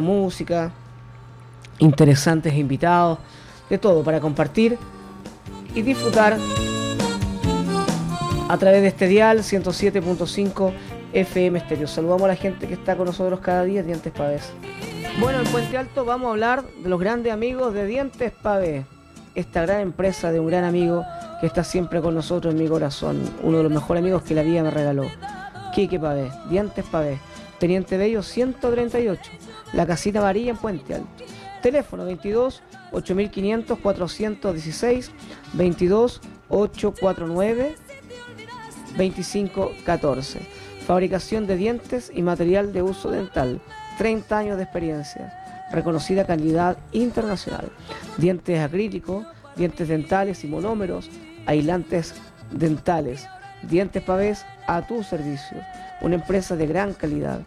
música, interesantes invitados, de todo para compartir y disfrutar a través de este dial 107.5 FM Estéreo. Saludamos a la gente que está con nosotros cada día, Dientes Pavés. Bueno, en Puente Alto vamos a hablar de los grandes amigos de Dientes Pavés, esta gran empresa de un gran amigo que está siempre con nosotros en mi corazón, uno de los mejores amigos que la vida me regaló. Quique Pavés, Dientes Pavés, Teniente Bello 138, La Casita Varilla en Puente Alto. Teléfono 22 8500 416 22 849 2514. Fabricación de dientes y material de uso dental. 30 años de experiencia. Reconocida calidad internacional. Dientes acrílicos, dientes dentales y monómeros, aislantes dentales. Dientes Pavés a tu servicio. Una empresa de gran calidad.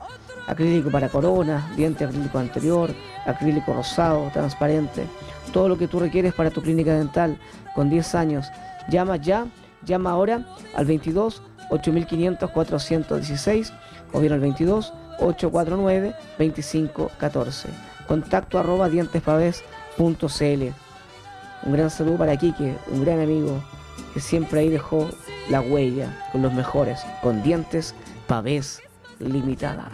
Acrílico para corona, diente acrílico anterior, acrílico rosado, transparente. Todo lo que tú requieres para tu clínica dental con 10 años. Llama ya, llama ahora al 22 8500 416 o bien al 22 849 2514. Contacto arroba dientespavés.cl. Un gran saludo para Quique, un gran amigo que siempre ahí dejó la huella con los mejores, con dientes Pavés Limitada.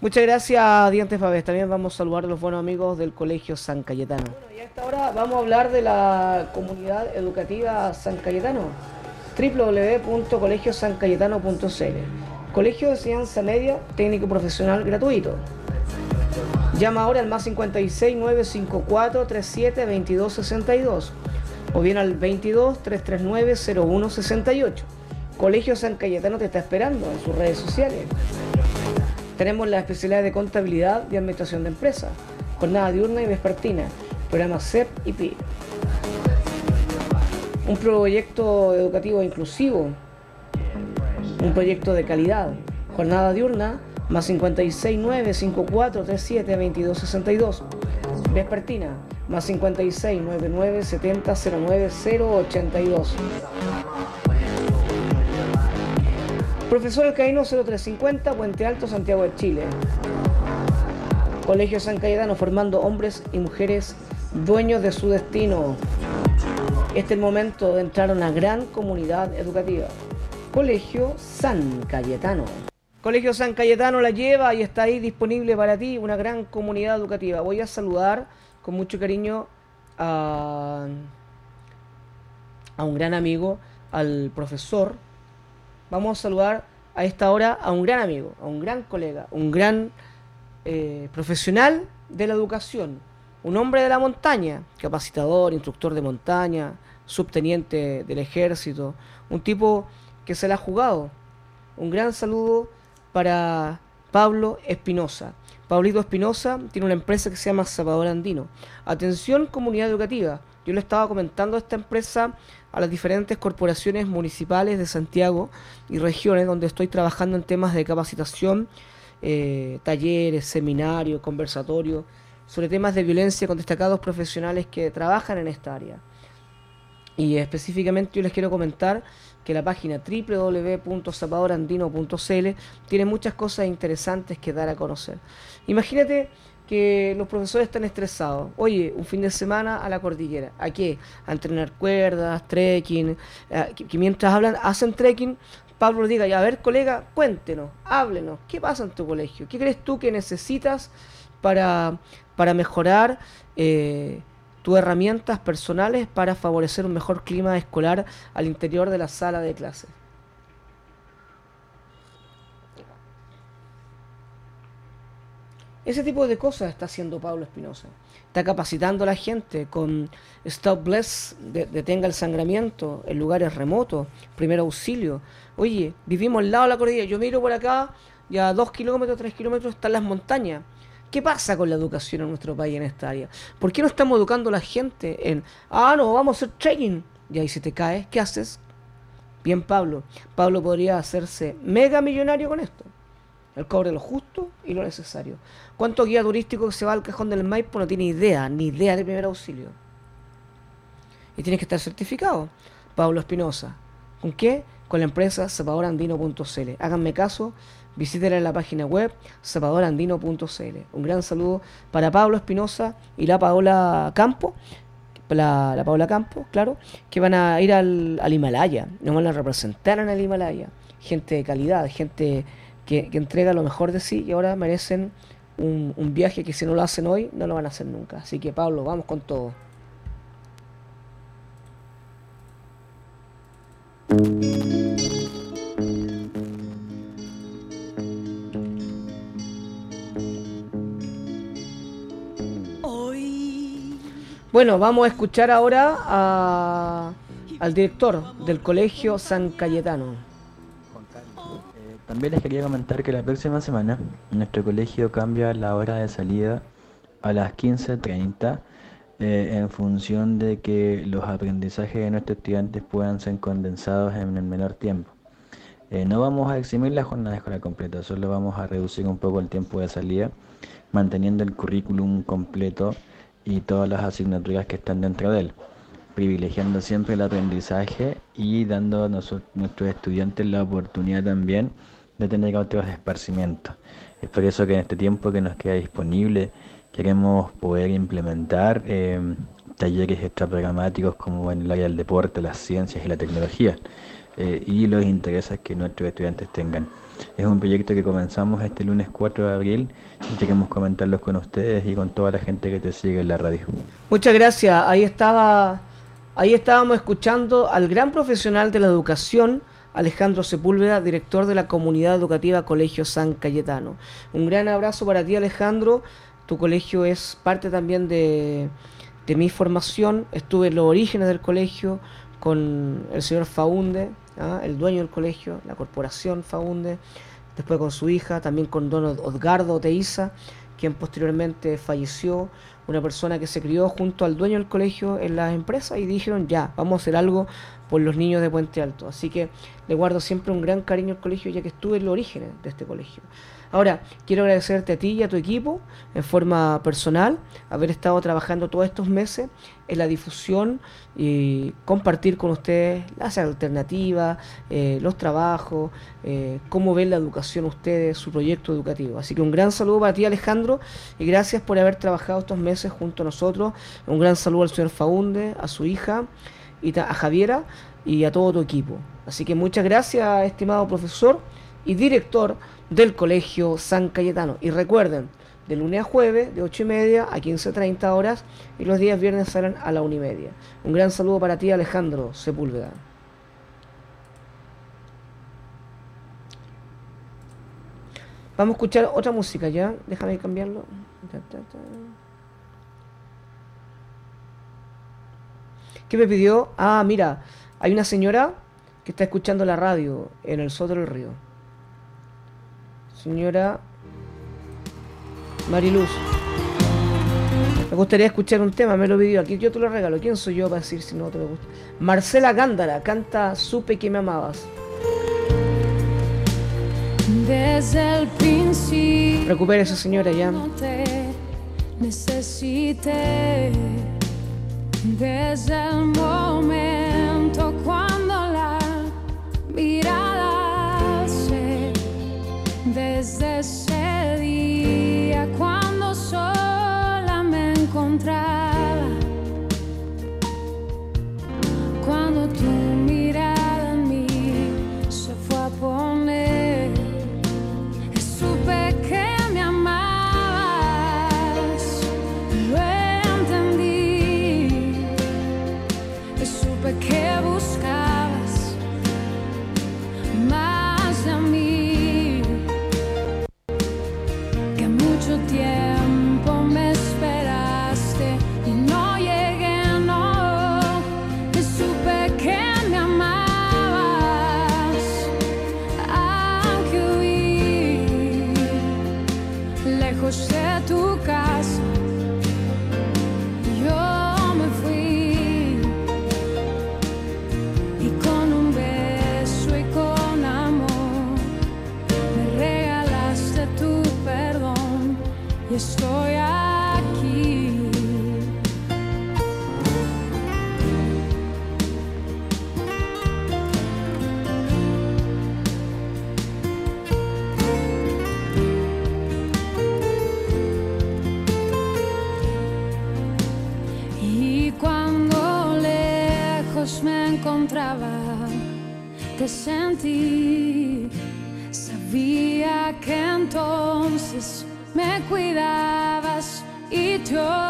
Muchas gracias, Dientes Pavés. También vamos a saludar a los buenos amigos del Colegio San Cayetano. Bueno, y a esta hora vamos a hablar de la comunidad educativa San Cayetano www.colegiosancayetano.cl Colegio de Enseñanza Media, técnico profesional gratuito. Llama ahora al más 56 954 37 22 62 o bien al 22 339 01 68. Colegio San Cayetano te está esperando en sus redes sociales. Tenemos la especialidad de contabilidad y administración de empresas, jornada diurna y vespertina, programa CEP y PI un proyecto educativo inclusivo, un proyecto de calidad, jornada diurna, más 569 54 37 22 62, vespertina, más 56 99 70 09 082. Profesor Alcaíno 0350, Puente Alto, Santiago de Chile. Colegio San Cayetano formando hombres y mujeres dueños de su destino. Este es el momento de entrar a una gran comunidad educativa. Colegio San Cayetano. Colegio San Cayetano la lleva y está ahí disponible para ti, una gran comunidad educativa. Voy a saludar con mucho cariño a, un gran amigo, al profesor. Vamos a saludar a esta hora a un gran amigo, a un gran colega, un gran eh, profesional de la educación un hombre de la montaña, capacitador, instructor de montaña, subteniente del ejército, un tipo que se la ha jugado. Un gran saludo para Pablo Espinosa. Pablito Espinosa tiene una empresa que se llama Salvador Andino. Atención comunidad educativa. Yo le estaba comentando a esta empresa a las diferentes corporaciones municipales de Santiago y regiones donde estoy trabajando en temas de capacitación, eh, talleres, seminarios, conversatorios sobre temas de violencia con destacados profesionales que trabajan en esta área. Y específicamente yo les quiero comentar que la página www.zapadorandino.cl tiene muchas cosas interesantes que dar a conocer. Imagínate que los profesores están estresados. Oye, un fin de semana a la cordillera. ¿A qué? A entrenar cuerdas, trekking. que, mientras hablan, hacen trekking, Pablo diga, ya, a ver, colega, cuéntenos, háblenos. ¿Qué pasa en tu colegio? ¿Qué crees tú que necesitas para para mejorar eh, tus herramientas personales para favorecer un mejor clima escolar al interior de la sala de clases. Ese tipo de cosas está haciendo Pablo Espinosa. Está capacitando a la gente con Stop Bless, detenga el sangramiento en lugares remotos, primer auxilio. Oye, vivimos al lado de la cordillera. Yo miro por acá y a dos kilómetros, tres kilómetros están las montañas. ¿Qué pasa con la educación en nuestro país en esta área? ¿Por qué no estamos educando a la gente en, ah, no, vamos a hacer trekking? Y ahí si te caes, ¿qué haces? Bien, Pablo. Pablo podría hacerse mega millonario con esto. El cobre lo justo y lo necesario. ¿Cuánto guía turístico que se va al cajón del Maipo no tiene idea, ni idea de primer auxilio? Y tienes que estar certificado. Pablo Espinosa. ¿Con qué? Con la empresa zapadorandino.cl. Háganme caso, visítela en la página web zapadorandino.cl. Un gran saludo para Pablo Espinosa y la Paola Campo, la, Paola Campo, claro, que van a ir al, Himalaya, nos van a representar en el Himalaya. Gente de calidad, gente que, entrega lo mejor de sí y ahora merecen un, un viaje que si no lo hacen hoy, no lo van a hacer nunca. Así que Pablo, vamos con todo. Bueno, vamos a escuchar ahora al director del Colegio San Cayetano. También les quería comentar que la próxima semana nuestro colegio cambia la hora de salida a las 15.30 eh, en función de que los aprendizajes de nuestros estudiantes puedan ser condensados en el menor tiempo. Eh, no vamos a eximir la jornada escolar completa, solo vamos a reducir un poco el tiempo de salida, manteniendo el currículum completo y todas las asignaturas que están dentro de él, privilegiando siempre el aprendizaje y dando a nuestros estudiantes la oportunidad también de tener otros esparcimientos. Es por eso que en este tiempo que nos queda disponible queremos poder implementar eh, talleres extraprogramáticos como en el área del deporte, las ciencias y la tecnología eh, y los intereses que nuestros estudiantes tengan. Es un proyecto que comenzamos este lunes 4 de abril y queremos comentarlos con ustedes y con toda la gente que te sigue en la radio. Muchas gracias. Ahí estaba, ahí estábamos escuchando al gran profesional de la educación, Alejandro Sepúlveda, director de la comunidad educativa Colegio San Cayetano. Un gran abrazo para ti, Alejandro. Tu colegio es parte también de, de mi formación. Estuve en los orígenes del colegio con el señor Faunde, ¿ah? el dueño del colegio, la corporación Faunde, después con su hija, también con don Odgardo Teiza, quien posteriormente falleció, una persona que se crió junto al dueño del colegio en la empresa y dijeron ya, vamos a hacer algo por los niños de Puente Alto. Así que le guardo siempre un gran cariño al colegio ya que estuve en los orígenes de este colegio. Ahora, quiero agradecerte a ti y a tu equipo en forma personal, haber estado trabajando todos estos meses en la difusión y compartir con ustedes las alternativas, eh, los trabajos, eh, cómo ven la educación ustedes, su proyecto educativo. Así que un gran saludo para ti Alejandro y gracias por haber trabajado estos meses junto a nosotros. Un gran saludo al señor Faunde, a su hija, y a Javiera y a todo tu equipo. Así que muchas gracias, estimado profesor y director del Colegio San Cayetano. Y recuerden, de lunes a jueves, de 8 y media a 15.30 horas, y los días viernes salen a la 1 y media. Un gran saludo para ti, Alejandro Sepúlveda. Vamos a escuchar otra música ya. Déjame cambiarlo. ¿Qué me pidió? Ah, mira, hay una señora que está escuchando la radio en el Soto del Río. Señora Mariluz. Me gustaría escuchar un tema, me lo pidió. Aquí yo te lo regalo. ¿Quién soy yo para decir si no te lo gusta? Marcela Gándara canta Supe que me amabas. Desde el principio. Recupere esa señora ya. necesité. Desde el momento cuando la mirada desde ese día cuando sola me encontraba, Είναι η φωσέα του Κάσου. Te sentí. Sabía que entonces me cuidabas y te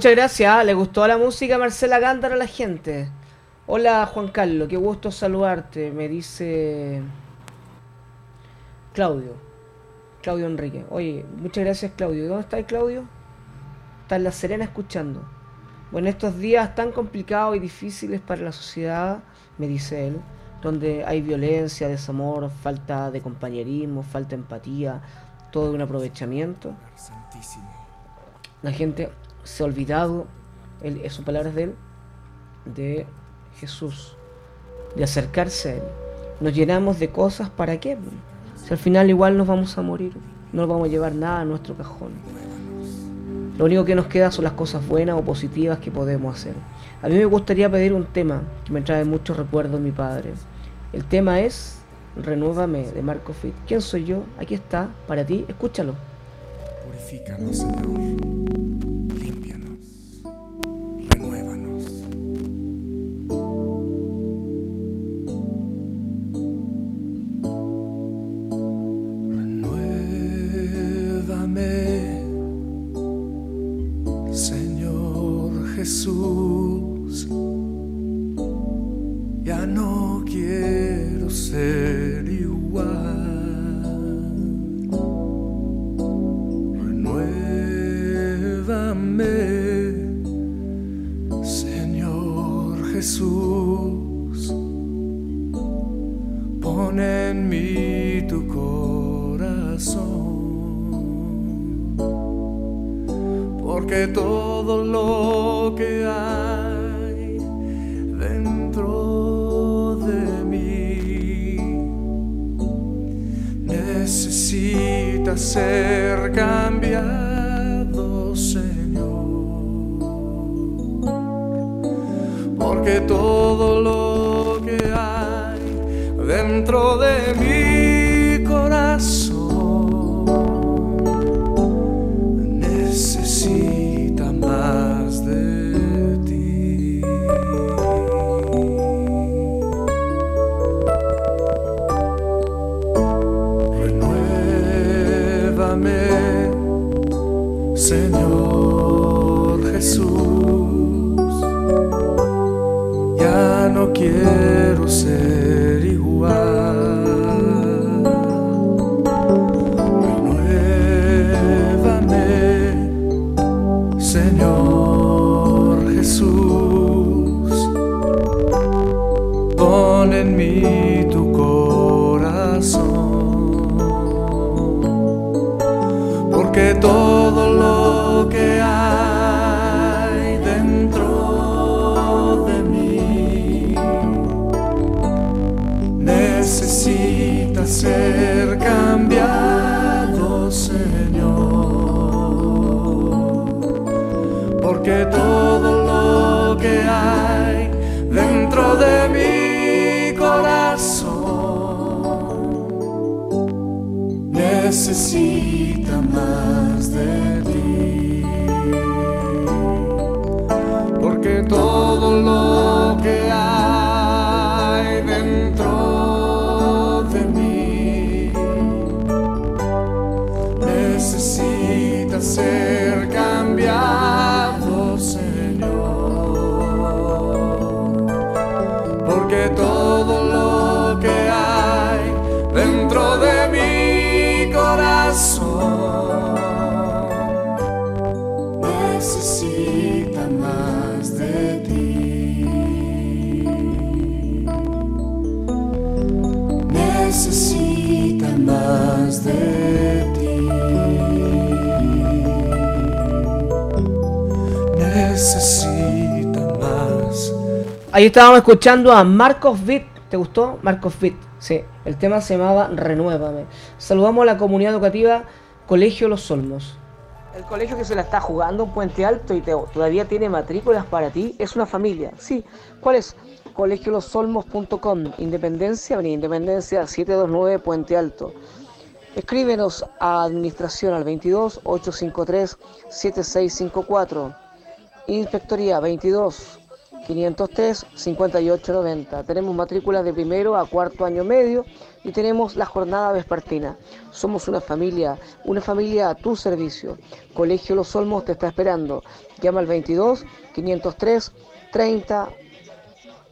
Muchas gracias. ¿Le gustó la música Marcela Gándara a la gente? Hola Juan Carlos, qué gusto saludarte. Me dice Claudio. Claudio Enrique. Oye, muchas gracias Claudio. ¿Dónde está Claudio? Está en La Serena escuchando. Bueno, estos días tan complicados y difíciles para la sociedad, me dice él, donde hay violencia, desamor, falta de compañerismo, falta de empatía, todo un aprovechamiento. La gente se ha olvidado, él, son palabras de él, de Jesús, de acercarse a Él. Nos llenamos de cosas, ¿para qué? Si al final igual nos vamos a morir, no vamos a llevar nada a nuestro cajón. Lo único que nos queda son las cosas buenas o positivas que podemos hacer. A mí me gustaría pedir un tema que me trae muchos recuerdos mi padre. El tema es Renuévame de Marco Fit. ¿Quién soy yo? Aquí está, para ti, escúchalo. Purifícanos, Señor. Jesús. Pon en mí tu corazón, porque todo lo que hay dentro de mí necesita ser Ahí estábamos escuchando a Marcos Witt. ¿Te gustó? Marcos Witt. Sí, el tema se llamaba Renuévame. Saludamos a la comunidad educativa Colegio Los Olmos. El colegio que se la está jugando en Puente Alto y te- todavía tiene matrículas para ti es una familia. Sí, ¿cuál es? colegiolosolmos.com, Independencia, Avenida Independencia 729 Puente Alto. Escríbenos a administración al 22 853 7654. Inspectoría 22 503 5890. Tenemos matrículas de primero a cuarto año medio y tenemos la jornada vespertina. Somos una familia, una familia a tu servicio. Colegio Los Olmos te está esperando. Llama al 22 503 30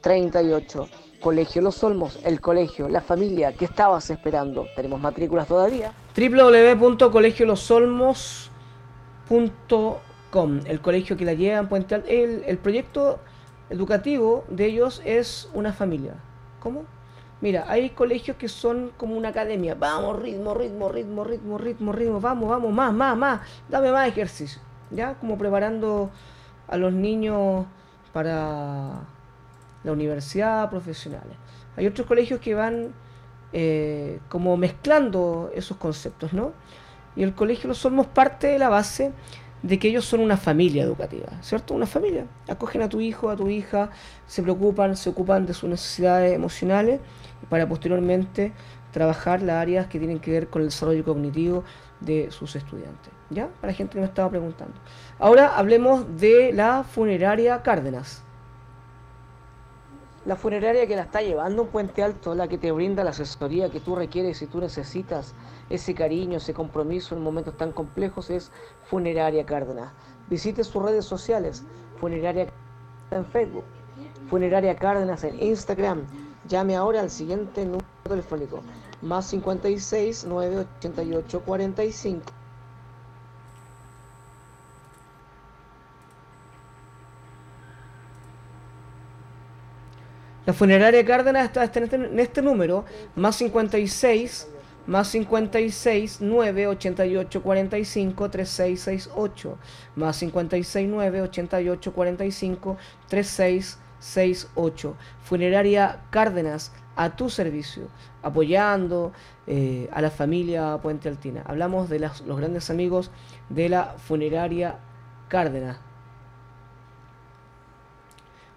38. Colegio Los Olmos, el colegio, la familia que estabas esperando. Tenemos matrículas todavía. www.colegiolosolmos.com, el colegio que la lleva en Puente el proyecto educativo de ellos es una familia. ¿Cómo? Mira, hay colegios que son como una academia. Vamos, ritmo, ritmo, ritmo, ritmo, ritmo, ritmo. Vamos, vamos, más, más, más. Dame más ejercicio. ¿Ya? Como preparando a los niños para la universidad, profesionales. Hay otros colegios que van eh, como mezclando esos conceptos, ¿no? Y el colegio Los Olmos parte de la base de que ellos son una familia educativa, ¿cierto? Una familia. Acogen a tu hijo, a tu hija, se preocupan, se ocupan de sus necesidades emocionales para posteriormente trabajar las áreas que tienen que ver con el desarrollo cognitivo de sus estudiantes. ¿Ya? Para la gente que me estaba preguntando. Ahora hablemos de la funeraria Cárdenas. La funeraria que la está llevando en Puente Alto, la que te brinda la asesoría que tú requieres y tú necesitas, ese cariño, ese compromiso en momentos tan complejos, es Funeraria Cárdenas. Visite sus redes sociales, Funeraria Cárdenas en Facebook, Funeraria Cárdenas en Instagram. Llame ahora al siguiente número telefónico, más 56 988 45 La funeraria Cárdenas está, está en, este, en este número, más 56, más 56, 9, 88, 45, 3668, más 56, 9, 88, 45, 3668. Funeraria Cárdenas, a tu servicio, apoyando eh, a la familia Puente Altina. Hablamos de las- los grandes amigos de la funeraria Cárdenas.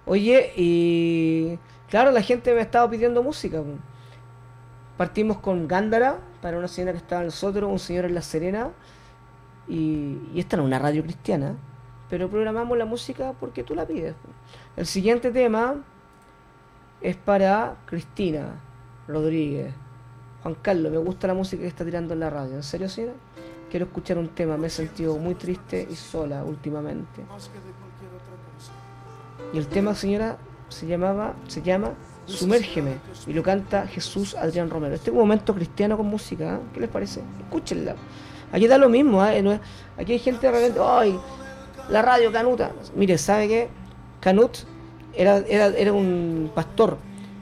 Oye, y claro, la gente me ha estado pidiendo música. Partimos con Gándara, para una señora que estaba en Sotero, un señor en La Serena, y, y esta no es una radio cristiana, pero programamos la música porque tú la pides. El siguiente tema es para Cristina Rodríguez. Juan Carlos, me gusta la música que está tirando en la radio. ¿En serio, señora? Quiero escuchar un tema, me he sentido muy triste y sola últimamente. Y el tema, señora, se llamaba, se llama Sumérgeme y lo canta Jesús Adrián Romero. Este es un momento cristiano con música, ¿eh? ¿qué les parece? Escúchenla. Aquí da lo mismo, ¿eh? Aquí hay gente de repente, ¡ay! La radio Canuta. Mire, ¿sabe qué? Canut era, era, era un pastor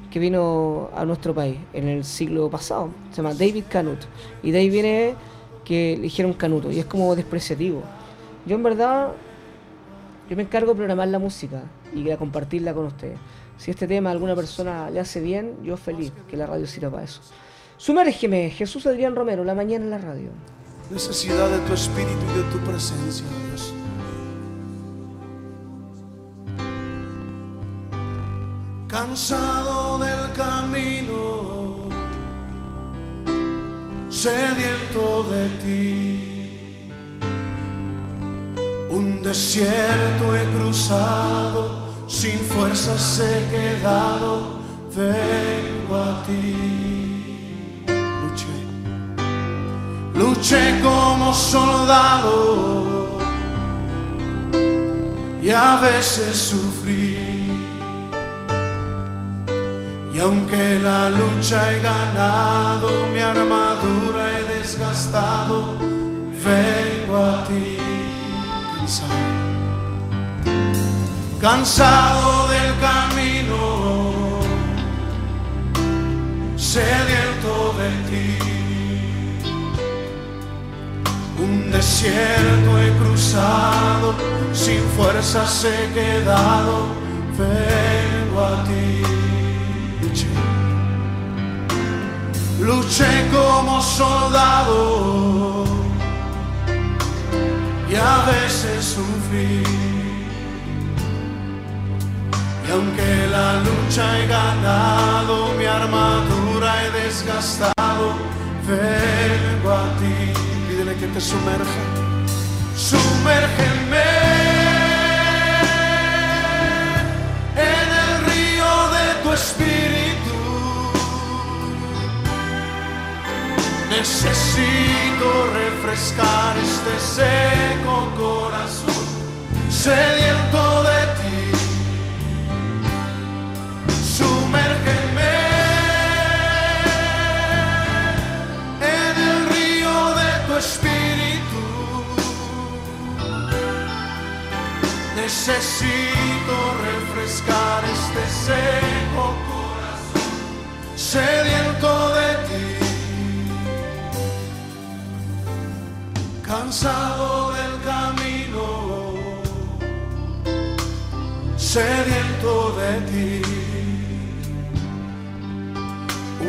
que vino a nuestro país en el siglo pasado. Se llama David Canut. Y de ahí viene que le dijeron canuto y es como despreciativo. Yo en verdad, yo me encargo de programar la música y de compartirla con ustedes. Si este tema a alguna persona le hace bien, yo feliz que la radio sirva para eso. Sumérgeme, Jesús Adrián Romero, la mañana en la radio. Necesidad de tu espíritu y de tu presencia, Dios. Cansado del camino, sediento de ti. Un desierto he cruzado, sin fuerzas he quedado, vengo a ti. Luché, luché como soldado y a veces sufrí. Y aunque la lucha he ganado, mi armadura he desgastado, vengo a ti cansado, del camino, sediento de ti. Un desierto he cruzado, sin fuerzas he quedado, vengo a ti. Luché como soldado y a veces sufrí. Y aunque la lucha he ganado, mi armadura he desgastado, vengo a ti. Pídele que te sumerja. Sumérgeme en el río de tu espíritu. Necesito refrescar este seco corazón, sediento de ti. Sumérgeme en el río de tu espíritu. Necesito refrescar este seco corazón, sediento de ti. Cansado del camino, sediento de ti.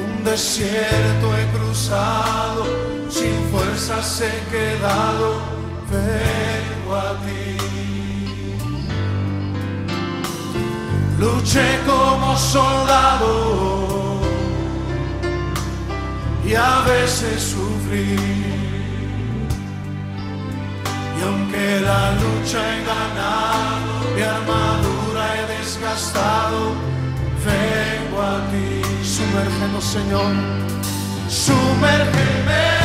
Un desierto he cruzado, sin fuerzas he quedado, vengo a ti. Luché como soldado y a veces sufrí. Aunque la lucha he ganado, mi armadura he desgastado, vengo a ti. Sumérgenos, Señor, sumérgeme.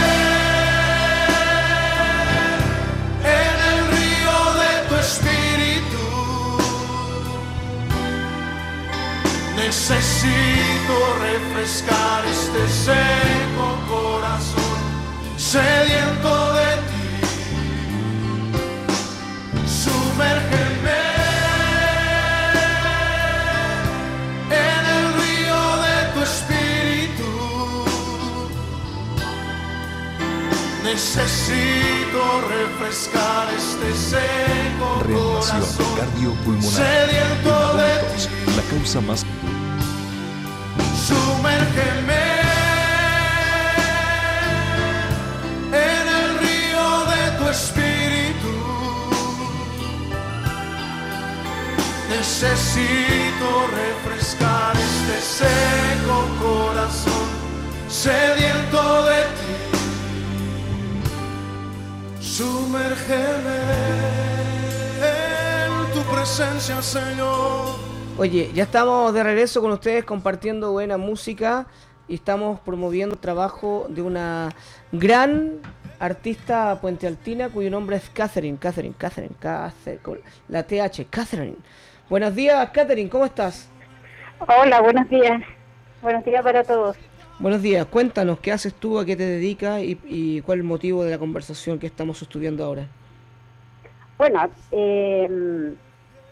Necesito refrescar este seco corazón, sediento de Necesito refrescar este seco Reanimación corazón, cardiopulmonar. sediento de ti. la causa más Sumérgeme Necesito refrescar este seco corazón, sediento de ti. Sumérgeme en tu presencia, Señor. Oye, ya estamos de regreso con ustedes compartiendo buena música y estamos promoviendo el trabajo de una gran artista puentealtina cuyo nombre es Catherine, Catherine, Catherine, Catherine, la TH, Catherine. Buenos días, Catherine, ¿cómo estás? Hola, buenos días. Buenos días para todos. Buenos días, cuéntanos qué haces tú, a qué te dedicas y, y cuál es el motivo de la conversación que estamos estudiando ahora. Bueno, eh,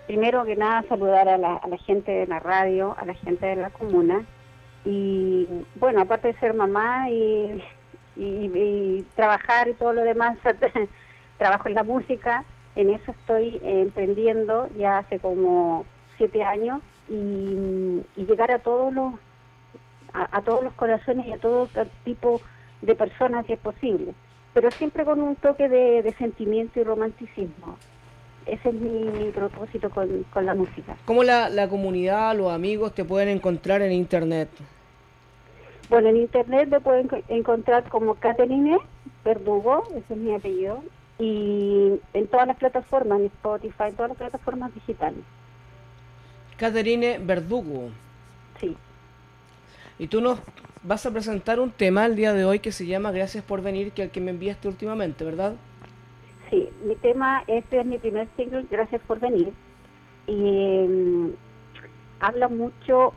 primero que nada saludar a la, a la gente de la radio, a la gente de la comuna. Y bueno, aparte de ser mamá y, y, y trabajar y todo lo demás, trabajo en la música, en eso estoy eh, emprendiendo ya hace como siete años y, y llegar a todos los a, a todos los corazones y a todo tipo de personas si es posible, pero siempre con un toque de, de sentimiento y romanticismo. Ese es mi, mi propósito con, con la música. ¿Cómo la, la comunidad, los amigos te pueden encontrar en internet? Bueno, en internet me pueden enco- encontrar como Catherine Verdugo, ese es mi apellido, y en todas las plataformas, en Spotify, en todas las plataformas digitales. Catherine Verdugo. Sí, Y tú nos vas a presentar un tema el día de hoy que se llama Gracias por venir, que el que me enviaste últimamente, ¿verdad? sí. Mi tema, este es mi primer single, Gracias por venir. Y mm, habla mucho,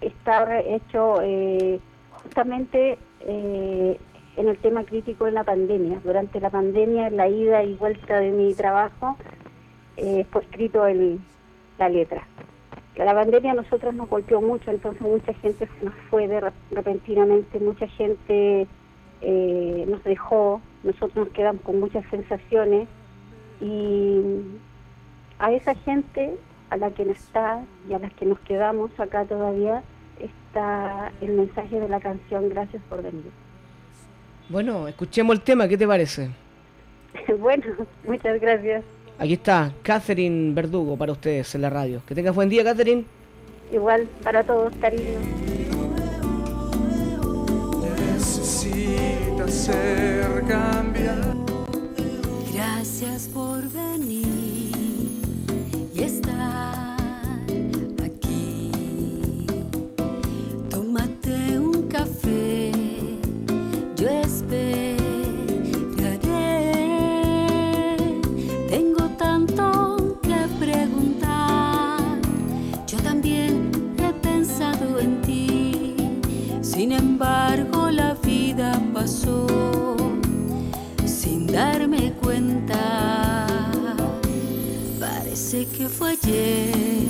está hecho eh, justamente eh, en el tema crítico en la pandemia. Durante la pandemia, en la ida y vuelta de mi trabajo, eh, fue escrito el, la letra. La pandemia a nosotros nos golpeó mucho, entonces mucha gente se nos fue de re- repentinamente, mucha gente eh, nos dejó, nosotros nos quedamos con muchas sensaciones y a esa gente, a la que no está y a las que nos quedamos acá todavía, está el mensaje de la canción Gracias por venir. Bueno, escuchemos el tema, ¿qué te parece? bueno, muchas gracias. Aquí está Catherine Verdugo para ustedes en la radio. Que tengas buen día, Catherine. Igual para todos, cariño. Necesita ser cambiado. Gracias por venir y estar aquí. Tómate un café, embargo, la vida pasó sin darme cuenta. Parece que fue ayer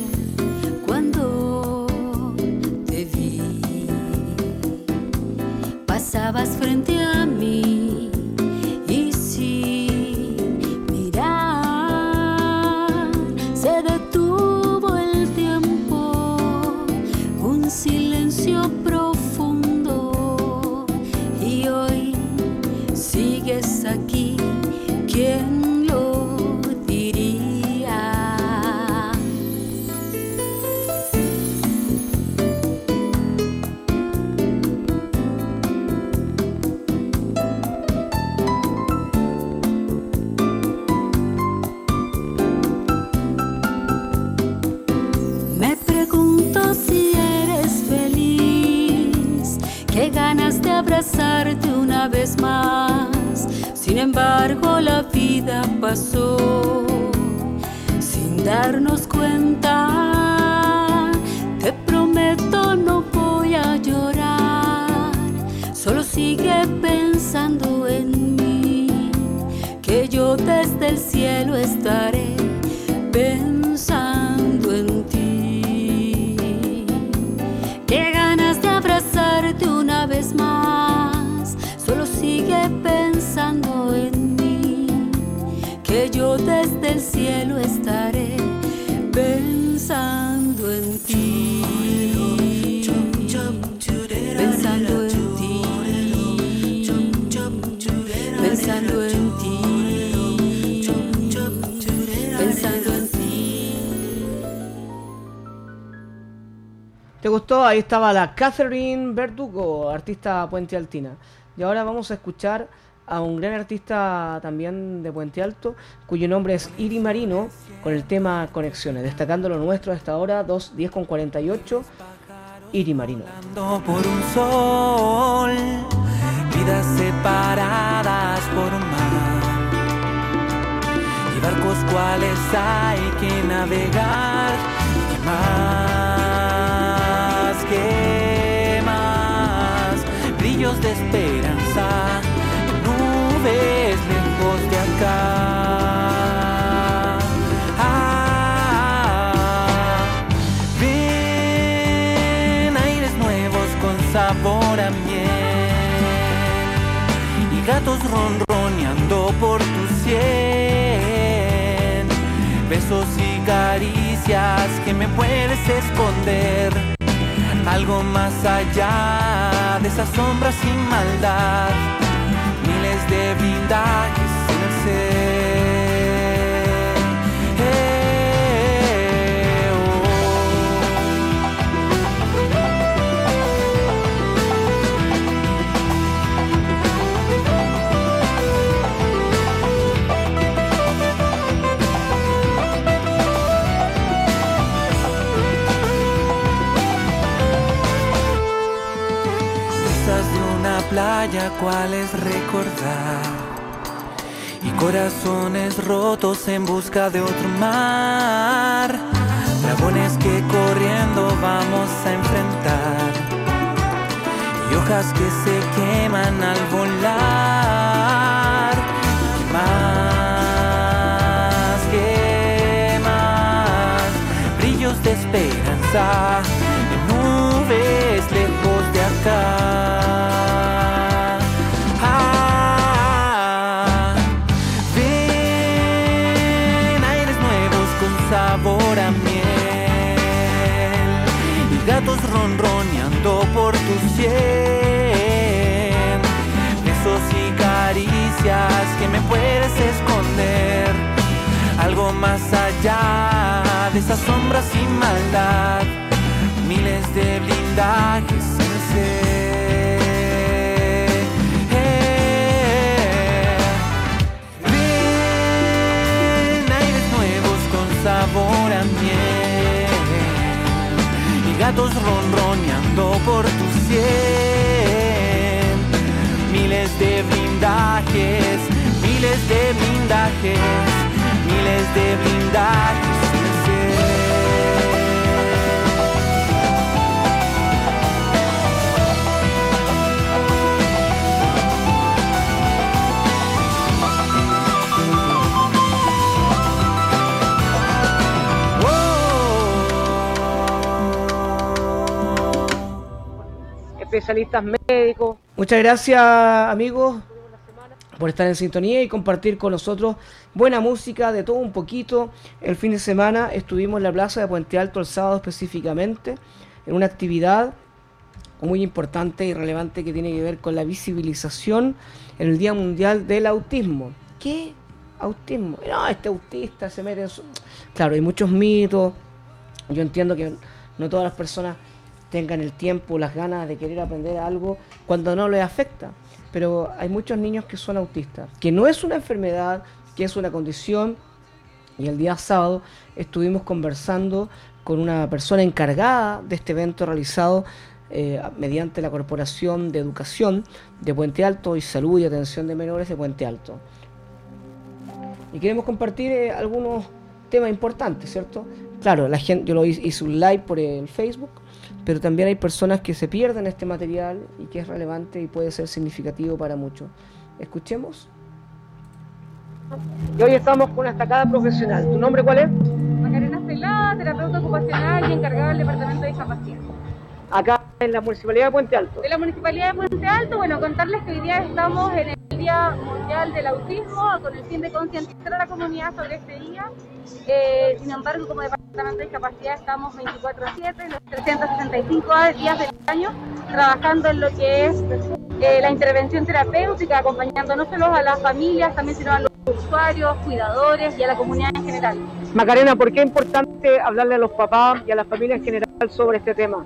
cuando te vi. Pasabas frente embargo, la vida pasó sin darnos cuenta. Te prometo no voy a llorar, solo sigue pensando en mí, que yo desde el cielo estaré gustó? Ahí estaba la Catherine Verdugo, artista Puente Altina. Y ahora vamos a escuchar a un gran artista también de Puente Alto, cuyo nombre es Iri Marino, con el tema Conexiones, destacando lo nuestro a esta hora, 2, 10 con 48, Iri Marino. Por un sol, vidas separadas por un mar, y barcos cuales hay que navegar, y más, que más, brillos de esperanza, nubes lejos de acá. Ah, Ven aires nuevos con sabor a miel. y gatos ronroneando por tu sien. Besos y caricias que me puedes esconder. Algo más allá de esas sombras sin maldad. Miles de blindajes en el ser. Playa, cuáles recordar. Y corazones rotos en busca de otro mar. Dragones que corriendo vamos a enfrentar. Y hojas que se queman al volar. ¿Qué más? ¿Qué más? Brillos de esperanza en nubes lejos de acá. Que me puedes esconder. Algo más allá de esas sombras sin maldad. Miles de blindajes en ser. Eh, Ven aires nuevos con sabor a miel y gatos ronroneando por tu sien. Miles de blindajes, miles de blindajes, miles de blindajes. especialistas médicos. Muchas gracias amigos por estar en sintonía y compartir con nosotros buena música, de todo un poquito. El fin de semana estuvimos en la plaza de Puente Alto el sábado específicamente, en una actividad muy importante y relevante que tiene que ver con la visibilización en el Día Mundial del Autismo. ¿Qué autismo? No, este autista se mete en su... Claro, hay muchos mitos. Yo entiendo que no todas las personas tengan el tiempo, las ganas de querer aprender algo cuando no les afecta. Pero hay muchos niños que son autistas, que no es una enfermedad, que es una condición. Y el día sábado estuvimos conversando con una persona encargada de este evento realizado eh, mediante la Corporación de Educación de Puente Alto y Salud y Atención de Menores de Puente Alto. Y queremos compartir eh, algunos temas importantes, ¿cierto? Claro, la gente, yo lo hice, hice un live por el Facebook, pero también hay personas que se pierden este material y que es relevante y puede ser significativo para muchos. Escuchemos. Y hoy estamos con una destacada profesional. ¿Tu nombre cuál es? Macarena Celada, terapeuta ocupacional y encargada del Departamento de Discapacidad. Acá en la Municipalidad de Puente Alto. De la Municipalidad de Puente Alto, bueno, contarles que hoy día estamos en el Día Mundial del Autismo con el fin de concientizar a la comunidad sobre este día. Eh, sin embargo, como Departamento de Discapacidad estamos 24-7, los 365 días del año, trabajando en lo que es eh, la intervención terapéutica, acompañando no solo a las familias, también sino a los usuarios, cuidadores y a la comunidad en general. Macarena, ¿por qué es importante hablarle a los papás y a las familias en general sobre este tema?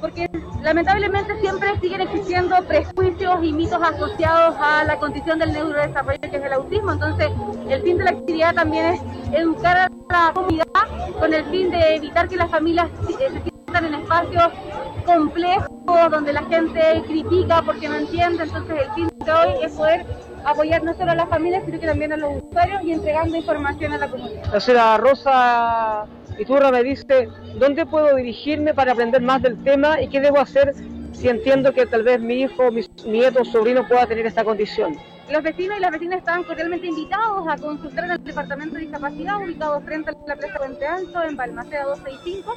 Porque lamentablemente siempre siguen existiendo prejuicios y mitos asociados a la condición del neurodesarrollo que es el autismo. Entonces, el fin de la actividad también es educar a la comunidad con el fin de evitar que las familias eh, se sientan en espacios complejos donde la gente critica porque no entiende. Entonces, el fin de hoy es poder apoyar no solo a las familias, sino que también a los usuarios y entregando información a la comunidad. La Rosa Iturra me dice, ¿dónde puedo dirigirme para aprender más del tema y qué debo hacer si entiendo que tal vez mi hijo, mis nietos, sobrino pueda tener esta condición? Los vecinos y las vecinas están cordialmente invitados a consultar en el Departamento de Discapacidad ubicado frente a la Plaza Puente Alto en Balmaceda 265,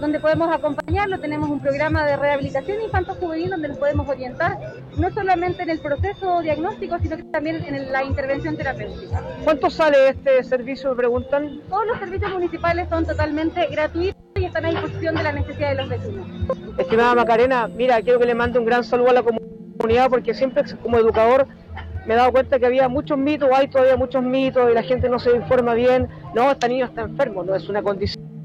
donde podemos acompañarlo. Tenemos un programa de rehabilitación infanto-juvenil donde nos podemos orientar no solamente en el proceso diagnóstico, sino que también en la intervención terapéutica. ¿Cuánto sale este servicio? Me preguntan. Todos los servicios municipales son totalmente gratuitos y están a disposición de la necesidad de los vecinos. Estimada Macarena, mira, quiero que le mande un gran saludo a la comunidad porque siempre como educador me he dado cuenta que había muchos mitos, hay todavía muchos mitos y la gente no se informa bien. No, este niño está enfermo, no es una condición.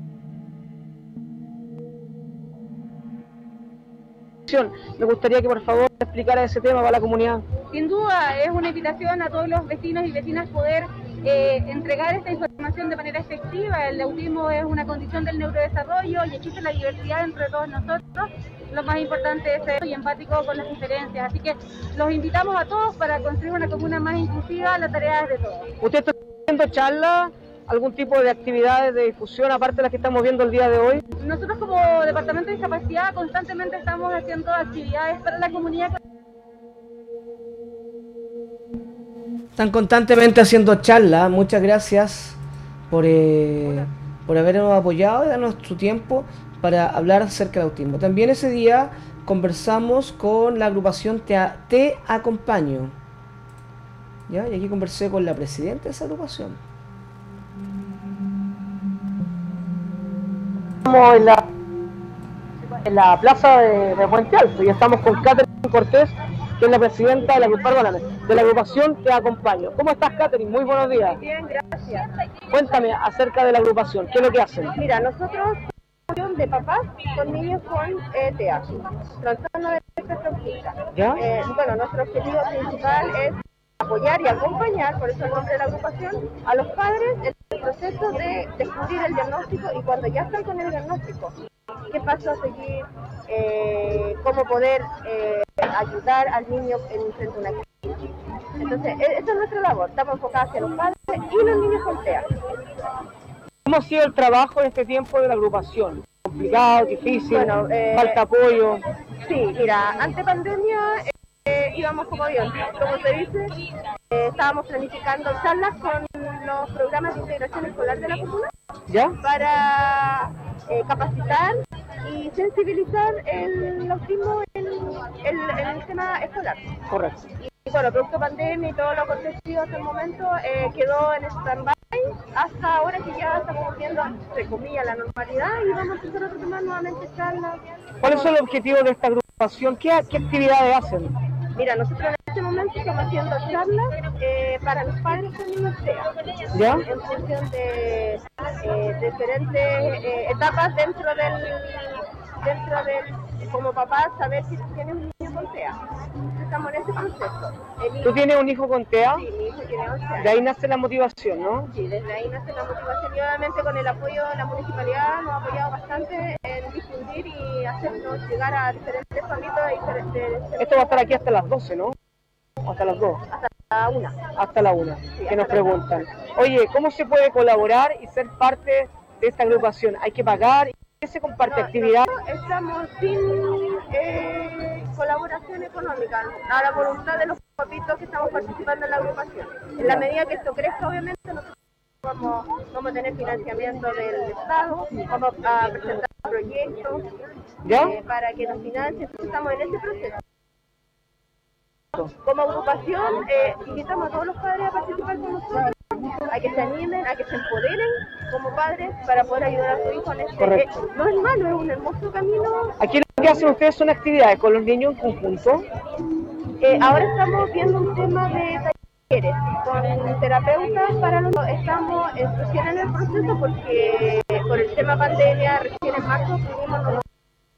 Me gustaría que por favor explicara ese tema para la comunidad. Sin duda, es una invitación a todos los vecinos y vecinas poder eh, entregar esta información de manera efectiva. El autismo es una condición del neurodesarrollo y existe la diversidad entre todos nosotros. Lo más importante es ser y empático con las diferencias. Así que los invitamos a todos para construir una comuna más inclusiva. La tarea es de todos. ¿Usted está haciendo charlas? Algún tipo de actividades de difusión aparte de las que estamos viendo el día de hoy? Nosotros como Departamento de Discapacidad constantemente estamos haciendo actividades para la comunidad. Están constantemente haciendo charlas. Muchas gracias por, eh, por habernos apoyado y darnos su tiempo para hablar acerca del autismo. También ese día conversamos con la agrupación Te, Te Acompaño. ¿Ya? Y aquí conversé con la presidenta de esa agrupación. Estamos en la, en la plaza de, de Puente Alto y estamos con Catherine Cortés, que es la presidenta de la, perdóname, de la agrupación Te Acompaño. ¿Cómo estás, Catherine? Muy buenos días. Bien, gracias. Cuéntame acerca de la agrupación, ¿qué es lo que hacen? Mira, nosotros de papás con niños con TEA, trastorno de espectro. Eh, bueno, nuestro objetivo principal es apoyar y acompañar, por eso el nombre de la agrupación, a los padres en el proceso de descubrir el diagnóstico y cuando ya están con el diagnóstico, qué paso a seguir, eh, cómo poder eh, ayudar al niño en frente a una crisis. Entonces, e- esa es nuestra labor, estamos enfocados hacia los padres y los niños con TEA. ¿Cómo ha sido el trabajo en este tiempo de la agrupación? ¿Complicado, difícil, Bueno, eh, falta apoyo? Sí, mira, ante pandemia eh, íbamos como avión, como se dice, eh, estábamos planificando charlas con los programas de integración escolar de la comuna ¿Ya? para eh, capacitar y sensibilizar el autismo en, en- en el tema escolar. Correcto. Y bueno, producto pandemia y todo lo acontecido hasta el momento eh, quedó en stand-by hasta ahora que ya estamos volviendo, entre comillas, la normalidad y vamos a empezar a retomar nuevamente charlas. ¿Cuáles son los objetivos de esta agrupación? ¿Qué, qué actividades hacen? Mira, nosotros este momento estamos haciendo charlas eh, para los padres niños TEA, ¿Ya? en función de eh, diferentes eh, etapas dentro del, dentro del, como papá, saber si tienes un niño con TEA. Estamos en ese proceso. El ¿Tú hijo, tienes un hijo con TEA? sí, mi hijo tiene 11 años. De ahí nace la motivación, ¿no? Sí, desde ahí nace la motivación y obviamente con el apoyo de la municipalidad nos ha apoyado bastante en difundir y hacernos llegar a diferentes de diferentes Esto va a estar aquí hasta las 12, ¿no? Hasta las 2, hasta una. hasta la 1, que nos preguntan. Oye, ¿cómo se puede colaborar y ser parte de esta agrupación? ¿Hay que pagar? ¿Qué se comparte? ¿Actividad? Estamos sin eh, colaboración económica, a la voluntad de los papitos que estamos participando en la agrupación. En la medida que esto crezca, obviamente, nosotros vamos, vamos a tener financiamiento del Estado, vamos a presentar proyectos ¿Ya? eh, para que nos financien, estamos en ese proceso. Como agrupación, eh, invitamos a todos los padres a participar con nosotros, a que se animen, a que se empoderen como padres para poder ayudar a su hijo en este. Correcto. eh, no es malo, es un hermoso camino. Aquí lo que hacen ustedes son actividades con los niños en conjunto. Eh, ahora estamos viendo un tema de talleres con terapeutas para los estamos eh, recién en el proceso porque por el tema pandemia recién en marzo pudimos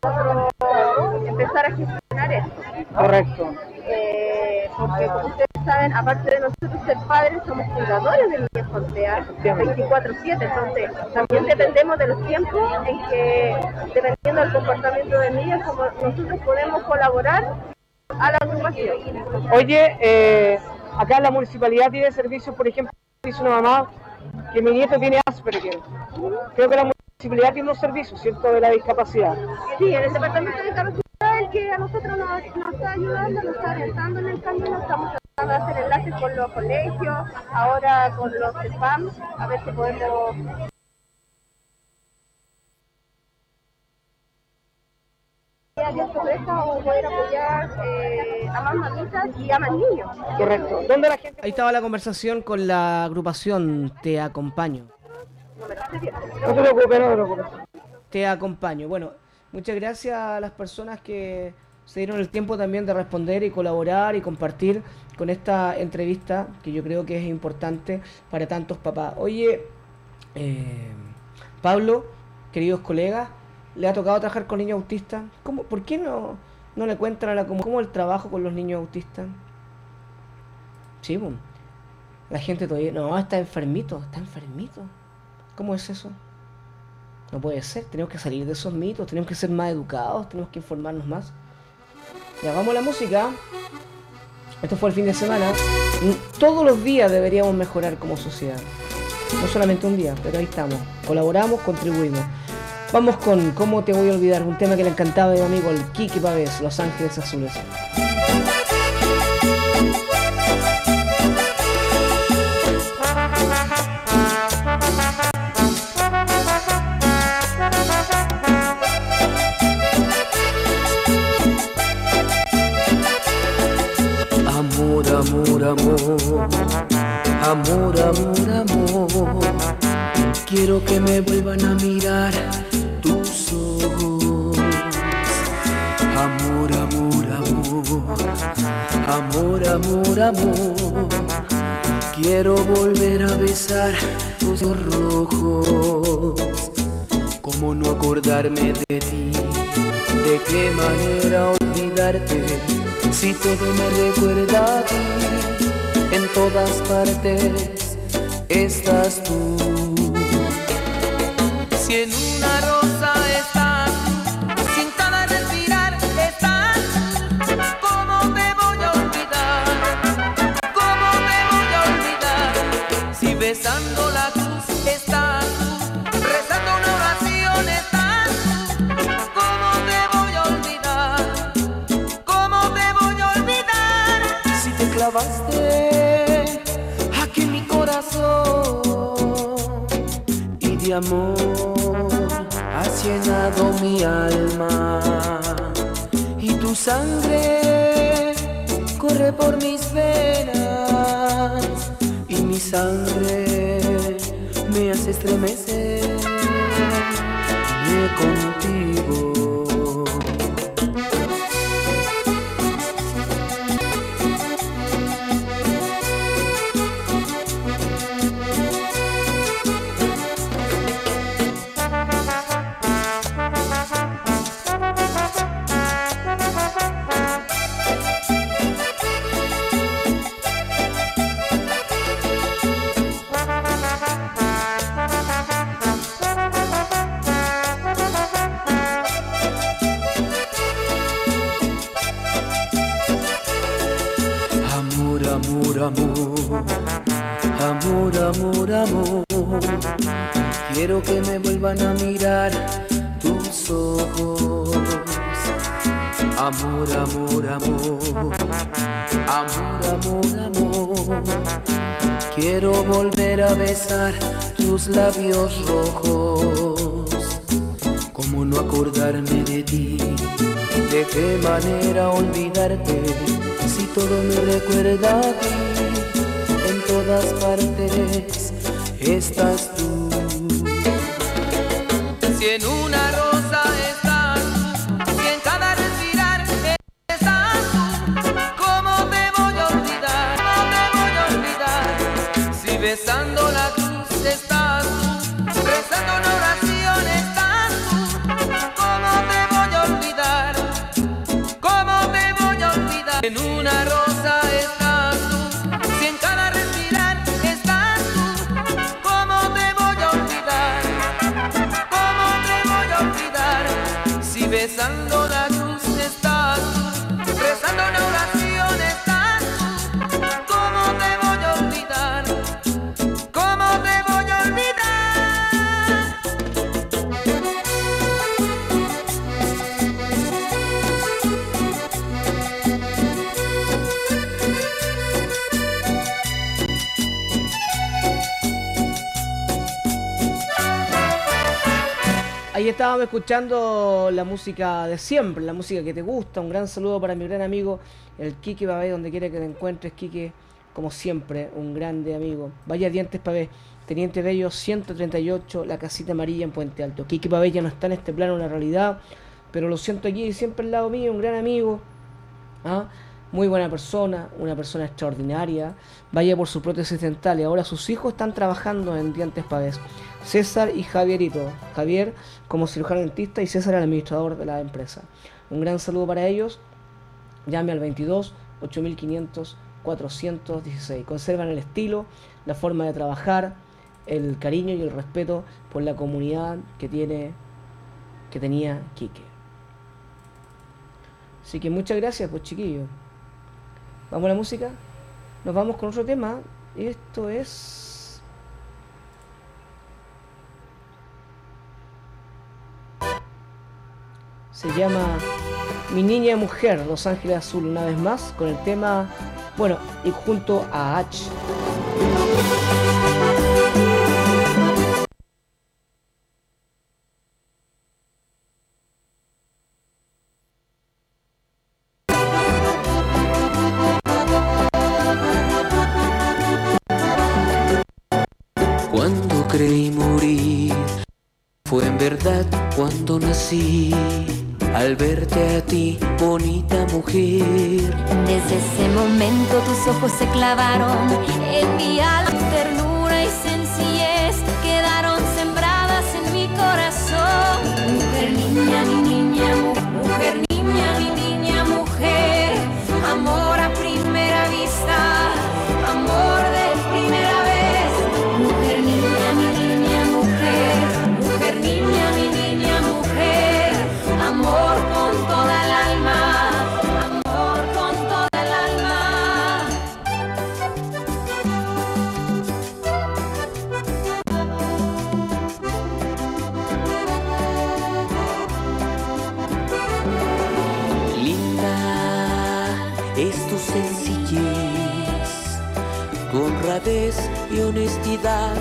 nosotros empezar a gestionar esto. Correcto. Eh, porque como ustedes saben, aparte de nosotros ser padres, somos cuidadores de niños con TEA 24-7, entonces también dependemos de los tiempos en que, dependiendo del comportamiento de niños, como nosotros podemos colaborar a la agrupación. Oye, eh, acá la municipalidad tiene servicios, por ejemplo, dice una mamá que mi nieto tiene Asperger. Creo que la municipalidad tiene unos servicios, ¿cierto?, de la discapacidad. Sí, en el departamento de discapacidad el que a nosotros nos, nos está ayudando, nos está orientando en el camino, estamos a hacer enlaces con los colegios, ahora con los CEPAM, a ver si podemos Dios sorpresa o poder apoyar eh, a más mamitas y a más niños. Correcto. ¿Dónde la gente? Ahí estaba la conversación con la agrupación Te Acompaño. No me. No te preocupes, no te preocupes. Te acompaño. Bueno, muchas gracias a las personas que se dieron el tiempo también de responder y colaborar y compartir con esta entrevista que yo creo que es importante para tantos papás. Oye, eh, Pablo, queridos colegas, le ha tocado trabajar con niños autistas. ¿Cómo, ¿Por qué no, no le cuentan a la comunidad cómo el trabajo con los niños autistas? Sí, boom. la gente todavía, no, está enfermito, está enfermito. ¿Cómo es eso? No puede ser, tenemos que salir de esos mitos, tenemos que ser más educados, tenemos que informarnos más. Ya vamos la música. Esto fue el fin de semana. Todos los días deberíamos mejorar como sociedad. No solamente un día, pero ahí estamos. Colaboramos, contribuimos. Vamos con ¿Cómo te voy a olvidar? Un tema que le encantaba a mi amigo el Kiki Pavés, Los Ángeles Azules. Amor, amor, amor, amor, amor. Quiero que me vuelvan a mirar tus ojos. Amor, amor, amor, amor, amor, amor. Quiero volver a besar tus ojos rojos. ¿Cómo no acordarme de ti? ¿De qué manera olvidarte? Si todo me recuerda a ti, en todas partes estás tú. Si en una rosa estás, contigo. Escuchando la música de siempre, la música que te gusta. Un gran saludo para mi gran amigo, el Quique Babé, donde quiera que te encuentres, Quique, como siempre, un grande amigo. Vaya dientes Pabé, Teniente Bello 138, la casita amarilla en Puente Alto. Quique Babé ya no está en este plano, en la realidad, pero lo siento aquí, siempre al lado mío, un gran amigo. ¿ah? Muy buena persona, una persona extraordinaria. Vaya por su prótesis dental y ahora sus hijos están trabajando en Dientes Pavés. César y Javierito. Javier como cirujano dentista y César el administrador de la empresa. Un gran saludo para ellos. Llame al 22 8500 416. Conservan el estilo, la forma de trabajar, el cariño y el respeto por la comunidad que tiene que tenía Quique. Así que muchas gracias, pues chiquillos. Vamos a la música. Nos vamos con otro tema. Esto es. Se llama Mi Niña Mujer, Los Ángeles Azul, una vez más, con el tema, bueno, y junto a H. Cuando creí morir, fue en verdad cuando nací. Al verte a ti, bonita mujer. Desde ese momento tus ojos se clavaron en mi alma, ternura y sencillez y honestidad.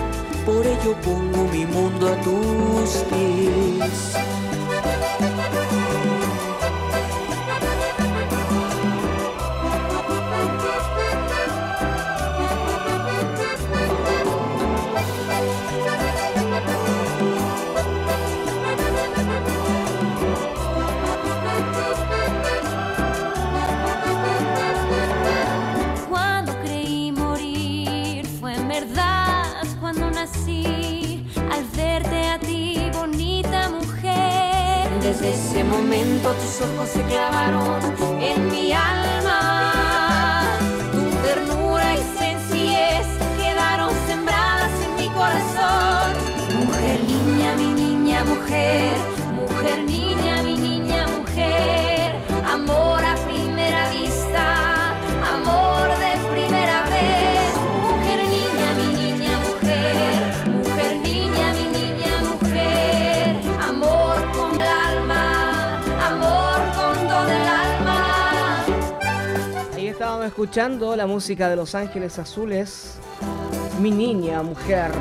Por ello pongo mi mundo a tus pies. Ese momento tus ojos se clavaron en mi alma. Tu ternura y sencillez quedaron sembradas en mi corazón. Mujer, niña, mi niña, mujer. Escuchando la música de Los Ángeles Azules. Mi niña, mujer.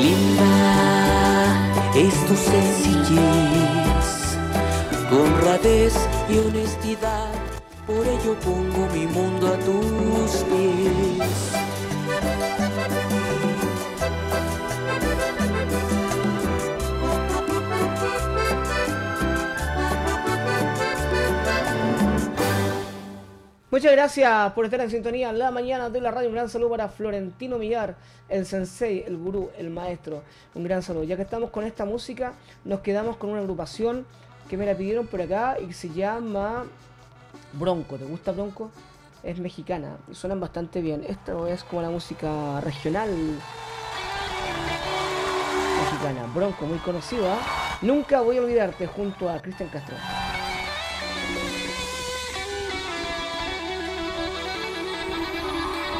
Linda es tu sencillez, tu honradez y honestidad. Por ello pongo mi mundo a tus pies. Muchas gracias por estar en sintonía en la mañana de la radio. Un gran saludo para Florentino Millar, el sensei, el gurú, el maestro. Un gran saludo. Ya que estamos con esta música, nos quedamos con una agrupación que me la pidieron por acá y que se llama Bronco. ¿Te gusta Bronco? Es mexicana y suenan bastante bien. Esto es como la música regional mexicana. Bronco, muy conocida. Nunca voy a olvidarte junto a Cristian Castro.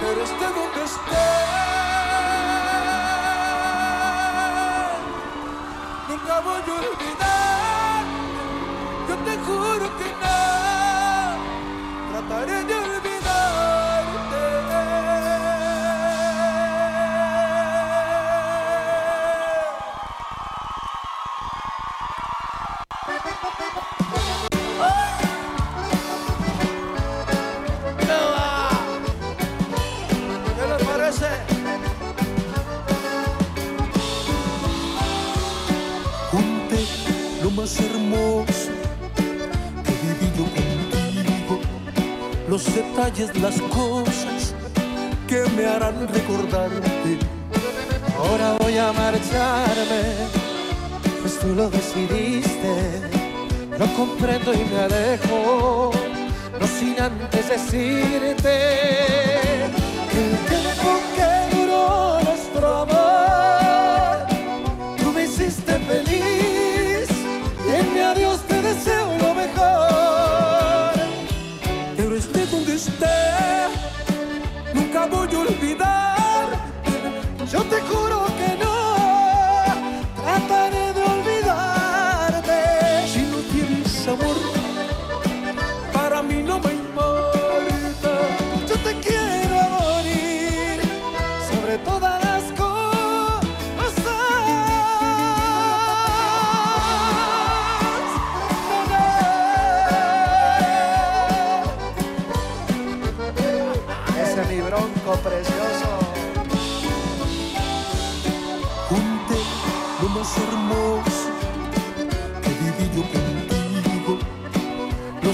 Pero esté donde esté, nunca voy a olvidar. Yo te juro que no, trataré de los detalles, las cosas que me harán recordarte. Ahora voy a marcharme, pues tú lo decidiste. Lo comprendo y me alejo, no sin antes decirte que el tiempo que duró nuestro amor, tú me hiciste feliz y en mi adiós te deseo Yo te juro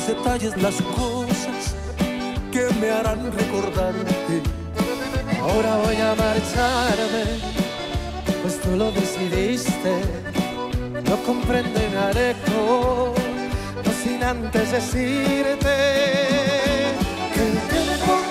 detalles, las cosas que me harán recordarte. Ahora voy a marcharme, pues tú lo decidiste. Y me alejo, no sin antes decirte que el tiempo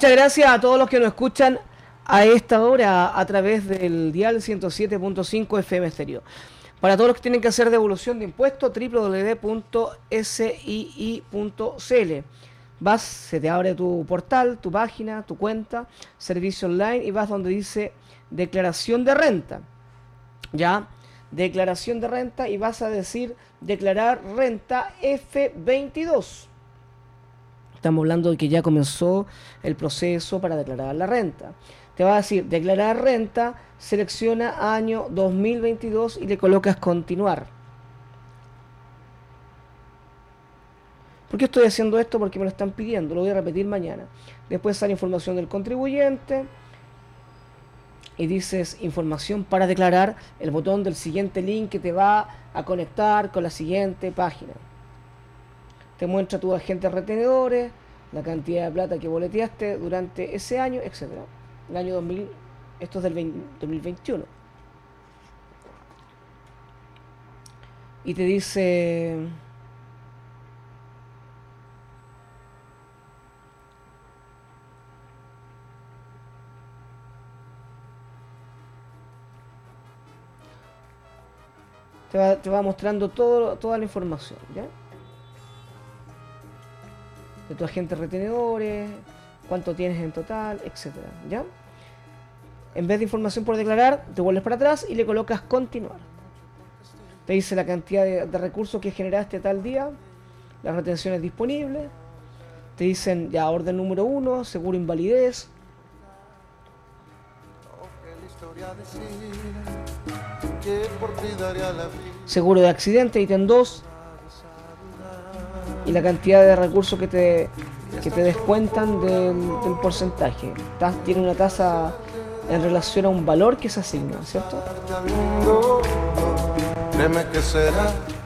Muchas gracias a todos los que nos escuchan a esta hora a través del dial 107.5 FM Estéreo. Para todos los que tienen que hacer devolución de impuestos, www.sii.cl. Vas, se te abre tu portal, tu página, tu cuenta, servicio online y vas donde dice declaración de renta. ¿Ya? Declaración de renta y vas a decir declarar renta F22. Estamos hablando de que ya comenzó el proceso para declarar la renta. Te va a decir declarar renta, selecciona año 2022 y le colocas continuar. ¿Por qué estoy haciendo esto? Porque me lo están pidiendo, lo voy a repetir mañana. Después sale información del contribuyente y dices información para declarar el botón del siguiente link que te va a conectar con la siguiente página. Te muestra tus agentes retenedores, la cantidad de plata que boleteaste durante ese año, etc. El año 2000, esto es del 20 2021. Y te dice... Te va, mostrando todo, toda la información, ¿ya? De tu agente retenedores, cuánto tienes en total, etcétera, ¿ya? En vez de información por declarar, te vuelves para atrás y le colocas continuar. Te dice la cantidad de, de recursos que generaste tal día, las retenciones disponibles. Te dicen ya orden número uno, seguro invalidez. Seguro de accidente, ítem 2. Y la cantidad de recursos que te, que te descuentan del, del porcentaje. Ta- Tiene una tasa en relación a un valor que se asigna, ¿cierto?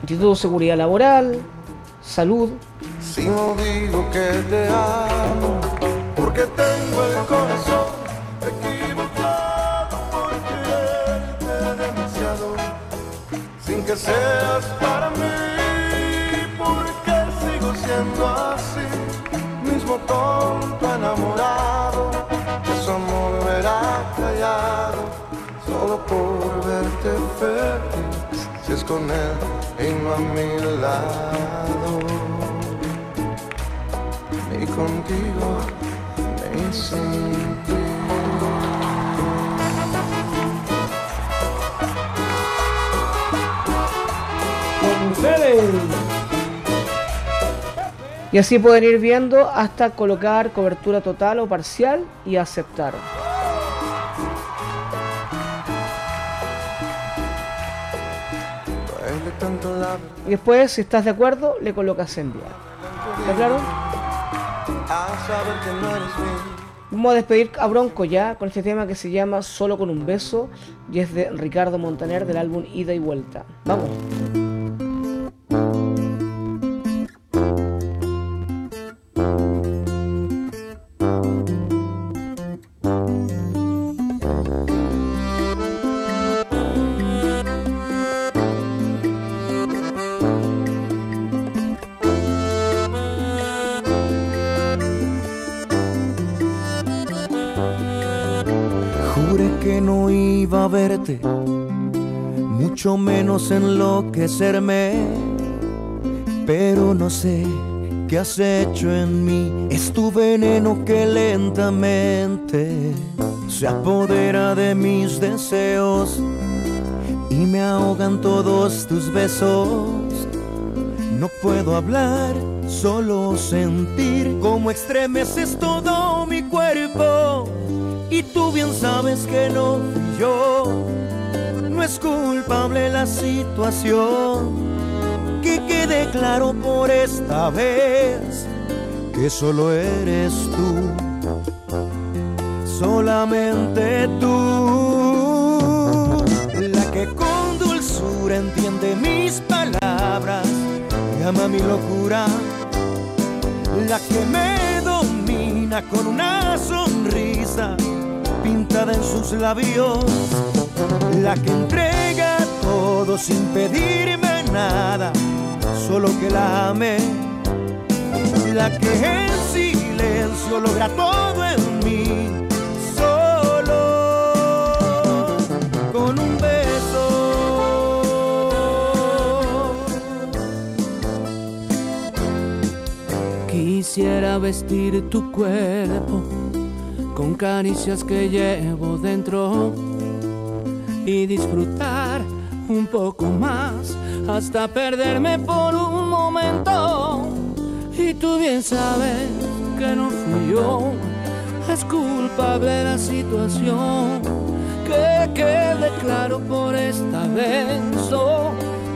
Instituto de Seguridad Laboral, Salud, si no digo que te amo, porque tengo el corazón equivocado por quererte demasiado, sin que seas para mí, mismo así, mismo tonto enamorado, eso amor verá callado, solo por verte feliz, si es con él y no a mi lado. Ni contigo, ni sin ti. Con ustedes. Y así pueden ir viendo hasta colocar cobertura total o parcial y aceptar. Y después, si estás de acuerdo, le colocas enviar. ¿Está claro? a saber que no eres mío. Vamos a despedir a Bronco ya con este tema que se llama Solo con un beso y es de Ricardo Montaner del álbum Ida y Vuelta. Vamos. Que no iba a verte, mucho menos enloquecerme, pero no sé qué has hecho en mí. Es tu veneno que lentamente se apodera de mis deseos y me ahogan todos tus besos. No puedo hablar, solo sentir cómo estremeces todo mi cuerpo. Tú bien sabes que no fui yo, no es culpable la situación. Que quede claro por esta vez que solo eres tú, solamente tú, la que con dulzura entiende mis palabras y ama mi locura, la que me domina con una sonrisa pintada en sus labios, la que entrega todo sin pedirme nada, solo que la ame, la que en silencio logra todo en mí, solo con un beso. Quisiera vestir tu cuerpo con caricias que llevo dentro y disfrutar un poco más hasta perderme por un momento. Y tú bien sabes que no fui yo, es culpable la situación. Que quede claro por esta vez oh,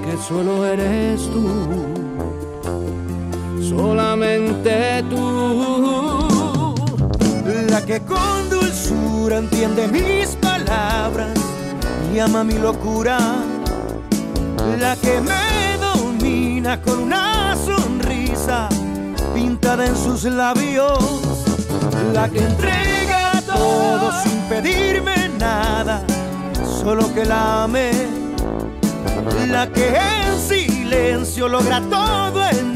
que solo eres tú solamente tú. La que con dulzura entiende mis palabras y ama mi locura. La que me domina con una sonrisa pintada en sus labios. La que entrega todo sin pedirme nada, solo que la ame. La que en silencio logra todo en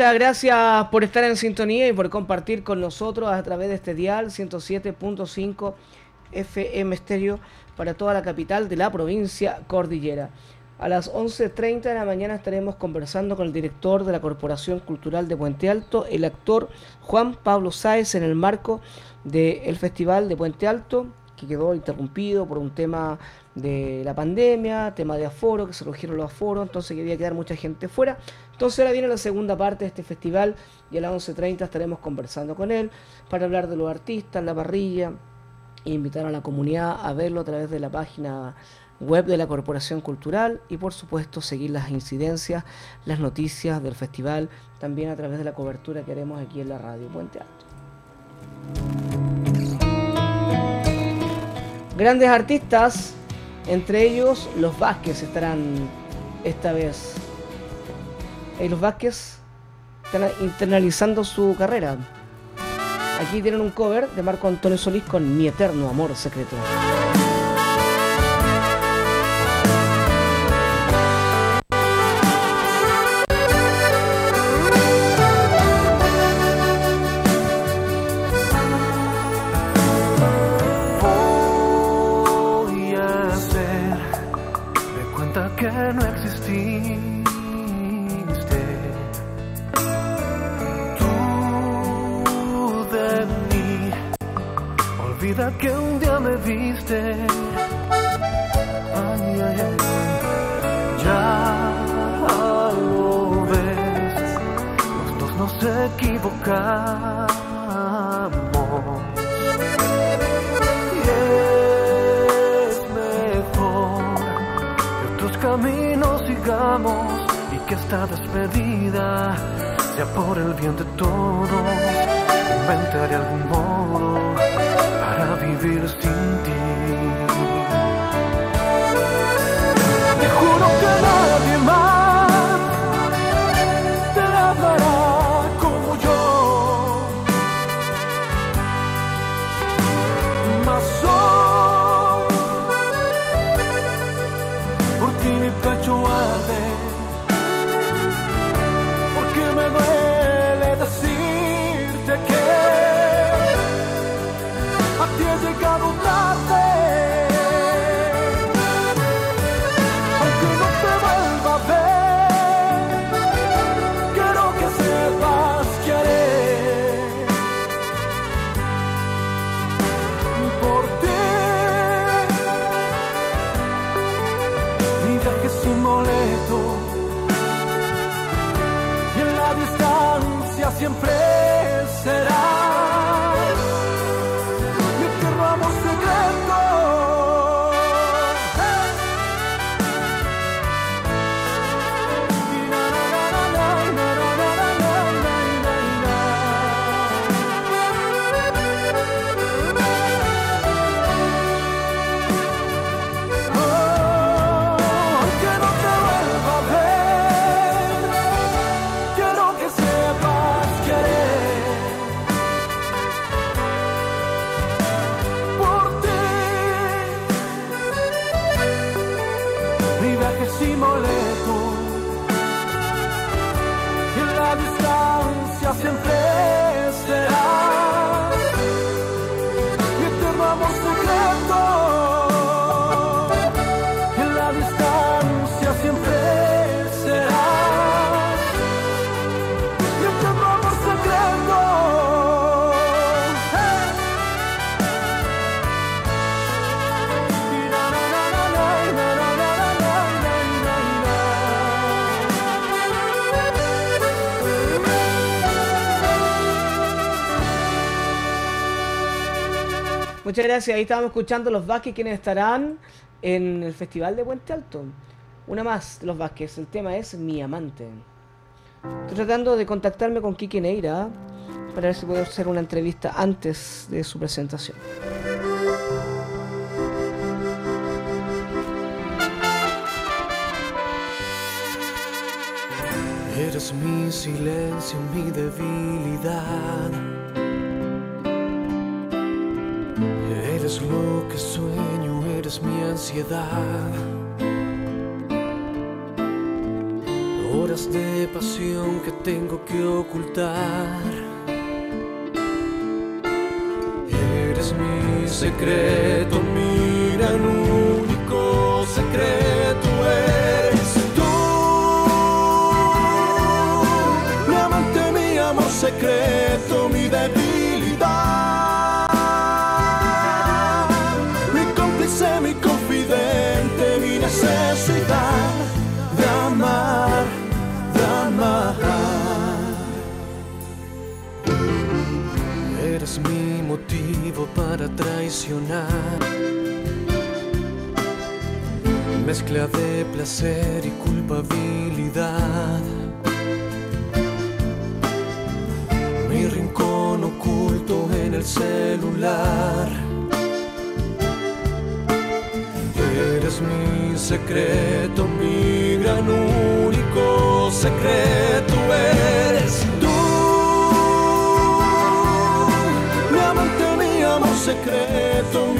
Muchas gracias por estar en sintonía y por compartir con nosotros a través de este dial 107.5 FM estéreo para toda la capital de la provincia cordillera. A las 11.30 de la mañana estaremos conversando con el director de la Corporación Cultural de Puente Alto, el actor Juan Pablo Sáez, en el marco del Festival de Puente Alto, que quedó interrumpido por un tema de la pandemia, tema de aforo, que se redujeron los aforos, entonces quería quedar mucha gente fuera. Entonces ahora viene la segunda parte de este festival y a las 11.30 estaremos conversando con él para hablar de los artistas, la parrilla e invitar a la comunidad a verlo a través de la página web de la Corporación Cultural y por supuesto seguir las incidencias, las noticias del festival, también a través de la cobertura que haremos aquí en la radio Puente Alto. Grandes artistas, entre ellos los Vázquez estarán esta vez. Y los Vázquez están internalizando su carrera. Aquí tienen un cover de Marco Antonio Solís con Mi Eterno Amor Secreto. Que un día me viste. Ay, ay, ay, ya lo ves, los dos nos equivocamos. Y es mejor que tus caminos sigamos y que esta despedida sea por el bien de todos. Inventaré algún modo para vivir sin ti. Muchas gracias. Ahí estábamos escuchando los Vázquez quienes estarán en el Festival de Puente Alto. Una más, los Vázquez. El tema es Mi Amante. Estoy tratando de contactarme con Kiki Neira para ver si puedo hacer una entrevista antes de su presentación. Eres mi silencio, mi debilidad. Eres lo que sueño, eres mi ansiedad. Horas de pasión que tengo que ocultar. Eres mi secreto, mi para traicionar. Mezcla de placer y culpabilidad. Mi rincón oculto en el celular. Eres mi secreto, mi gran único secreto. Eres secreto,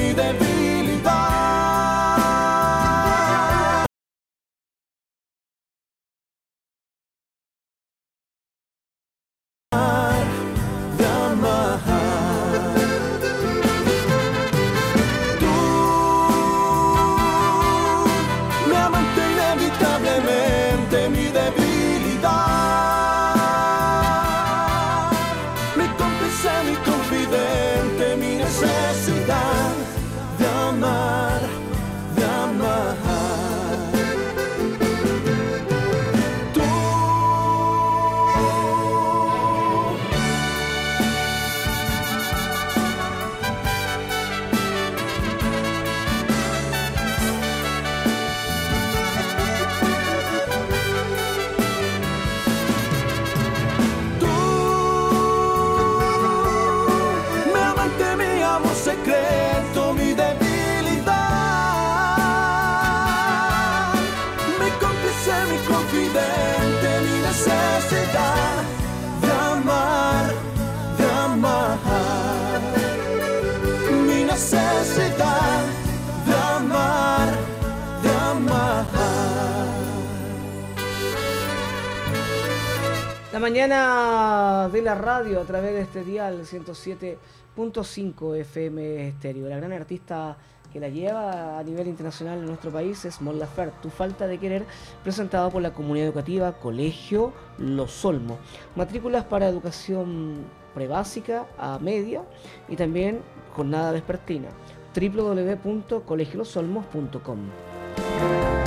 mañana de la radio a través de este dial 107.5 FM estéreo. La gran artista que la lleva a nivel internacional en nuestro país es Mon Tu falta de querer, presentado por la comunidad educativa Colegio Los Olmos. Matrículas para educación prebásica a media y también jornada vespertina. www.colegiolosolmos.com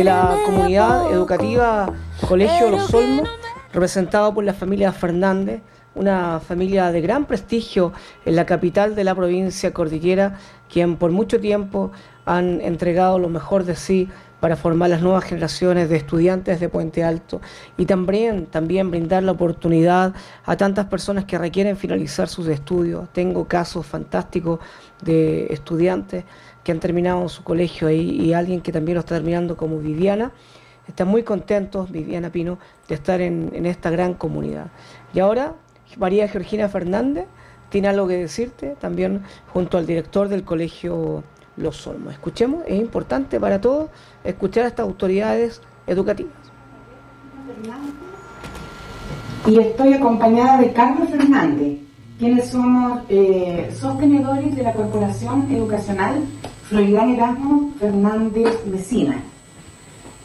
de la comunidad educativa Colegio Los Olmos, representado por la familia Fernández, una familia de gran prestigio en la capital de la provincia cordillera, quien por mucho tiempo han entregado lo mejor de sí para formar las nuevas generaciones de estudiantes de Puente Alto y también, también brindar la oportunidad a tantas personas que requieren finalizar sus estudios. Tengo casos fantásticos de estudiantes que han terminado su colegio ahí y alguien que también lo está terminando como Viviana. Están muy contentos, Viviana Pino, de estar en, en esta gran comunidad. Y ahora, María Georgina Fernández tiene algo que decirte, también junto al director del colegio Los Olmos. Escuchemos, es importante para todos escuchar a estas autoridades educativas. y estoy acompañada de Carlos Fernández, quienes somos eh, sostenedores de la Corporación Educacional Floridán Erasmo Fernández Mesina.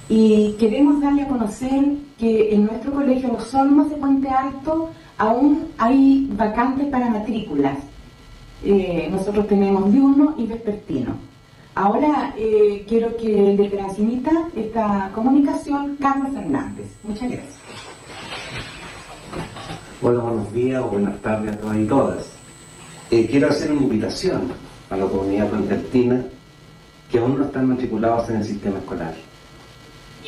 Y queremos darle a conocer que en nuestro colegio Los Olmos de Puente Alto aún hay vacantes para matrículas. Eh, nosotros tenemos diurno y vespertino. Ahora eh, quiero que le transmita esta comunicación Carlos Fernández. Muchas gracias. Hola, buenos días o buenas tardes a todas y todas. Eh, quiero hacer una invitación a la comunidad puentertina que aún no están matriculados en el sistema escolar.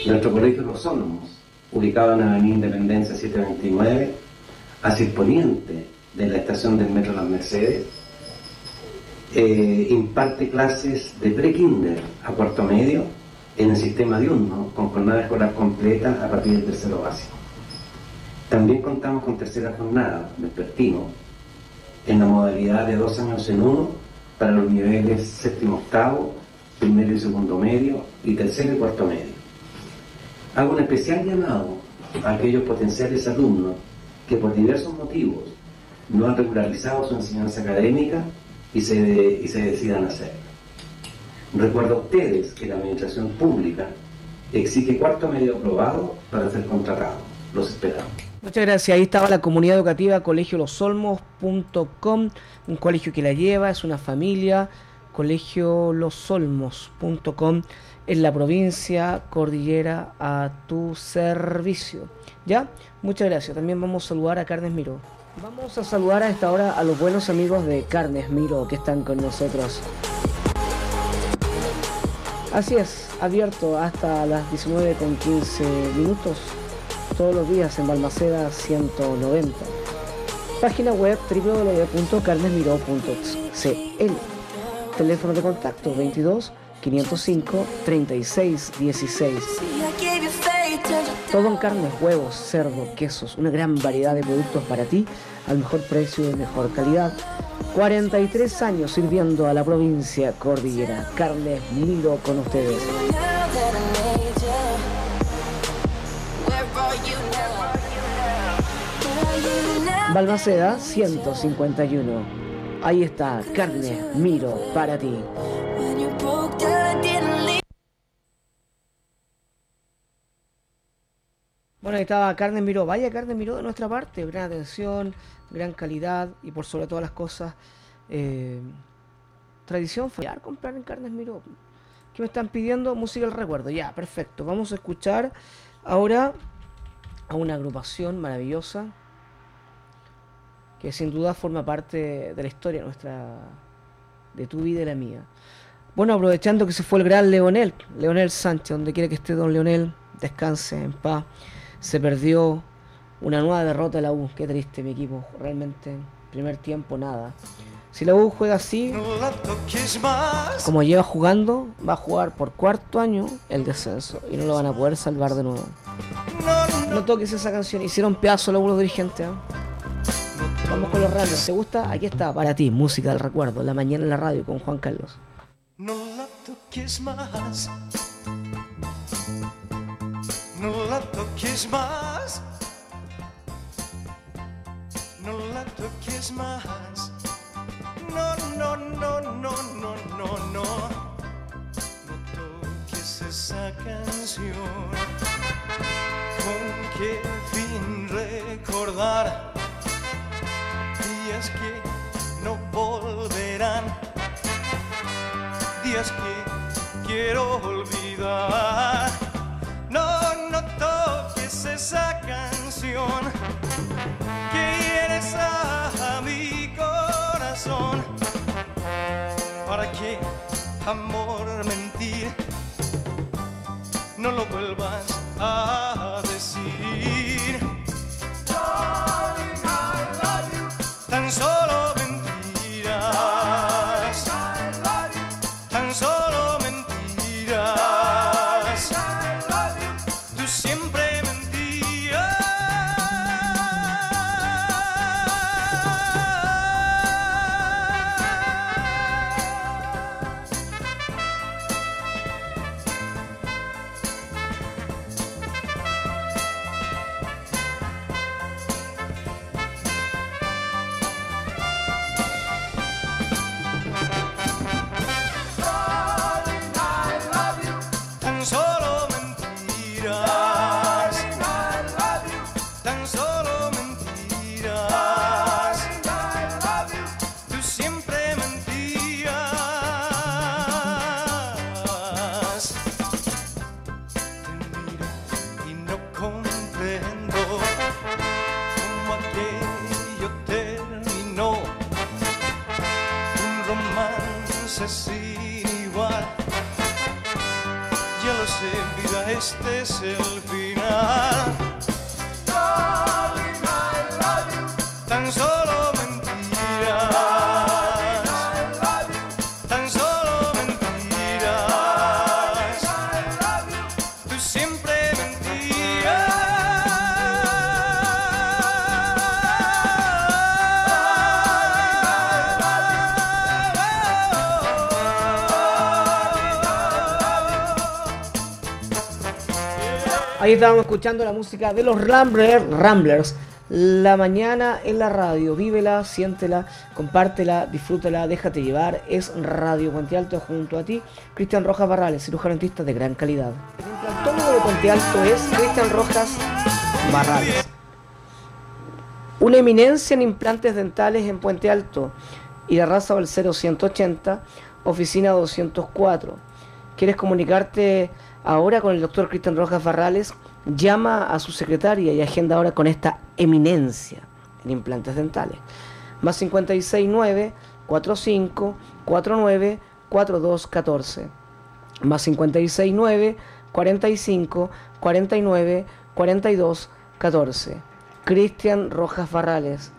Nuestro colegio Los Olmos, ubicado en Avenida Independencia 729, hacia el poniente de la estación del Metro Las Mercedes, eh, imparte clases de pre-kinder a cuarto medio en el sistema diurno, con jornada escolar completa a partir del tercero básico. También contamos con tercera jornada, vespertino, en la modalidad de dos años en uno para los niveles séptimo octavo, primero y segundo medio y tercero y cuarto medio. Hago un especial llamado a aquellos potenciales alumnos que por diversos motivos no han regularizado su enseñanza académica y se, y se decidan hacerlo. Recuerdo a ustedes que la administración pública exige cuarto medio aprobado para ser contratado. Los esperamos. Muchas gracias. Ahí estaba la comunidad educativa colegiolosolmos.com, un colegio que la lleva, es una familia, colegiolosolmos.com en la provincia Cordillera a tu servicio. ¿Ya? Muchas gracias. También vamos a saludar a Carnes Miró. Vamos a saludar a esta hora a los buenos amigos de Carnes Miro que están con nosotros. Así es, abierto hasta las 19 con 15 minutos todos los días en Balmaceda 190. Página web www.carnesmiró.cl. Teléfono de contacto 22 505 36 16. Todo en carnes, huevos, cerdo, quesos, una gran variedad de productos para ti al mejor precio y mejor calidad. 43 años sirviendo a la provincia Cordillera. Carnes Miro con ustedes. Balmaceda 151. Ahí está, carne Miro para ti. Bueno, ahí estaba Carne Miró. Vaya Carne Miró de nuestra parte. Gran atención, gran calidad y por sobre todas las cosas, eh, tradición familiar comprar en Carnes Miró. ¿Qué me están pidiendo? Música del recuerdo. Ya, perfecto. Vamos a escuchar ahora a una agrupación maravillosa que sin duda forma parte de la historia nuestra, de tu vida y la mía. Bueno, aprovechando que se fue el gran Leonel, Leonel Sánchez, donde quiera que esté don Leonel, descanse en paz. Se perdió una nueva derrota de la U, qué triste mi equipo, realmente, primer tiempo nada. Si la U juega así, como lleva jugando, va a jugar por cuarto año el descenso y no lo van a poder salvar de nuevo. No toques esa canción, hicieron pedazo la U los dirigentes. ¿eh? Vamos con los random. ¿Te gusta? Aquí está, para ti, música del recuerdo, la mañana en la radio con Juan Carlos. No la toques más. No la toques más. No la toques más. No, no, no, no, no, no, no. No toques esa canción. ¿Con qué fin recordar? Días que no volverán días que quiero olvidar. No, no toques esa canción que hieres a mi corazón. ¿Para qué, amor, mentir? No lo vuelvas a decir. Este estábamos escuchando la música de los Ramblers, Ramblers. La mañana en la radio, vívela, siéntela, compártela, disfrútala, déjate llevar. Es Radio Puente Alto junto a ti, Cristian Rojas Barrales, cirujano dentista de gran calidad. El implantólogo de Puente Alto es Cristian Rojas Barrales. Una eminencia en implantes dentales en Puente Alto y la raza del 0180, oficina 204. ¿Quieres comunicarte ahora con el doctor Cristian Rojas Barrales? Llama a su secretaria y agenda ahora con esta eminencia en implantes dentales. Más 569 45 49 42 14. Más 569 45 49 42 14. Cristian Rojas Barrales,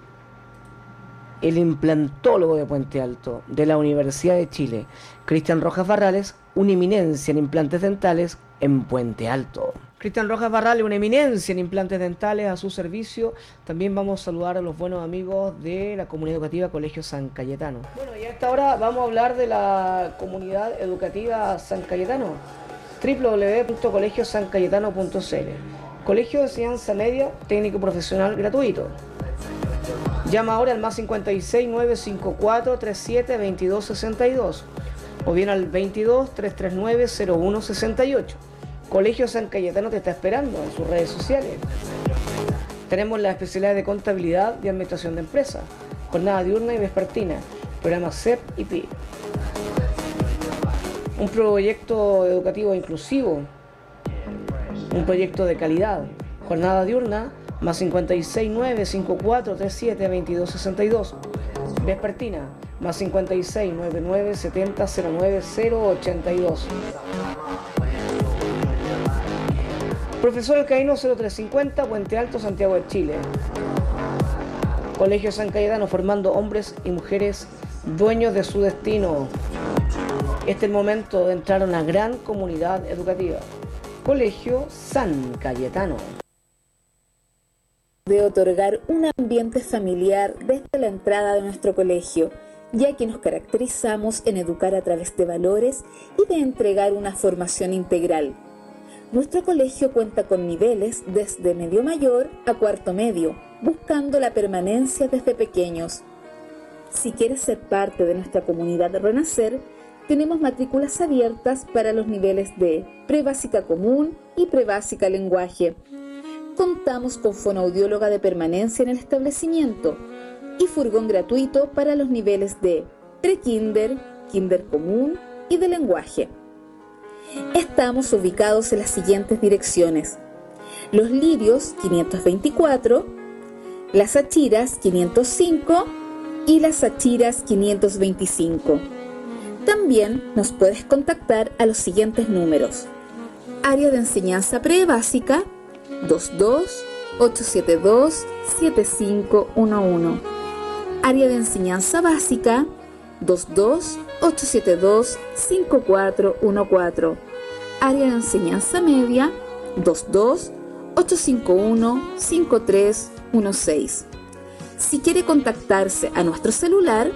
el implantólogo de Puente Alto de la Universidad de Chile. Cristian Rojas Barrales, una eminencia en implantes dentales en Puente Alto. Cristian Rojas Barrales, una eminencia en implantes dentales a su servicio. También vamos a saludar a los buenos amigos de la comunidad educativa Colegio San Cayetano. Bueno, y a esta hora vamos a hablar de la comunidad educativa San Cayetano. www.colegiosancayetano.cl Colegio de Enseñanza Media, técnico profesional gratuito. Llama ahora al más 56 954 37 22 62 o bien al 22 339 01 68. Colegio San Cayetano te está esperando en sus redes sociales. Tenemos la especialidad de contabilidad y administración de empresas, jornada diurna y vespertina, programa CEP y PI. Un proyecto educativo inclusivo, un proyecto de calidad, jornada diurna, más 56 954 37 22 62. Vespertina, más 56 Profesor Alcaíno 0350, Puente Alto, Santiago de Chile. Colegio San Cayetano formando hombres y mujeres dueños de su destino. Este es el momento de entrar a una gran comunidad educativa. Colegio San Cayetano. de otorgar un ambiente familiar desde la entrada de nuestro colegio, ya que nos caracterizamos en educar a través de valores y de entregar una formación integral. Nuestro colegio cuenta con niveles desde medio mayor a cuarto medio, buscando la permanencia desde pequeños. Si quieres ser parte de nuestra comunidad de Renacer, tenemos matrículas abiertas para los niveles de prebásica común y prebásica lenguaje. Contamos con fonoaudióloga de permanencia en el establecimiento y furgón gratuito para los niveles de prekinder, kinder común y de lenguaje. Estamos ubicados en las siguientes direcciones. Los Lirios 524, Las Achiras 505 y Las Achiras 525. También nos puedes contactar a los siguientes números. Área de enseñanza prebásica 22 872 7511. Área de enseñanza básica 22 872 5414. Área de enseñanza media 22 851 5316. Si quiere contactarse a nuestro celular,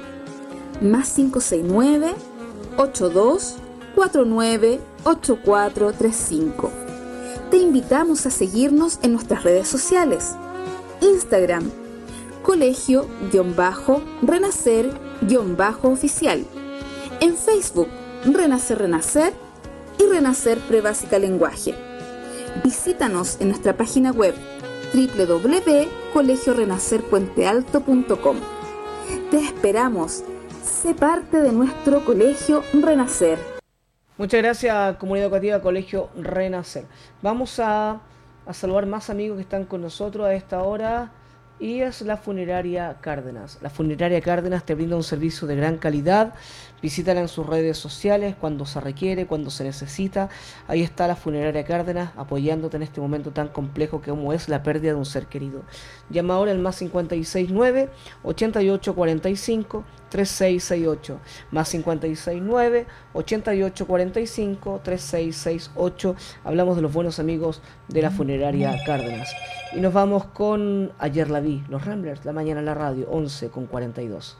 más 569 82 49 8435. Te invitamos a seguirnos en nuestras redes sociales. Instagram, colegio-renacer-oficial. En Facebook, Renacer Renacer y Renacer Prebásica Lenguaje. Visítanos en nuestra página web www.colegiorenacerpuentealto.com. Te esperamos. Sé parte de nuestro colegio Renacer. Muchas gracias, comunidad educativa Colegio Renacer. Vamos a, a saludar más amigos que están con nosotros a esta hora y es la funeraria Cárdenas. La funeraria Cárdenas te brinda un servicio de gran calidad. Visítala en sus redes sociales cuando se requiere, cuando se necesita. Ahí está la funeraria Cárdenas apoyándote en este momento tan complejo como es la pérdida de un ser querido. Llama ahora al más 569 8845 3668 más 569 8845 3668 hablamos de los buenos amigos de la funeraria Cárdenas y nos vamos con ayer la vi los Ramblers la mañana en la radio 11 con 42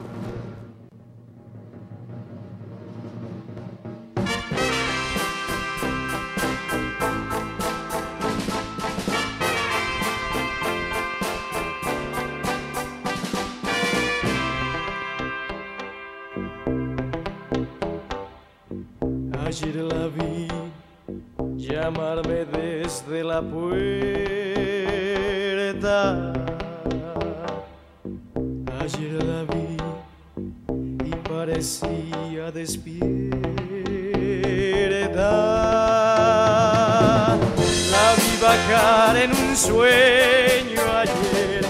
llamarme desde la puerta. Ayer la vi y parecía despierta. La vi bajar en un sueño ayer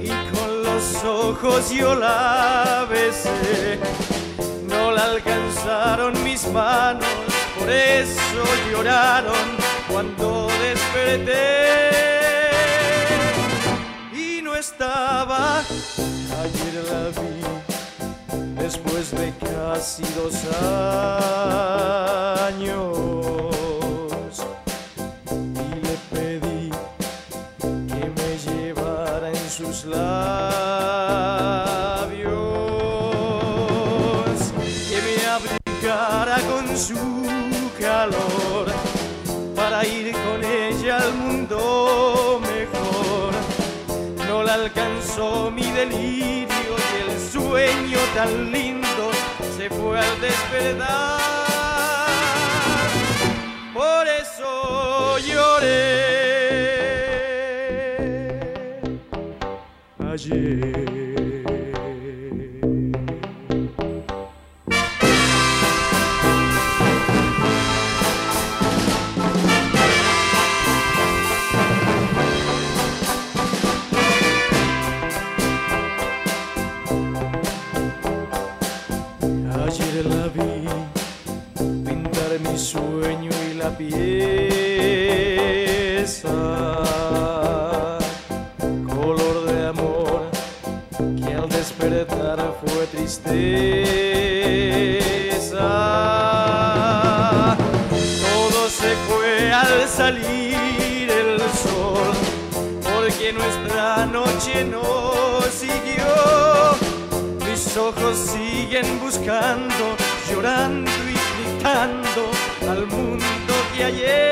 y con los ojos yo la besé la alcanzaron mis manos, por eso lloraron cuando desperté. Y no estaba, ayer la vi, después de casi dos años. Y le pedí que me llevara en sus labios su calor para ir con ella al mundo mejor. No la alcanzó mi delirio y el sueño tan lindo se fue al despertar. Por eso lloré. Ayer pieza, color de amor que al despertar fue tristeza. Todo se fue al salir el sol, porque nuestra noche no siguió. Mis ojos siguen buscando, llorando y gritando al mundo que ayer,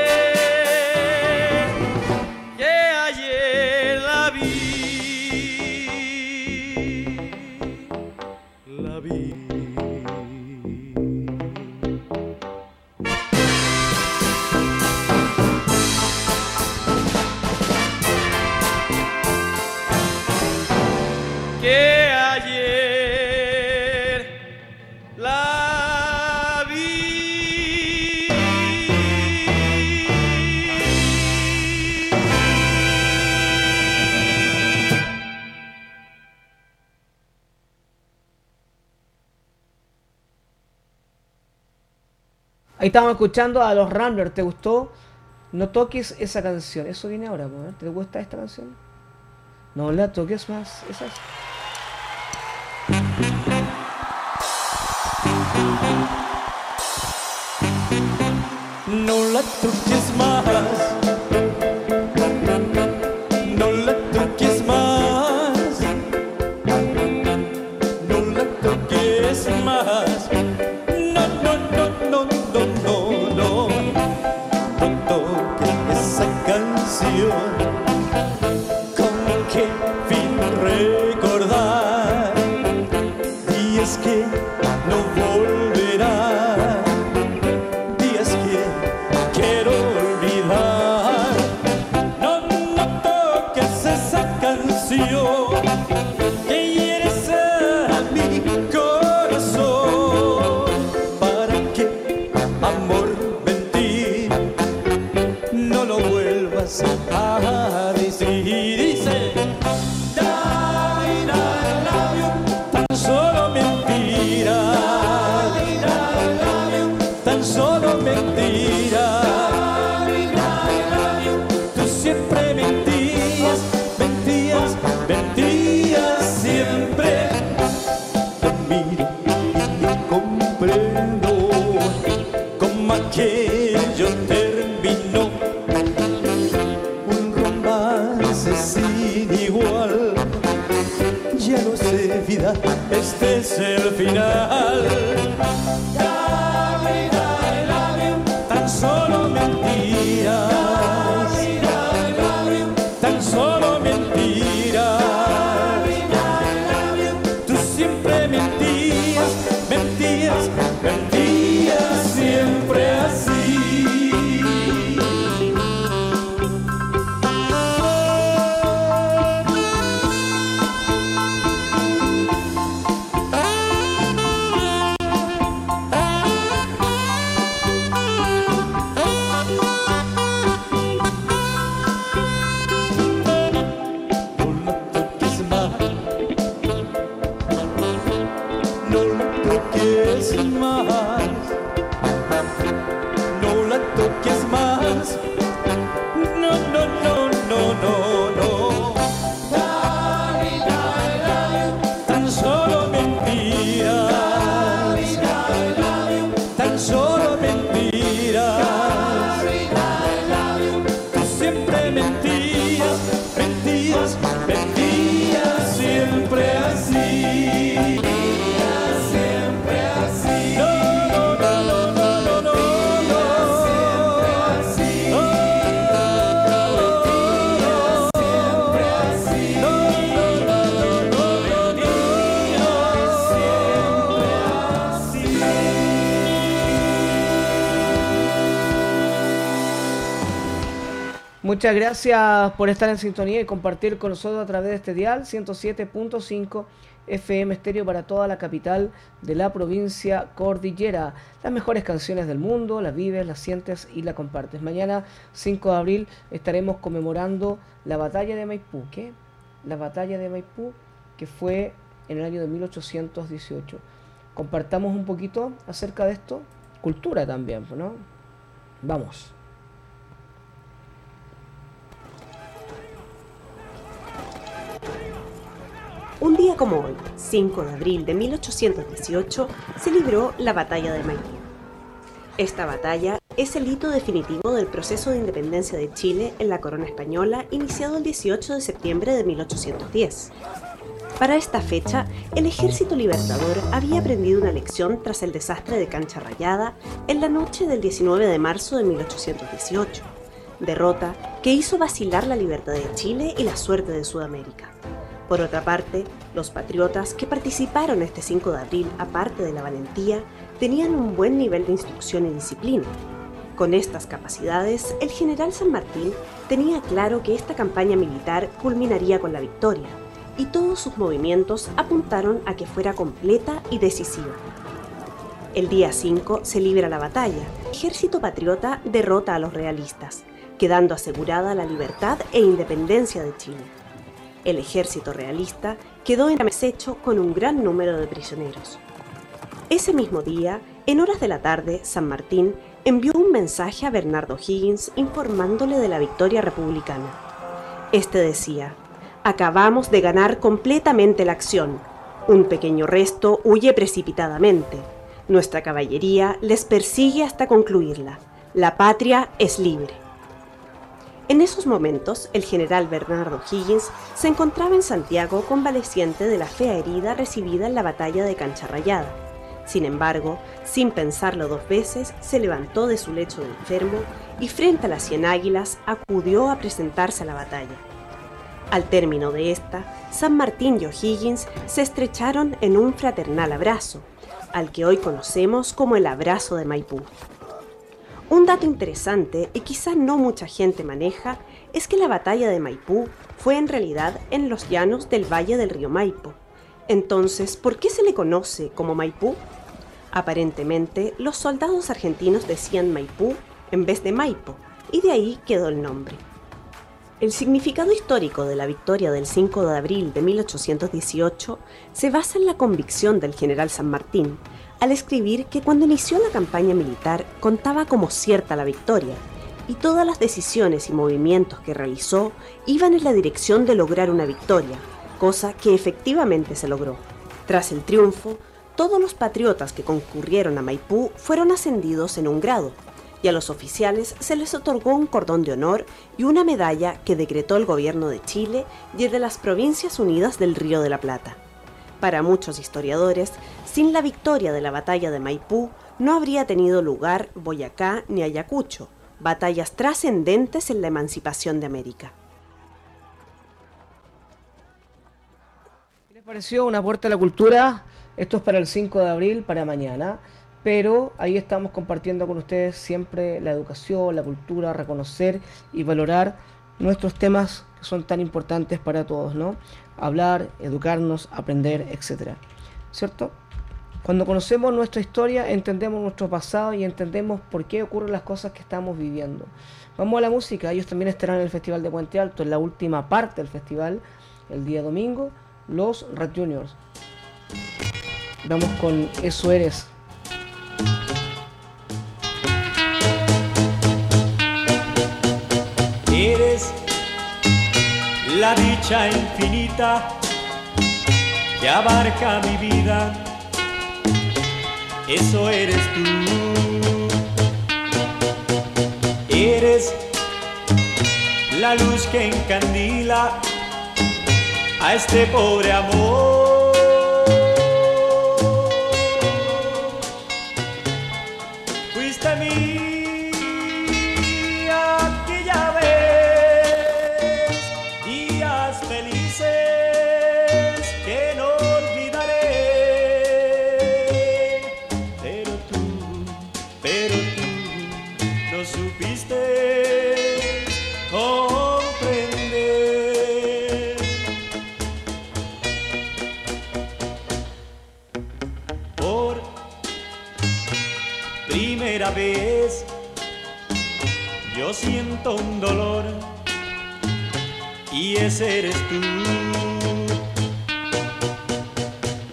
estamos escuchando a los Ramblers. ¿Te gustó? No toques esa canción. Eso viene ahora, ¿eh? ¿te gusta esta canción? No la toques más. No la toques más. Muchas gracias por estar en sintonía y compartir con nosotros a través de este dial 107.5 FM estéreo para toda la capital de la provincia cordillera. Las mejores canciones del mundo, las vives, las sientes y las compartes. Mañana 5 de abril estaremos conmemorando la batalla de Maipú. ¿Qué? La batalla de Maipú que fue en el año de 1818. Compartamos un poquito acerca de esto. Cultura también, ¿no? Vamos. Un día como hoy, 5 de abril de 1818, se libró la Batalla de Maipú. Esta batalla es el hito definitivo del proceso de independencia de Chile en la corona española iniciado el 18 de septiembre de 1810. Para esta fecha, el ejército libertador había aprendido una lección tras el desastre de Cancha Rayada en la noche del 19 de marzo de 1818, derrota que hizo vacilar la libertad de Chile y la suerte de Sudamérica. Por otra parte, los patriotas que participaron este 5 de abril, aparte de la valentía, tenían un buen nivel de instrucción y disciplina. Con estas capacidades, el general San Martín tenía claro que esta campaña militar culminaría con la victoria, y todos sus movimientos apuntaron a que fuera completa y decisiva. El día 5 se libra la batalla. Ejército patriota derrota a los realistas, quedando asegurada la libertad e independencia de Chile. El ejército realista quedó en hecho con un gran número de prisioneros. Ese mismo día, en horas de la tarde, San Martín envió un mensaje a Bernardo Higgins informándole de la victoria republicana. Este decía, acabamos de ganar completamente la acción. Un pequeño resto huye precipitadamente. Nuestra caballería les persigue hasta concluirla. La patria es libre. En esos momentos, el general Bernardo Higgins se encontraba en Santiago convaleciente de la fea herida recibida en la batalla de Cancha Rayada. Sin embargo, sin pensarlo dos veces, se levantó de su lecho de enfermo y frente a las cien águilas acudió a presentarse a la batalla. Al término de esta, San Martín y O'Higgins se estrecharon en un fraternal abrazo, al que hoy conocemos como el abrazo de Maipú. Un dato interesante y quizá no mucha gente maneja es que la batalla de Maipú fue en realidad en los llanos del valle del río Maipo. Entonces, ¿por qué se le conoce como Maipú? Aparentemente, los soldados argentinos decían Maipú en vez de Maipo, y de ahí quedó el nombre. El significado histórico de la victoria del 5 de abril de 1818 se basa en la convicción del general San Martín, al escribir que cuando inició la campaña militar contaba como cierta la victoria, y todas las decisiones y movimientos que realizó iban en la dirección de lograr una victoria, cosa que efectivamente se logró. Tras el triunfo, todos los patriotas que concurrieron a Maipú fueron ascendidos en un grado, y a los oficiales se les otorgó un cordón de honor y una medalla que decretó el gobierno de Chile y el de las Provincias Unidas del Río de la Plata. Para muchos historiadores, sin la victoria de la batalla de Maipú no habría tenido lugar Boyacá ni Ayacucho, batallas trascendentes en la emancipación de América. ¿Qué les pareció una puerta a la cultura? Esto es para el 5 de abril, para mañana. Pero ahí estamos compartiendo con ustedes siempre la educación, la cultura, reconocer y valorar nuestros temas son tan importantes para todos, ¿no? Hablar, educarnos, aprender, etcétera. ¿Cierto? Cuando conocemos nuestra historia, entendemos nuestro pasado y entendemos por qué ocurren las cosas que estamos viviendo. Vamos a la música, ellos también estarán en el Festival de Puente Alto, en la última parte del festival, el día domingo, los Red Juniors. Vamos con Eso Eres. Eres la dicha infinita que abarca mi vida. Eso eres tú. Eres la luz que encandila a este pobre amor. Siento un dolor y ese eres tú.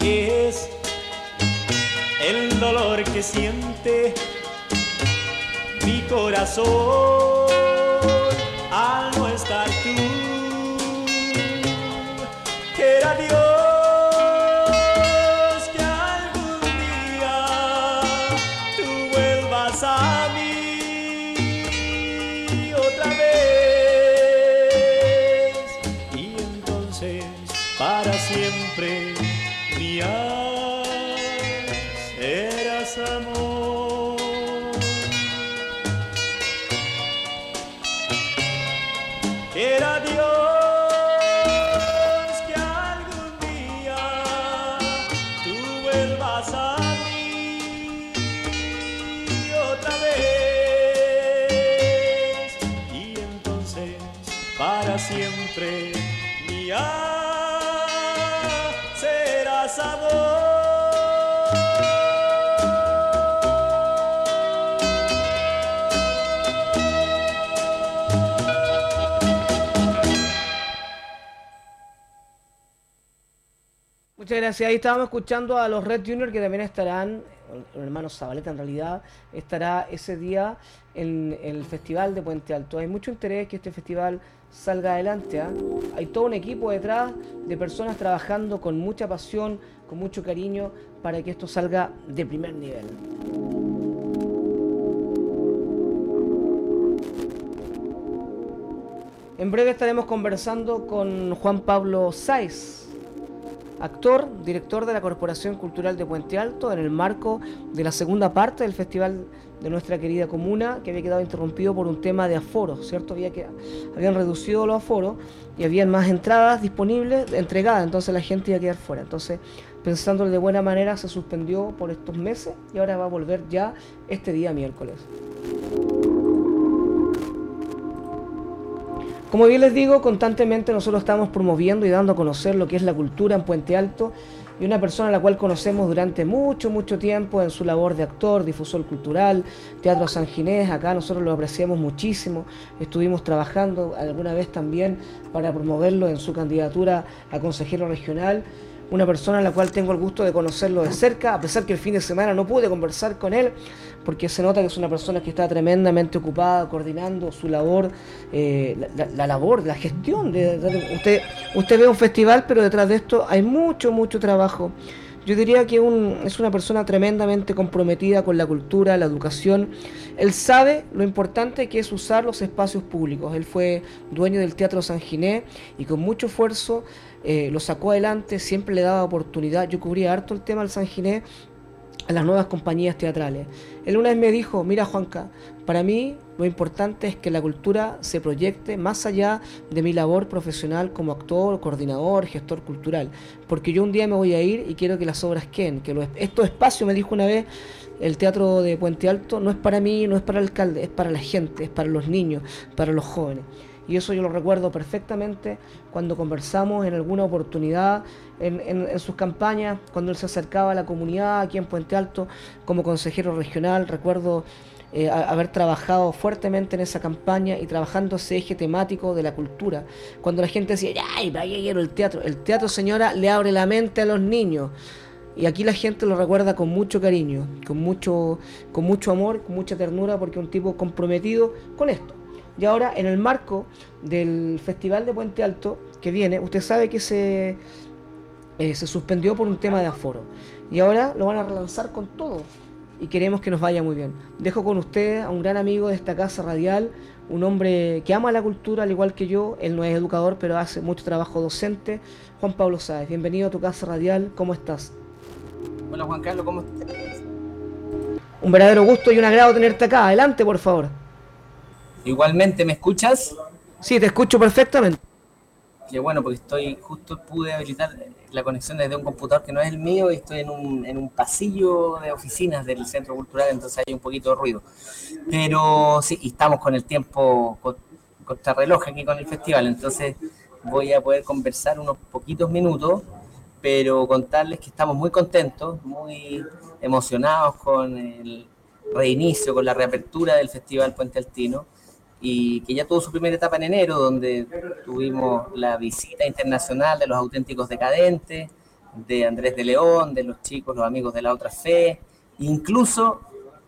Es el dolor que siente mi corazón Ahí estábamos escuchando a los Red Junior que también estarán el hermano Zabaleta en realidad, estará ese día en el Festival de Puente Alto. Hay mucho interés que este festival salga adelante. ¿ah? Hay todo un equipo detrás de personas trabajando con mucha pasión, con mucho cariño, para que esto salga de primer nivel. En breve estaremos conversando con Juan Pablo Sáez, actor, director de la Corporación Cultural de Puente Alto, en el marco de la segunda parte del Festival de nuestra querida comuna, que había quedado interrumpido por un tema de aforo, ¿cierto? Había que, habían reducido los aforos y habían más entradas disponibles, entregadas, entonces la gente iba a quedar fuera. Entonces, pensándolo de buena manera, se suspendió por estos meses y ahora va a volver ya este día miércoles. Como bien les digo, constantemente nosotros estamos promoviendo y dando a conocer lo que es la cultura en Puente Alto y una persona a la cual conocemos durante mucho, mucho tiempo en su labor de actor, difusor cultural, Teatro San Ginés, acá nosotros lo apreciamos muchísimo, estuvimos trabajando alguna vez también para promoverlo en su candidatura a consejero regional una persona a la cual tengo el gusto de conocerlo de cerca, a pesar que el fin de semana no pude conversar con él, porque se nota que es una persona que está tremendamente ocupada coordinando su labor, eh, la, labor, la gestión. De, usted, usted ve un festival, pero detrás de esto hay mucho, mucho trabajo. Yo diría que es una persona tremendamente comprometida con la cultura, la educación. Él sabe lo importante que es usar los espacios públicos. Él fue dueño del Teatro San Ginés y con mucho esfuerzo eh, lo sacó adelante, siempre le daba oportunidad. Yo cubría harto el tema del San Ginés a las nuevas compañías teatrales. Él una vez me dijo, mira Juanca, para mí lo importante es que la cultura se proyecte más allá de mi labor profesional como actor, coordinador, gestor cultural, porque yo un día me voy a ir y quiero que las obras queden, que los, estos espacios, me dijo una vez, el teatro de Puente Alto no es para mí, no es para el alcalde, es para la gente, es para los niños, para los jóvenes. Y eso yo lo recuerdo perfectamente cuando conversamos en alguna oportunidad en, sus campañas, cuando él se acercaba a la comunidad aquí en Puente Alto como consejero regional. Recuerdo eh, haber trabajado fuertemente en esa campaña y trabajando ese eje temático de la cultura. Cuando la gente decía, ¡ay, vaya el teatro! El teatro, señora, le abre la mente a los niños. Y aquí la gente lo recuerda con mucho cariño, con mucho, con mucho amor, con mucha ternura, porque es un tipo comprometido con esto. Y ahora, en el marco del Festival de Puente Alto que viene, usted sabe que se, eh, se suspendió por un tema de aforo. Y ahora lo van a relanzar con todo. Y queremos que nos vaya muy bien. Dejo con usted a un gran amigo de esta casa radial, un hombre que ama la cultura al igual que yo. Él no es educador, pero hace mucho trabajo docente. Juan Pablo Sáez, bienvenido a tu casa radial. ¿Cómo estás? Hola Juan Carlos, ¿cómo estás? Un verdadero gusto y un agrado tenerte acá. Adelante, por favor. Igualmente, ¿me escuchas? Sí, te escucho perfectamente. Qué bueno, porque estoy, justo pude habilitar la conexión desde un computador que no es el mío y estoy en un, en un pasillo de oficinas del Centro Cultural, entonces hay un poquito de ruido. Pero sí, estamos con el tiempo contra reloj aquí con el festival, entonces voy a poder conversar unos poquitos minutos, pero contarles que estamos muy contentos, muy emocionados con el reinicio, con la reapertura del Festival Puente Altino y que ya tuvo su primera etapa en enero, donde tuvimos la visita internacional de los auténticos decadentes, de Andrés de León, de los chicos, los amigos de la otra fe, incluso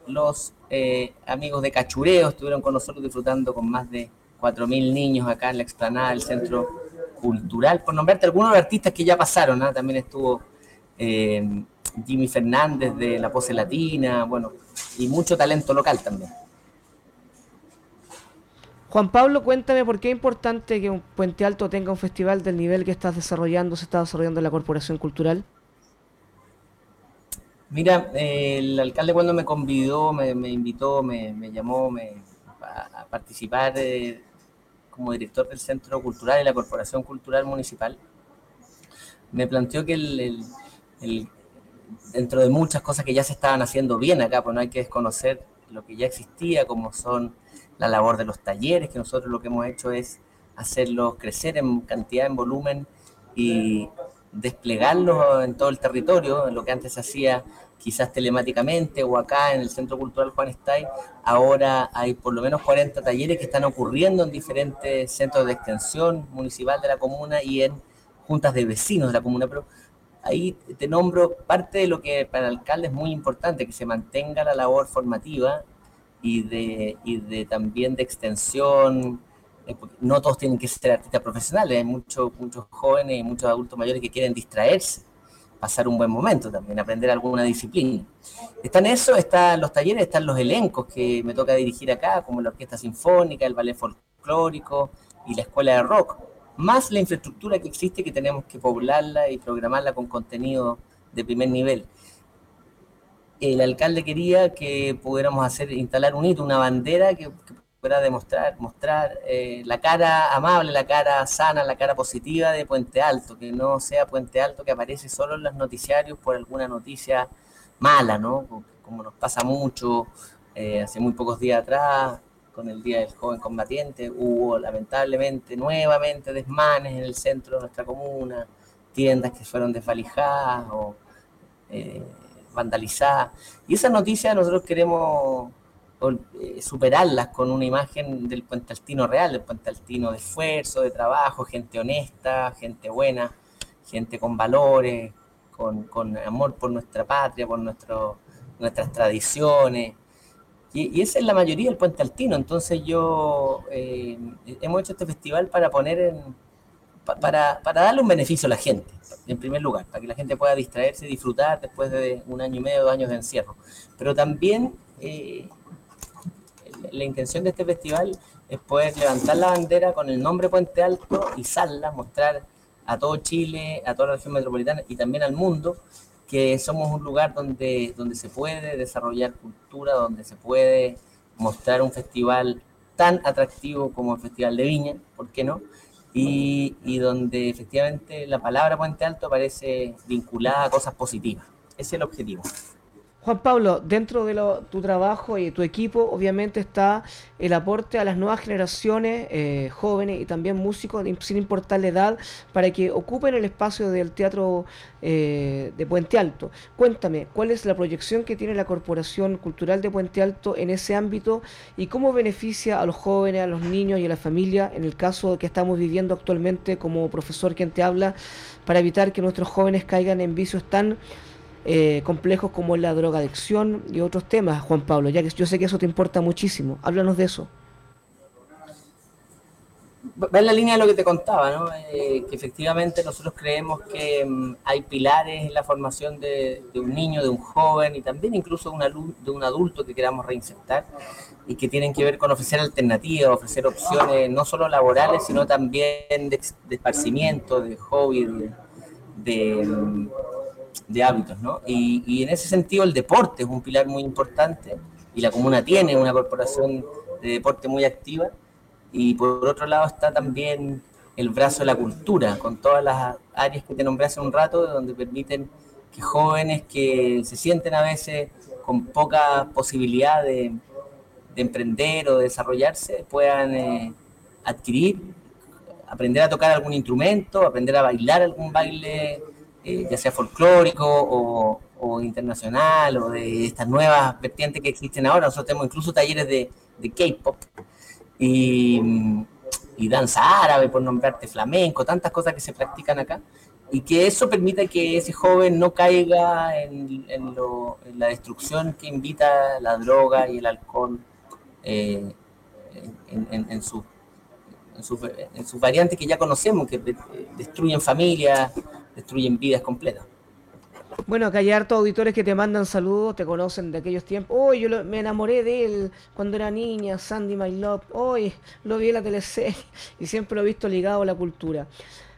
los eh, amigos de Cachureo estuvieron con nosotros disfrutando con más de 4.000 niños acá en la explanada del Centro Cultural, por nombrarte algunos artistas que ya pasaron, ¿ah? también estuvo eh, Jimmy Fernández de La Pose Latina, bueno, y mucho talento local también. Juan Pablo, cuéntame por qué es importante que un Puente Alto tenga un festival del nivel que estás desarrollando, se está desarrollando en la Corporación Cultural. Mira, eh, el alcalde cuando me convidó, me, invitó, me, llamó a, participar eh, como director del Centro Cultural y la Corporación Cultural Municipal, me planteó que dentro de muchas cosas que ya se estaban haciendo bien acá, pues no hay que desconocer lo que ya existía, como son la labor de los talleres, que nosotros lo que hemos hecho es hacerlos crecer en cantidad, en volumen y desplegarlos en todo el territorio, lo que antes se hacía quizás telemáticamente o acá en el Centro Cultural Juan Estay, ahora hay por lo menos 40 talleres que están ocurriendo en diferentes centros de extensión municipal de la comuna y en juntas de vecinos de la comuna, pero ahí te nombro parte de lo que para el alcalde es muy importante, que se mantenga la labor formativa y de, y de también de extensión. eh, No todos tienen que ser artistas profesionales, hay muchos, muchos jóvenes y muchos adultos mayores que quieren distraerse, pasar un buen momento también, aprender alguna disciplina. Están eso, están los talleres, están los elencos que me toca dirigir acá, como la Orquesta Sinfónica, el Ballet Folclórico y la Escuela de Rock, más la infraestructura que existe que tenemos que poblarla y programarla con contenido de primer nivel. El alcalde quería que pudiéramos hacer, instalar un hito, una bandera que, que pudiera demostrar, mostrar eh, la cara amable, la cara sana, la cara positiva de Puente Alto, que no sea Puente Alto que aparece solo en los noticiarios por alguna noticia mala, ¿no? Como nos pasa mucho, eh, hace muy pocos días atrás, con el Día del Joven Combatiente, hubo lamentablemente nuevamente desmanes en el centro de nuestra comuna, tiendas que fueron desvalijadas o eh, vandalizadas. Y esas noticias nosotros queremos eh, superarlas con una imagen del Puente Altino real, del Puente Altino de esfuerzo, de trabajo, gente honesta, gente buena, gente con valores, con, con amor por nuestra patria, por nuestras tradiciones. Y, esa es la mayoría del Puente Altino. Entonces yo eh, hemos hecho este festival para poner en, para, darle un beneficio a la gente, en primer lugar, para que la gente pueda distraerse y disfrutar después de un año y medio, dos años de encierro. Pero también eh, la intención de este festival es poder levantar la bandera con el nombre Puente Alto, izarla, mostrar a todo Chile, a toda la región metropolitana y también al mundo que somos un lugar donde, donde se puede desarrollar cultura, donde se puede mostrar un festival tan atractivo como el Festival de Viña, ¿por qué no? Y, y donde efectivamente la palabra Puente Alto aparece vinculada a cosas positivas. Ese es el objetivo. Juan Pablo, dentro de tu trabajo y tu equipo, obviamente está el aporte a las nuevas generaciones, eh, jóvenes y también músicos, sin importar la edad, para que ocupen el espacio del teatro eh, de Puente Alto. Cuéntame, ¿cuál es la proyección que tiene la Corporación Cultural de Puente Alto en ese ámbito y cómo beneficia a los jóvenes, a los niños y a la familia en el caso que estamos viviendo actualmente como profesor quien te habla, para evitar que nuestros jóvenes caigan en vicios tan eh, complejos como la drogadicción y otros temas, Juan Pablo, ya que yo sé que eso te importa muchísimo. Háblanos de eso. va en la línea de lo que te contaba, ¿no? Eh, que efectivamente nosotros creemos que mm, hay pilares en la formación de, un niño, de un joven y también incluso un, de un adulto que queramos reinsertar y que tienen que ver con ofrecer alternativas, ofrecer opciones no solo laborales, sino también de, de esparcimiento, de hobby, de, de, mm, de hábitos, ¿no? Y, en ese sentido el deporte es un pilar muy importante y la comuna tiene una corporación de deporte muy activa y por otro lado está también el brazo de la cultura, con todas las áreas que te nombré hace un rato, donde permiten que jóvenes que se sienten a veces con poca posibilidad de, de emprender o de desarrollarse puedan eh, adquirir, aprender a tocar algún instrumento, aprender a bailar algún baile, eh, ya sea folclórico o, o internacional o de estas nuevas vertientes que existen ahora. Nosotros tenemos incluso talleres de, de K-pop y, y danza árabe, por nombrarte flamenco, tantas cosas que se practican acá, y que eso permita que ese joven no caiga en, en lo- en la destrucción que invita la droga y el alcohol eh, en, en- en su- en sus en sus variantes que ya conocemos, que de- destruyen familias, destruyen vidas completas. Bueno, acá hay hartos auditores que te mandan saludos, te conocen de aquellos tiempos. Hoy yo lo- me enamoré de él cuando era niña, Sandy My Love. Hoy lo vi en la teleserie y siempre lo he visto ligado a la cultura.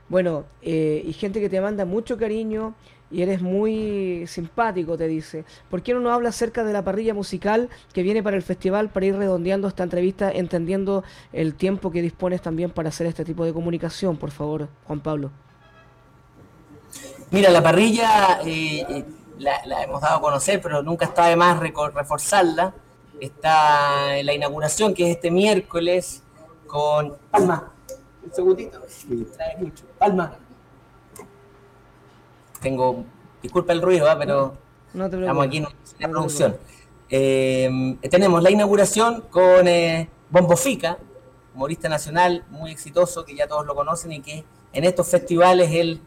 Bueno, eh, y gente que te manda mucho cariño y eres muy simpático, te dice. ¿Por qué no nos habla acerca de la parrilla musical que viene para el festival para ir redondeando esta entrevista, entendiendo el tiempo que dispones también para hacer este tipo de comunicación, por favor, Juan Pablo? Mira, la parrilla eh, eh, la, la hemos dado a conocer, pero nunca está de más reforzarla. Está en la inauguración, que es este miércoles, con Palma. Un segundito. distrae mucho. Palma. Tengo, disculpa el ruido, ¿ah? pero No te estamos aquí en te producción. Eh, tenemos la inauguración con eh, Bombo Fica, humorista nacional muy exitoso, que ya todos lo conocen y que en estos festivales él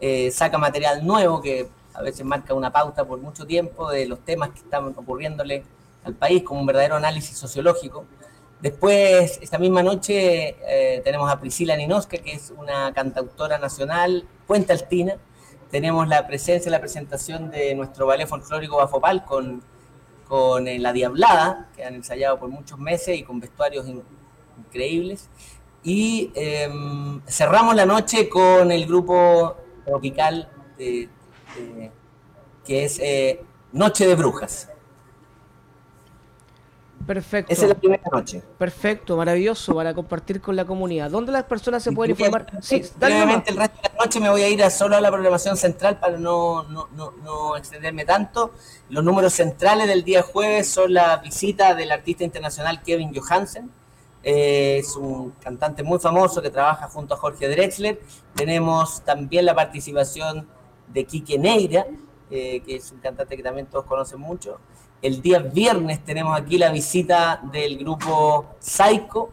eh, saca material nuevo que a veces marca una pauta por mucho tiempo de los temas que están ocurriéndole al país como un verdadero análisis sociológico. Después, esta misma noche, eh, tenemos a Priscila Ninoska, que es una cantautora nacional, Puente Altina. Tenemos la presencia, la presentación de nuestro ballet folclórico Bafopal con, con eh, La Diablada, que han ensayado por muchos meses y con vestuarios in- increíbles. Y em, cerramos la noche con el grupo tropical de- de- que es eh, Noche de Brujas. Perfecto. Esa es la primera noche. Perfecto, maravilloso para compartir con la comunidad. ¿Dónde las personas se pueden informar? Sí. Brevemente, el resto de la noche me voy a ir a solo a la programación central para no, no, no, no extenderme tanto. Los números centrales del día jueves son la visita del artista internacional Kevin Johansen. Es un cantante muy famoso que trabaja junto a Jorge Drexler. Tenemos también la participación de Quique Neira, eh, que es un cantante que también todos conocen mucho. El día viernes tenemos aquí la visita del grupo Psycho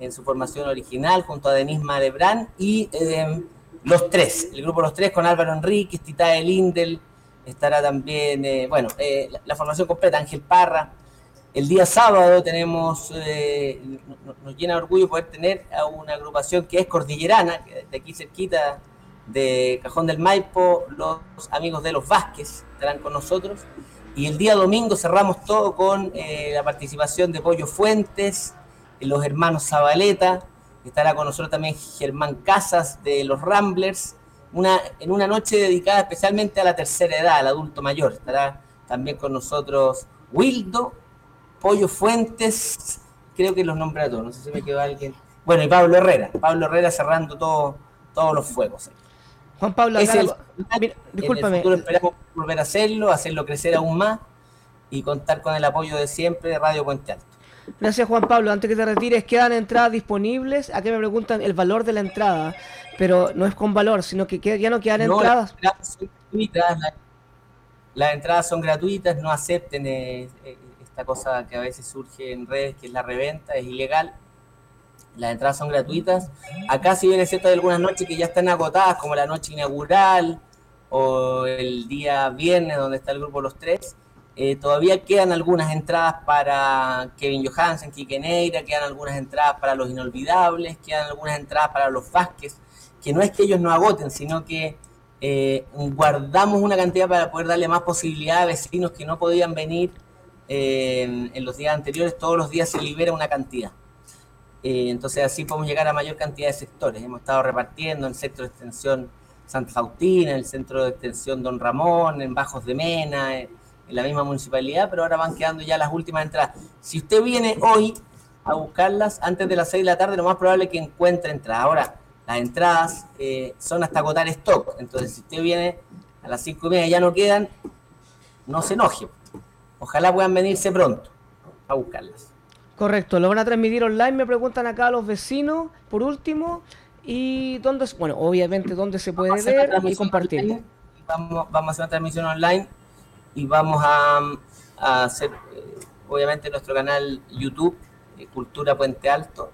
en su formación original junto a Denise Malebrán y eh, Los Tres, el grupo Los Tres con Álvaro Enríquez, Titae Lindel, estará también, eh, bueno, la, la formación completa, Ángel Parra. El día sábado tenemos, eh, nos, llena de orgullo poder tener a una agrupación que es cordillerana, de aquí cerquita de Cajón del Maipo, los amigos de los Vázquez estarán con nosotros. Y el día domingo cerramos todo con eh, la participación de Pollo Fuentes, eh, los hermanos Zabaleta, estará con nosotros también Germán Casas de los Ramblers, una, en una noche dedicada especialmente a la tercera edad, al adulto mayor. Estará también con nosotros Wildo, Pollo Fuentes, creo que los nombré a todos, no sé si me quedó alguien. Bueno, y Pablo Herrera, Pablo Herrera cerrando todo, todos los fuegos. Juan Pablo, acá el- En discúlpame. esperamos volver a hacerlo, hacerlo crecer aún más y contar con el apoyo de siempre de Radio Puente Alto. Gracias Juan Pablo. Antes que te retires, quedan entradas disponibles. Aquí me preguntan el valor de la entrada, pero no es con valor, sino que ya no quedan No, entradas. Las entradas son gratuitas, la- las entradas son gratuitas, no acepten eh, eh, esta cosa que a veces surge en redes, que es la reventa, es ilegal. Las entradas son gratuitas. Acá si bien es cierto algunas noches que ya están agotadas, como la noche inaugural o el día viernes donde está el grupo Los Tres, eh, todavía quedan algunas entradas para Kevin Johansen, Quique Neira, quedan algunas entradas para Los Inolvidables, quedan algunas entradas para Los Vázquez, que no es que ellos no agoten, sino que eh, guardamos una cantidad para poder darle más posibilidad a vecinos que no podían venir en, los días anteriores. Todos los días se libera una cantidad. Eh, entonces así podemos llegar a mayor cantidad de sectores. Hemos estado repartiendo en el centro de extensión Santa Faustina, en el centro de extensión Don Ramón, en Bajos de Mena, en, en la misma municipalidad, pero ahora van quedando ya las últimas entradas. Si usted viene hoy a buscarlas antes de las 6 de la tarde, lo más probable es que encuentre entradas. Ahora, las entradas eh, son hasta agotar stock, entonces si usted viene a las 5 y media y ya no quedan, no se enoje. Ojalá puedan venirse pronto a buscarlas. Correcto, lo van a transmitir online, me preguntan acá los vecinos, por último, y dónde, bueno, obviamente dónde se puede ver y compartir. online, Vamos, vamos a hacer una transmisión online y vamos a, a hacer, eh, obviamente, nuestro canal YouTube, eh, Cultura Puente Alto.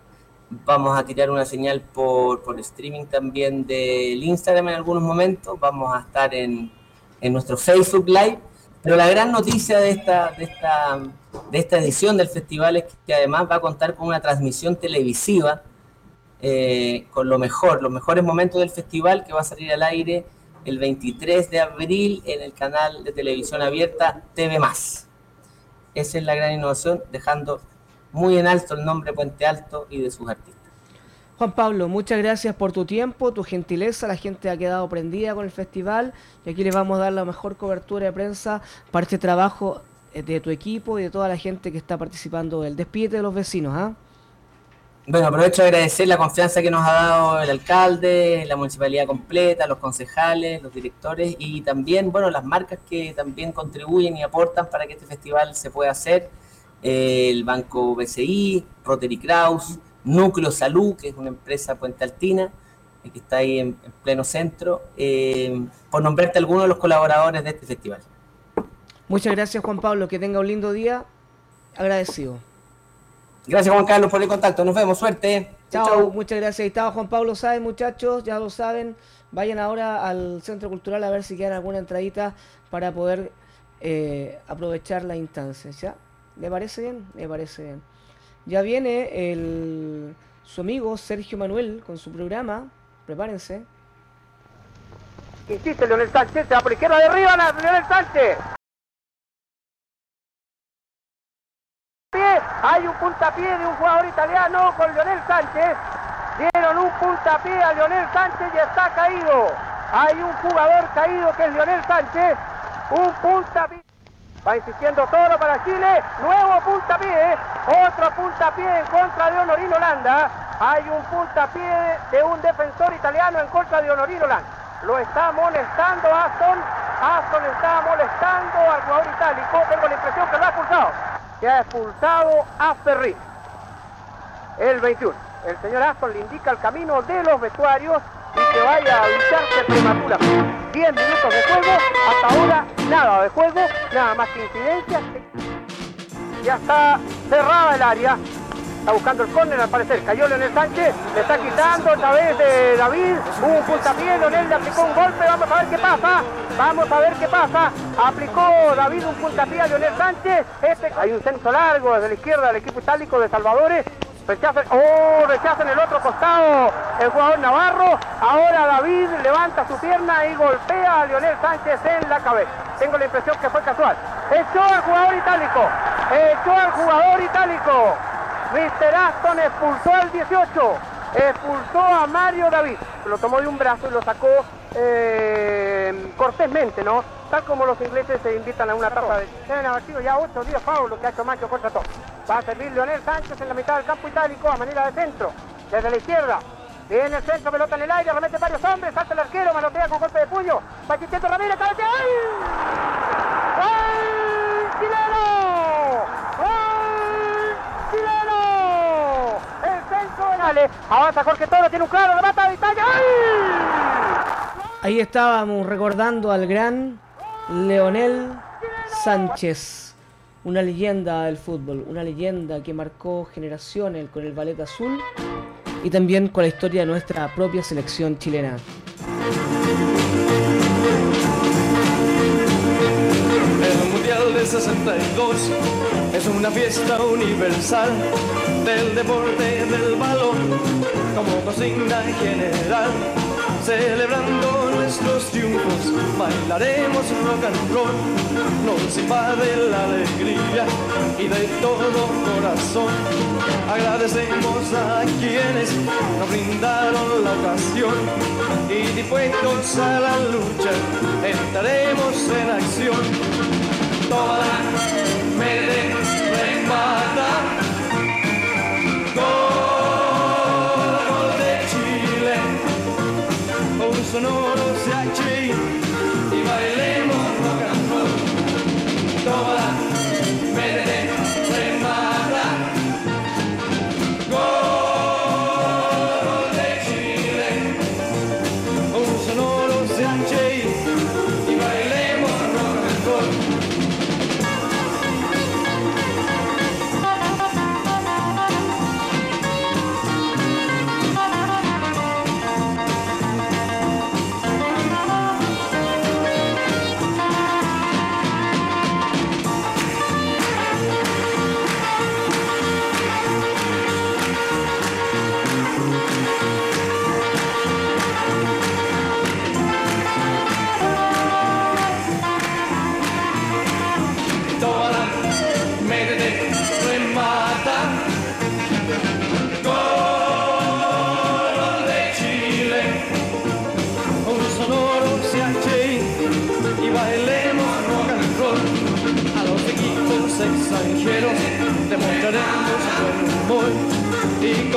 Vamos a tirar una señal por, por streaming también del Instagram en algunos momentos. Vamos a estar en, en nuestro Facebook Live. Pero la gran noticia de esta, de, esta, de esta edición del festival es que además va a contar con una transmisión televisiva eh, con lo mejor, los mejores momentos del festival que va a salir al aire el 23 de abril en el canal de televisión abierta TV Esa es la gran innovación, dejando muy en alto el nombre Puente Alto y de sus artistas. Juan Pablo, muchas gracias por tu tiempo, tu gentileza. La gente ha quedado prendida con el festival y aquí les vamos a dar la mejor cobertura de prensa para este trabajo eh, de tu equipo y de toda la gente que está participando del despídete de los vecinos. ¿ah? Bueno, aprovecho de agradecer la confianza que nos ha dado el alcalde, la municipalidad completa, los concejales, los directores y también, bueno, las marcas que también contribuyen y aportan para que este festival se pueda hacer. Eh, el Banco BCI, Rotary Kraus, Núcleo Salud, que es una empresa puente altina, eh, que está ahí en, en pleno centro, eh, por nombrarte algunos de los colaboradores de este festival. Muchas gracias Juan Pablo, que tenga un lindo día. Agradecido. Gracias Juan Carlos por el contacto, nos vemos, suerte. Chao, muchas gracias. Ahí estaba Juan Pablo Sáenz, muchachos, ya lo saben. Vayan ahora al Centro Cultural a ver si quedan alguna entradita para poder eh, aprovechar la instancia. ¿Ya? ¿Le parece bien? Me parece bien. Ya viene el, su amigo Sergio Manuel con su programa. Prepárense. Insiste Leonel Sánchez, se va por izquierda de arriba, Leonel Sánchez. Hay un puntapié de un jugador italiano con Leonel Sánchez. Dieron un puntapié a Leonel Sánchez y está caído. Hay un jugador caído que es Leonel Sánchez. Un puntapié. Va insistiendo todo para Chile. Nuevo puntapié. Otro puntapié en contra de Honorino Holanda. Hay un puntapié de un defensor italiano en contra de Honorino Holanda. Lo está molestando Aston. Aston está molestando al jugador itálico. Tengo la impresión que lo ha expulsado. Que ha expulsado a Ferri. El 21. El señor Aston le indica el camino de los vestuarios y que vaya a ducharse prematuramente. 10 minutos de juego. Hasta ahora nada de juego. Nada más que incidencias. Ya está cerrada el área. Está buscando el córner al parecer. Cayó Leonel Sánchez. Le está quitando otra vez de David. Un puntapié. Leonel le aplicó un golpe. Vamos a ver qué pasa. Vamos a ver qué pasa. Aplicó David un puntapié a Leonel Sánchez. Este, hay un centro largo desde la izquierda del equipo itálico de Salvadores. Rechaza, oh, rechaza en el otro costado el jugador Navarro. Ahora David levanta su pierna y golpea a Leonel Sánchez en la cabeza. Tengo la impresión que fue casual. Echó al jugador itálico. Echó al jugador itálico. Mr. Aston expulsó al 18. Expulsó a Mario David. Lo tomó de un brazo y lo sacó eh, cortésmente, ¿no? Tal como los ingleses se invitan a una etapa de... Deben haber sido ya 8 o 10 faulos lo que ha hecho Macho contra todo. Va a servir Leonel Sánchez en la mitad del campo itálico a manera de centro. Desde la izquierda. Viene el centro, pelota en el aire, remete varios hombres, salta el arquero, manotea con golpe de puño. Pachicheto Ramírez, cabecea. ¡Ay! ¡Gol! ¡Chileno! ¡Gol! ¡Chileno! El centro de. Avanza Jorge Toro, tiene un claro, remata de Italia. Ahí estábamos recordando al gran Leonel Sánchez, una leyenda del fútbol, una leyenda que marcó generaciones con el ballet azul y también con la historia de nuestra propia selección chilena. El Mundial del 62 es una fiesta universal del deporte del balón como consigna general. Celebrando nuestros triunfos, bailaremos rock and roll. Nos invade la alegría y de todo corazón agradecemos a quienes nos brindaron la ocasión y dispuestos a la lucha entraremos en acción. Toda me remata.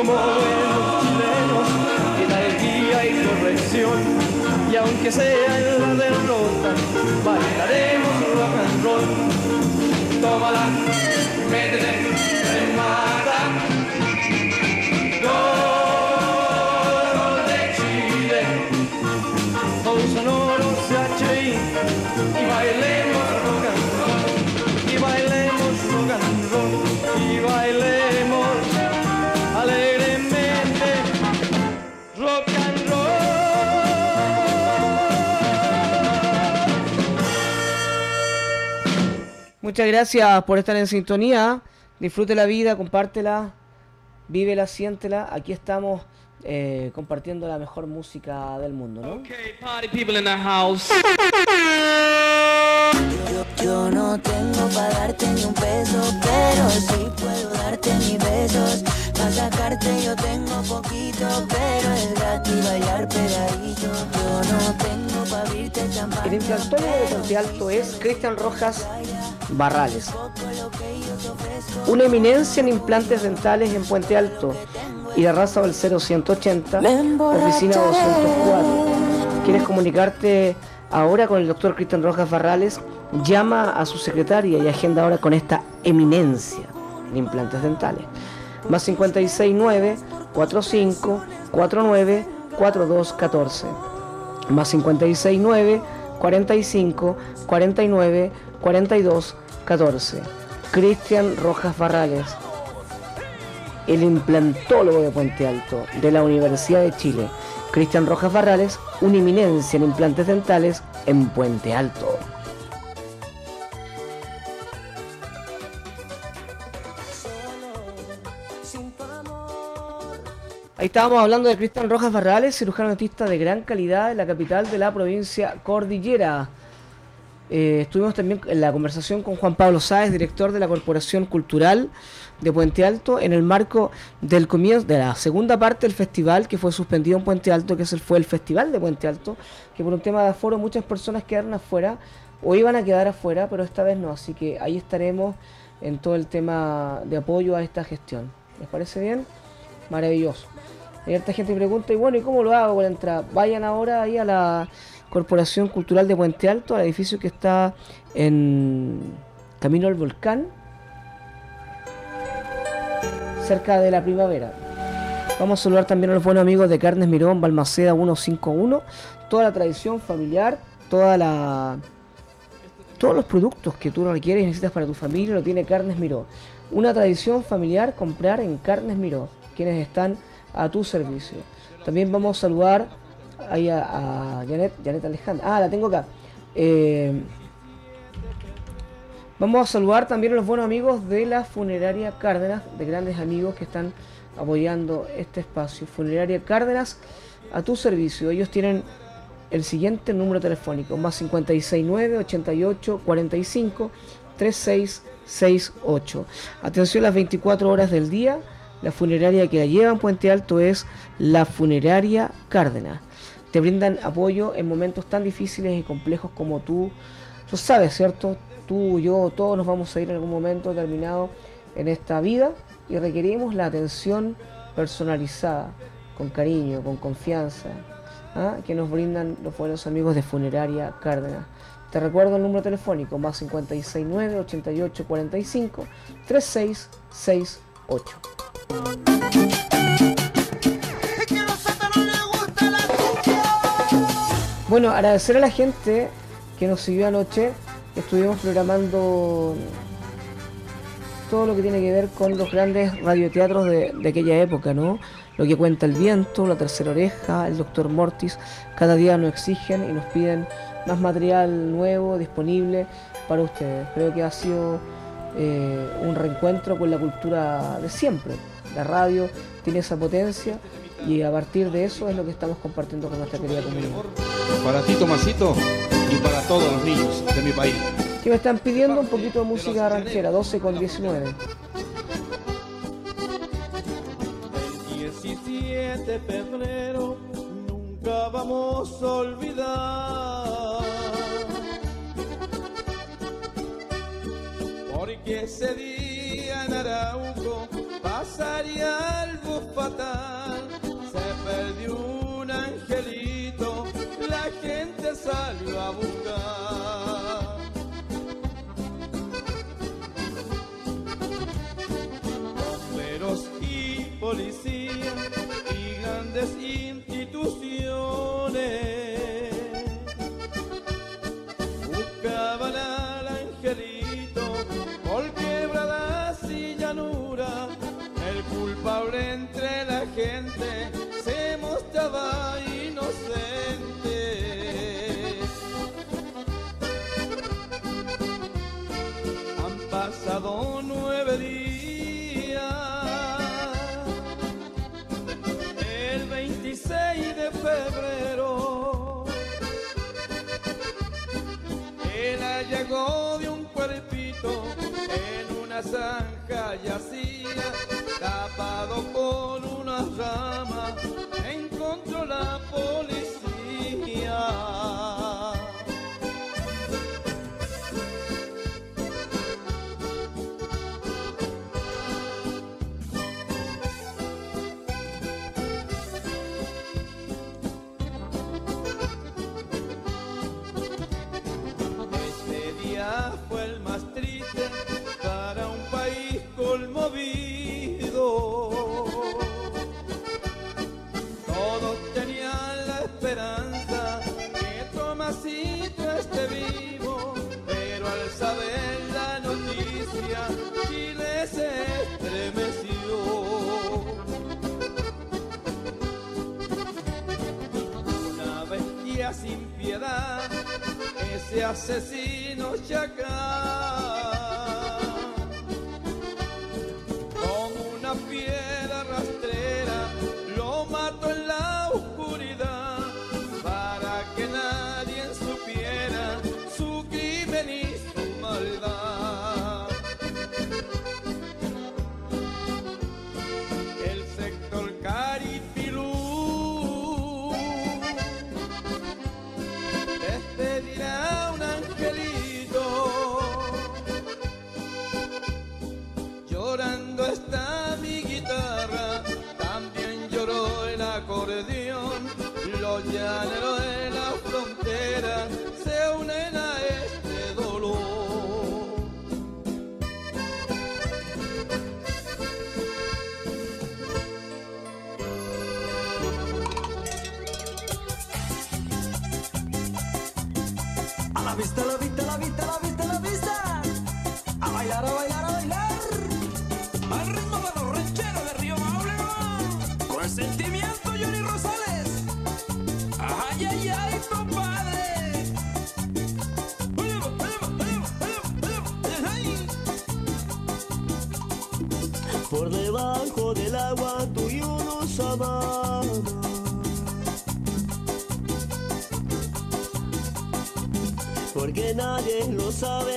Como buenos chilenos, hidalguía y corrección. Y aunque sea en la derrota, bailaremos rock and roll. Tómala, métete, Muchas gracias por estar en sintonía. Disfrute la vida, compártela, vívela, siéntela. Aquí estamos eh, compartiendo la mejor música del mundo, ¿no? Party people in the house. Yo no tengo para darte ni un peso, pero sí puedo darte mis besos. Para sacarte yo tengo poquito, pero es gratis bailar pegadito. Yo no tengo para abrirte champán. El implantólogo de Puente Alto es Cristian Rojas Barrales. Una eminencia en implantes dentales en Puente Alto y la raza del 0180, oficina 204. ¿Quieres comunicarte ahora con el doctor Cristian Rojas Barrales? Llama a su secretaria y agenda ahora con esta eminencia en implantes dentales. Más 569 45 49 42 14. Más 569 45 49 42 14. Cristian Rojas Barrales, el implantólogo de Puente Alto de la Universidad de Chile. Cristian Rojas Barrales, una eminencia en implantes dentales en Puente Alto. Ahí estábamos hablando de Cristian Rojas Barrales, cirujano dentista de gran calidad en la capital de la provincia Cordillera. Eh, estuvimos también en la conversación con Juan Pablo Sáez, director de la Corporación Cultural de Puente Alto, en el marco del comienzo de la segunda parte del festival que fue suspendido en Puente Alto, que fue el Festival de Puente Alto, que por un tema de aforo muchas personas quedaron afuera o iban a quedar afuera, pero esta vez no, así que ahí estaremos en todo el tema de apoyo a esta gestión. ¿Les parece bien? Maravilloso. Hay harta gente pregunta, y bueno, ¿y cómo lo hago con la entrada? Vayan ahora ahí a la Corporación Cultural de Puente Alto, al edificio que está en Camino al Volcán, cerca de la primavera. Vamos a saludar también a los buenos amigos de Carnes Mirón, Balmaceda 151, toda la tradición familiar, toda la todos los productos que tú requieres y necesitas para tu familia lo tiene Carnes Miró. Una tradición familiar comprar en Carnes Miró, quienes están a tu servicio. También vamos a saludar ahí a, Janet, Janet Alejandra. Ah, la tengo acá. Eh, vamos a saludar también a los buenos amigos de la funeraria Cárdenas, de grandes amigos que están apoyando este espacio. Funeraria Cárdenas, a tu servicio. Ellos tienen el siguiente número telefónico, más 569 88 45 3668. Atención las 24 horas del día. La funeraria que la lleva en Puente Alto es la funeraria Cárdenas. Te brindan apoyo en momentos tan difíciles y complejos como tú. Tú sabes, ¿cierto? Tú, yo, todos nos vamos a ir en algún momento determinado en esta vida y requerimos la atención personalizada, con cariño, con confianza, ¿ah? que nos brindan los buenos amigos de Funeraria Cárdenas. Te recuerdo el número telefónico más 569 88 45 3668. Bueno, agradecer a la gente que nos siguió anoche. Estuvimos programando todo lo que tiene que ver con los grandes radioteatros de, aquella época, ¿no? Lo que cuenta el viento, la tercera oreja, el doctor Mortis, cada día nos exigen y nos piden más material nuevo, disponible para ustedes. Creo que ha sido eh, un reencuentro con la cultura de siempre. La radio tiene esa potencia y a partir de eso es lo que estamos compartiendo con nuestra querida comunidad. Para ti, Tomasito, y para todos los niños de mi país. Que me están pidiendo un poquito de música ranchera, 12 con 19. 17 de febrero nunca vamos a olvidar. Porque ese día en Arauco pasaría algo fatal. Se perdió un angelito, la gente salió a buscar. Bomberos y policías y grandes instituciones buscaban al angelito por quebradas y llanura. El culpable entre naranja yacía, tapado con una rama, encontró la policía. ese asesino chacal. sabe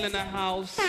people in the house.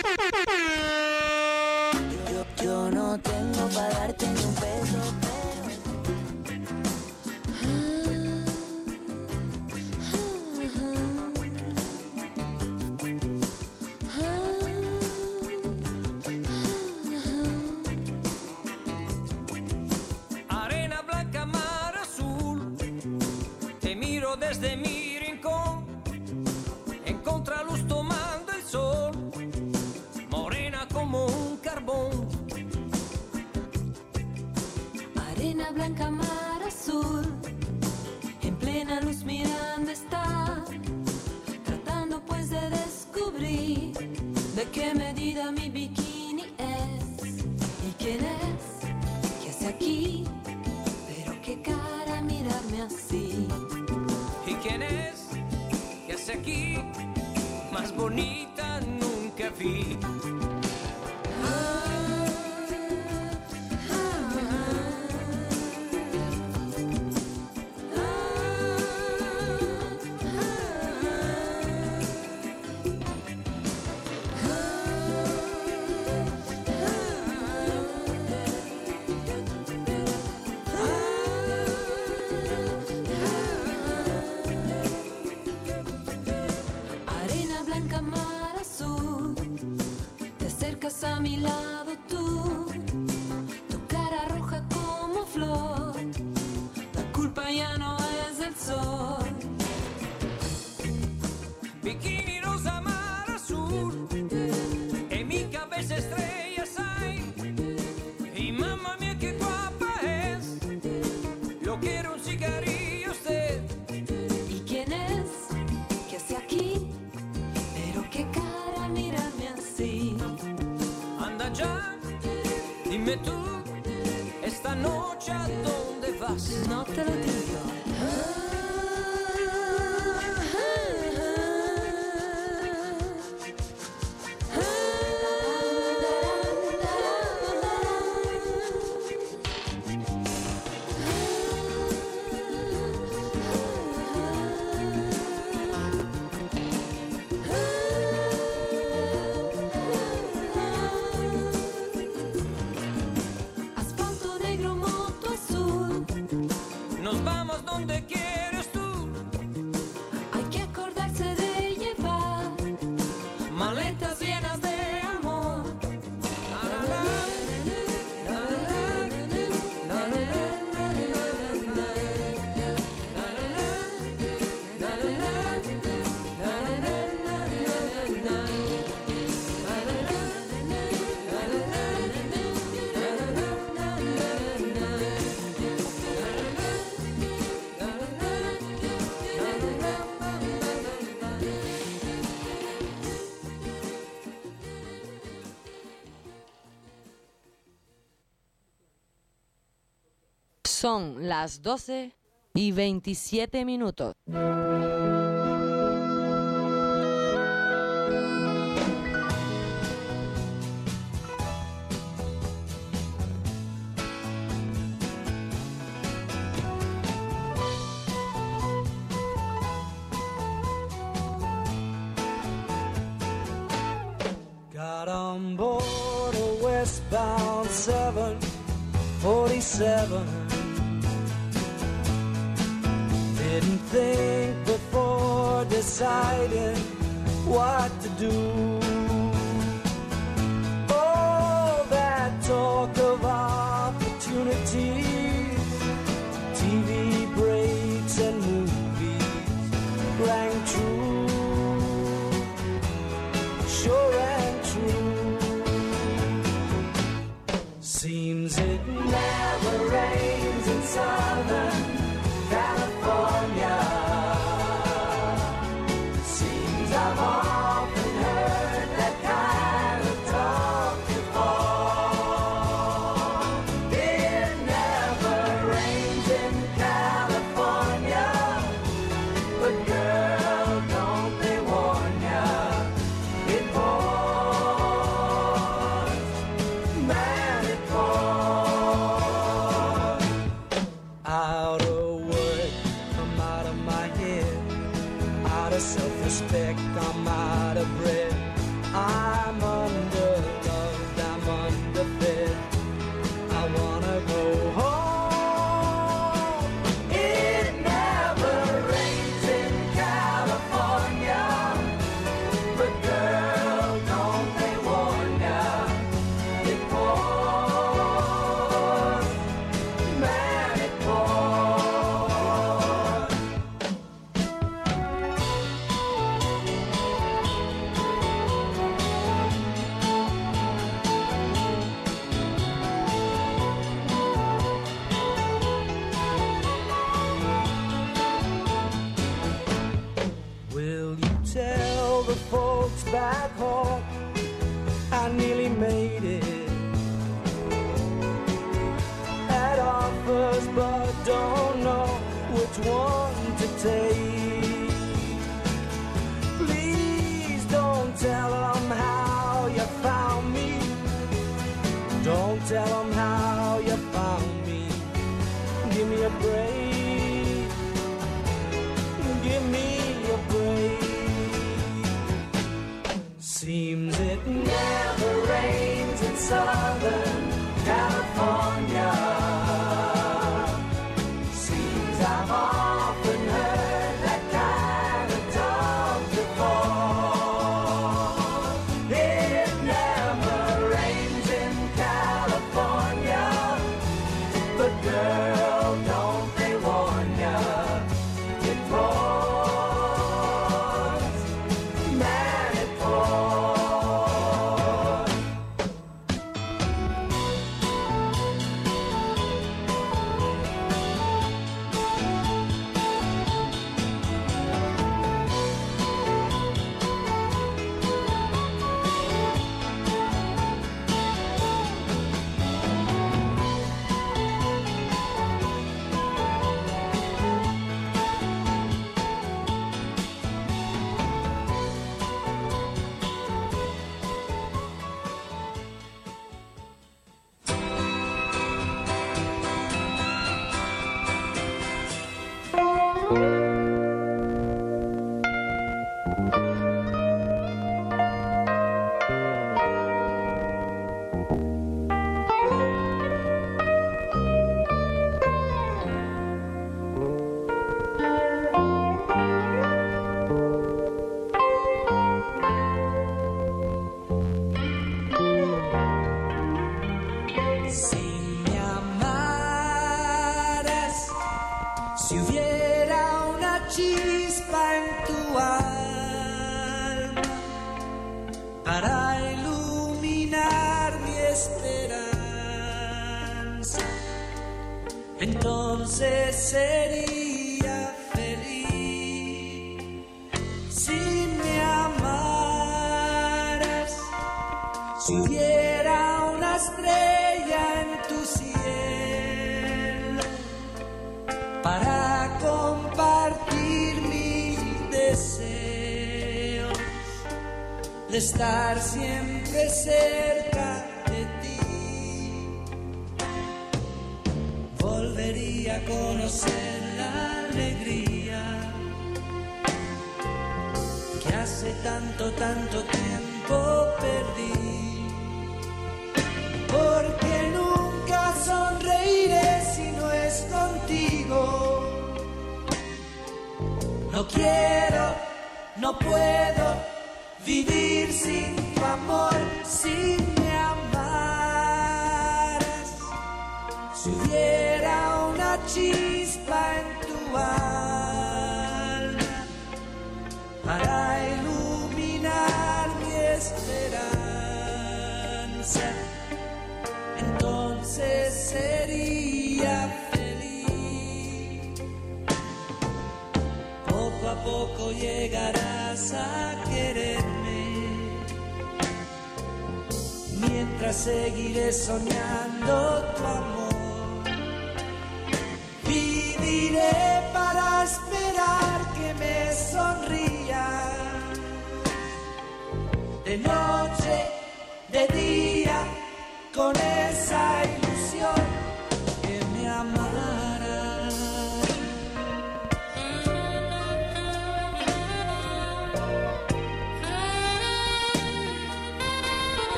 Son las 12 y 27 minutos.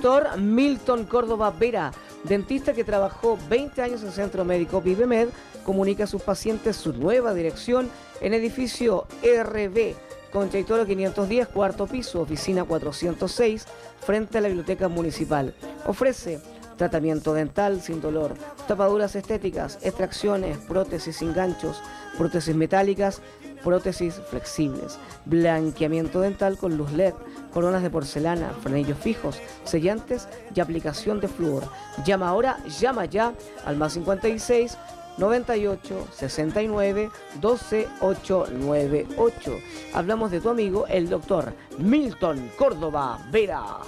Doctor Milton Córdoba Vera, dentista que trabajó 20 años en Centro Médico Vivemed, comunica a sus pacientes su nueva dirección en edificio RB, con Chaitoro 510, cuarto piso, oficina 406, frente a la Biblioteca Municipal. Ofrece tratamiento dental sin dolor, tapaduras estéticas, extracciones, prótesis sin ganchos, prótesis metálicas, prótesis flexibles, blanqueamiento dental con luz LED, coronas de porcelana, frenillos fijos, sellantes y aplicación de flúor. Llama ahora, llama ya al más 56 98 69 12 898. Hablamos de tu amigo, el doctor Milton Córdoba Vera.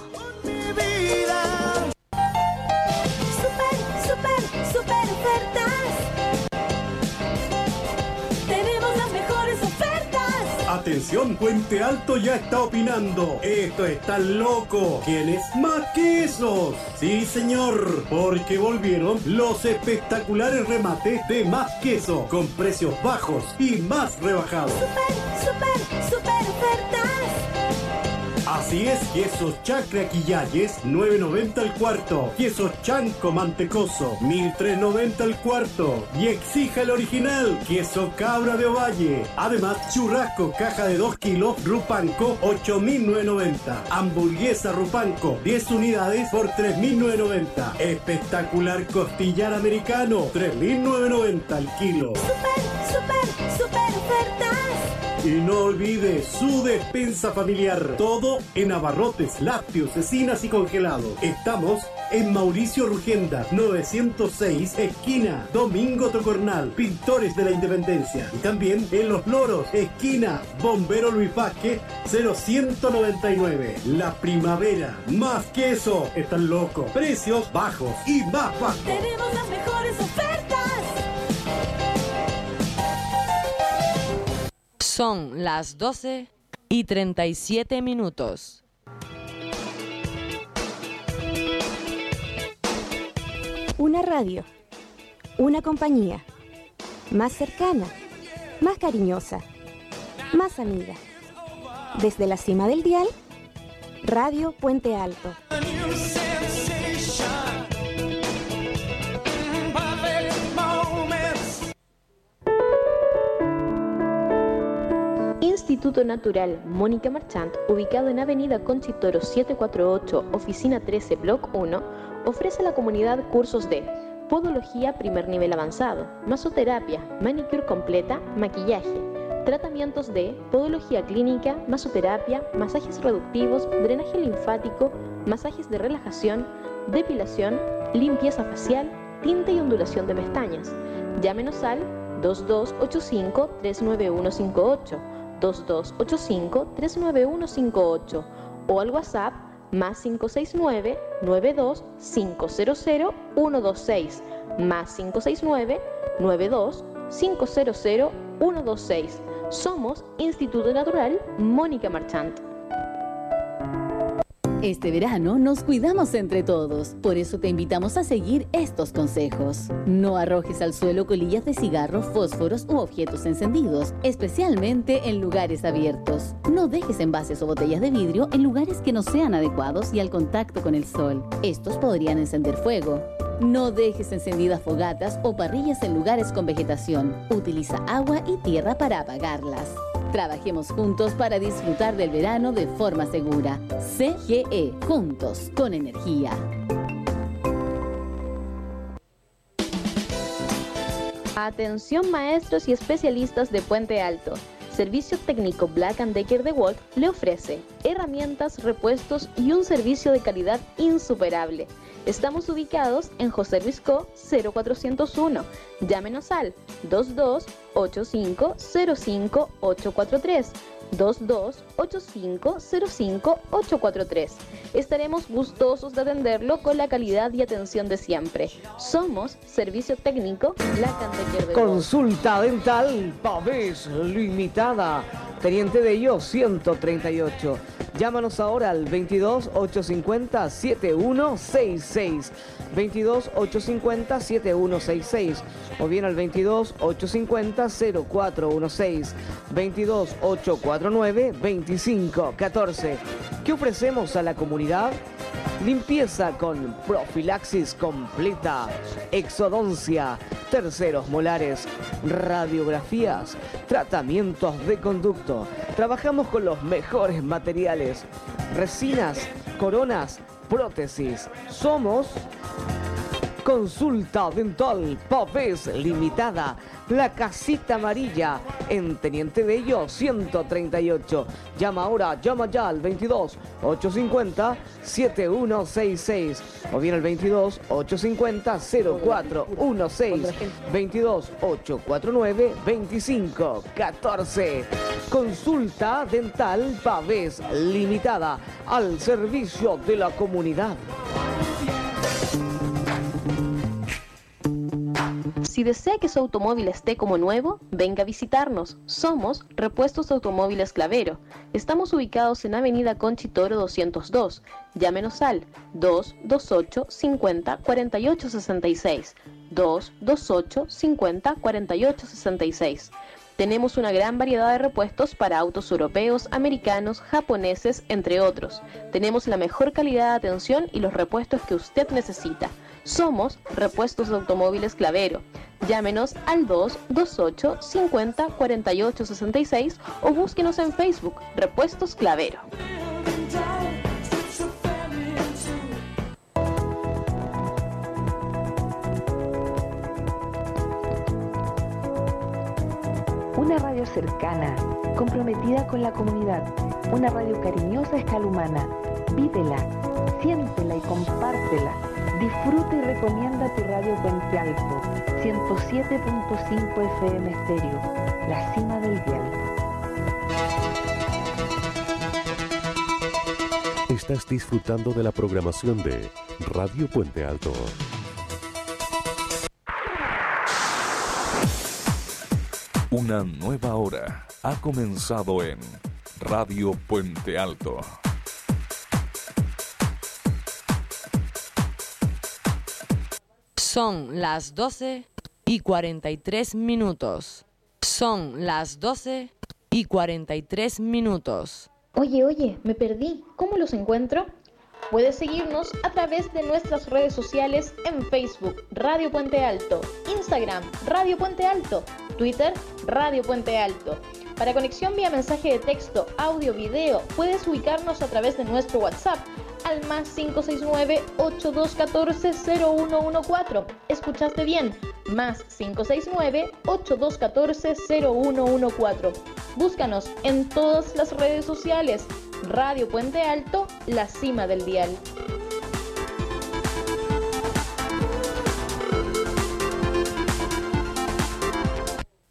Puente Alto ya está opinando. Esto está loco. ¿Quién es más que esos? Sí, señor, porque volvieron los espectaculares remates de más queso con precios bajos y más rebajados. Super, super ofertas. Así es, quesos chacra quillayes, 9.90 al cuarto. Queso chanco mantecoso, 1.390 al cuarto. Y exija el original, queso cabra de ovalle. Además, churrasco, caja de 2 kilos, rupanco, 8.990. Hamburguesa rupanco, 10 unidades por 3.990. Espectacular costillar americano, 3.990 al kilo. Super, super Y no olvide su despensa familiar. Todo en abarrotes, lácteos, cecinas y congelados. Estamos en Mauricio Rugenda, 906, esquina Domingo Tocornal, Pintores de la Independencia. Y también en Los Loros, esquina Bombero Luis Vázquez, 0199. La primavera, más que eso, están locos. Precios bajos y más bajos. Tenemos las mejores ofertas. Son las 12 y 37 minutos. Una radio, una compañía, más cercana, más cariñosa, más amiga. Desde la cima del dial, Radio Puente Alto. Instituto Natural Mónica Marchant, ubicado en Avenida Conchitoro 748, Oficina 13, Block 1, ofrece a la comunidad cursos de podología primer nivel avanzado, masoterapia, manicure completa, maquillaje, tratamientos de podología clínica, masoterapia, masajes reductivos, drenaje linfático, masajes de relajación, depilación, limpieza facial, tinte y ondulación de pestañas. Llámenos al 2285-39158, 2285-39158 o al WhatsApp más 569 92 500 126 más 569 92 500 126. Somos Instituto Natural Mónica Marchant. Este verano nos cuidamos entre todos, por eso te invitamos a seguir estos consejos. No arrojes al suelo colillas de cigarro, fósforos u objetos encendidos, especialmente en lugares abiertos. No dejes envases o botellas de vidrio en lugares que no sean adecuados y al contacto con el sol. Estos podrían encender fuego. No dejes encendidas fogatas o parrillas en lugares con vegetación. Utiliza agua y tierra para apagarlas. Trabajemos juntos para disfrutar del verano de forma segura. CGE, juntos con energía. Atención maestros y especialistas de Puente Alto. Servicio técnico Black Decker de Walt le ofrece herramientas, repuestos y un servicio de calidad insuperable. Estamos ubicados en José Luis Co 0401. Llámenos al 2285-05-843. 2285-05-843. Estaremos gustosos de atenderlo con la calidad y atención de siempre. Somos Servicio Técnico Black Decker de. Consulta dental Pavés Limitada. Teniente de ello 138. Llámanos ahora al 22 850 7166. 22 850 7166 o bien al 22 850 0416. 22 849 2514. ¿Qué ofrecemos a la comunidad? Limpieza con profilaxis completa, exodoncia, terceros molares, radiografías, tratamientos de conducto. Trabajamos con los mejores materiales, resinas, coronas, prótesis. Somos Consulta Dental Pavés Limitada, la casita amarilla en Teniente Bello 138. Llama ahora, llama ya al 22 850 7166 o bien al 22 850 0416 22 849 2514. Consulta Dental Pavés Limitada al servicio de la comunidad. Si desea que su automóvil esté como nuevo, venga a visitarnos. Somos Repuestos Automóviles Clavero. Estamos ubicados en Avenida Conchitoro 202. Llámenos al 228 50 48 66. 228 50 48 66. Tenemos una gran variedad de repuestos para autos europeos, americanos, japoneses, entre otros. Tenemos la mejor calidad de atención y los repuestos que usted necesita. Somos Repuestos de Automóviles Clavero. Llámenos al 228 50 48 66 o búsquenos en Facebook Repuestos Clavero. Una radio cercana, comprometida con la comunidad. Una radio cariñosa a escala humana. Vívela, siéntela y compártela. Disfruta y recomienda tu radio Puente Alto, 107.5 FM Estéreo, la cima del dial. Estás disfrutando de la programación de Radio Puente Alto. Una nueva hora ha comenzado en Radio Puente Alto. Son las 12 y 43 minutos. Son las 12 y 43 minutos. Oye, oye, me perdí. ¿Cómo los encuentro? Puedes seguirnos a través de nuestras redes sociales en Facebook, Radio Puente Alto, Instagram, Radio Puente Alto, Twitter, Radio Puente Alto. Para conexión vía mensaje de texto, audio, video, puedes ubicarnos a través de nuestro WhatsApp al más 569-8214-0114. ¿Escuchaste bien? Más 569-8214-0114. Búscanos en todas las redes sociales. Radio Puente Alto, la cima del dial.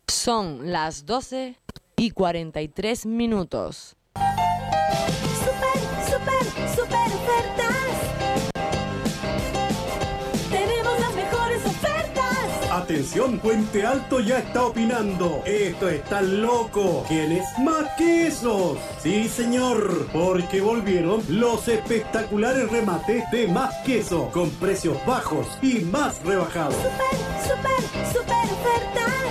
Son las 12 y 43 minutos. Atención, Puente Alto ya está opinando. Esto está loco. ¿Quién es más que esos? Sí, señor, porque volvieron los espectaculares remates de más queso con precios bajos y más rebajados. Super, super ofertas.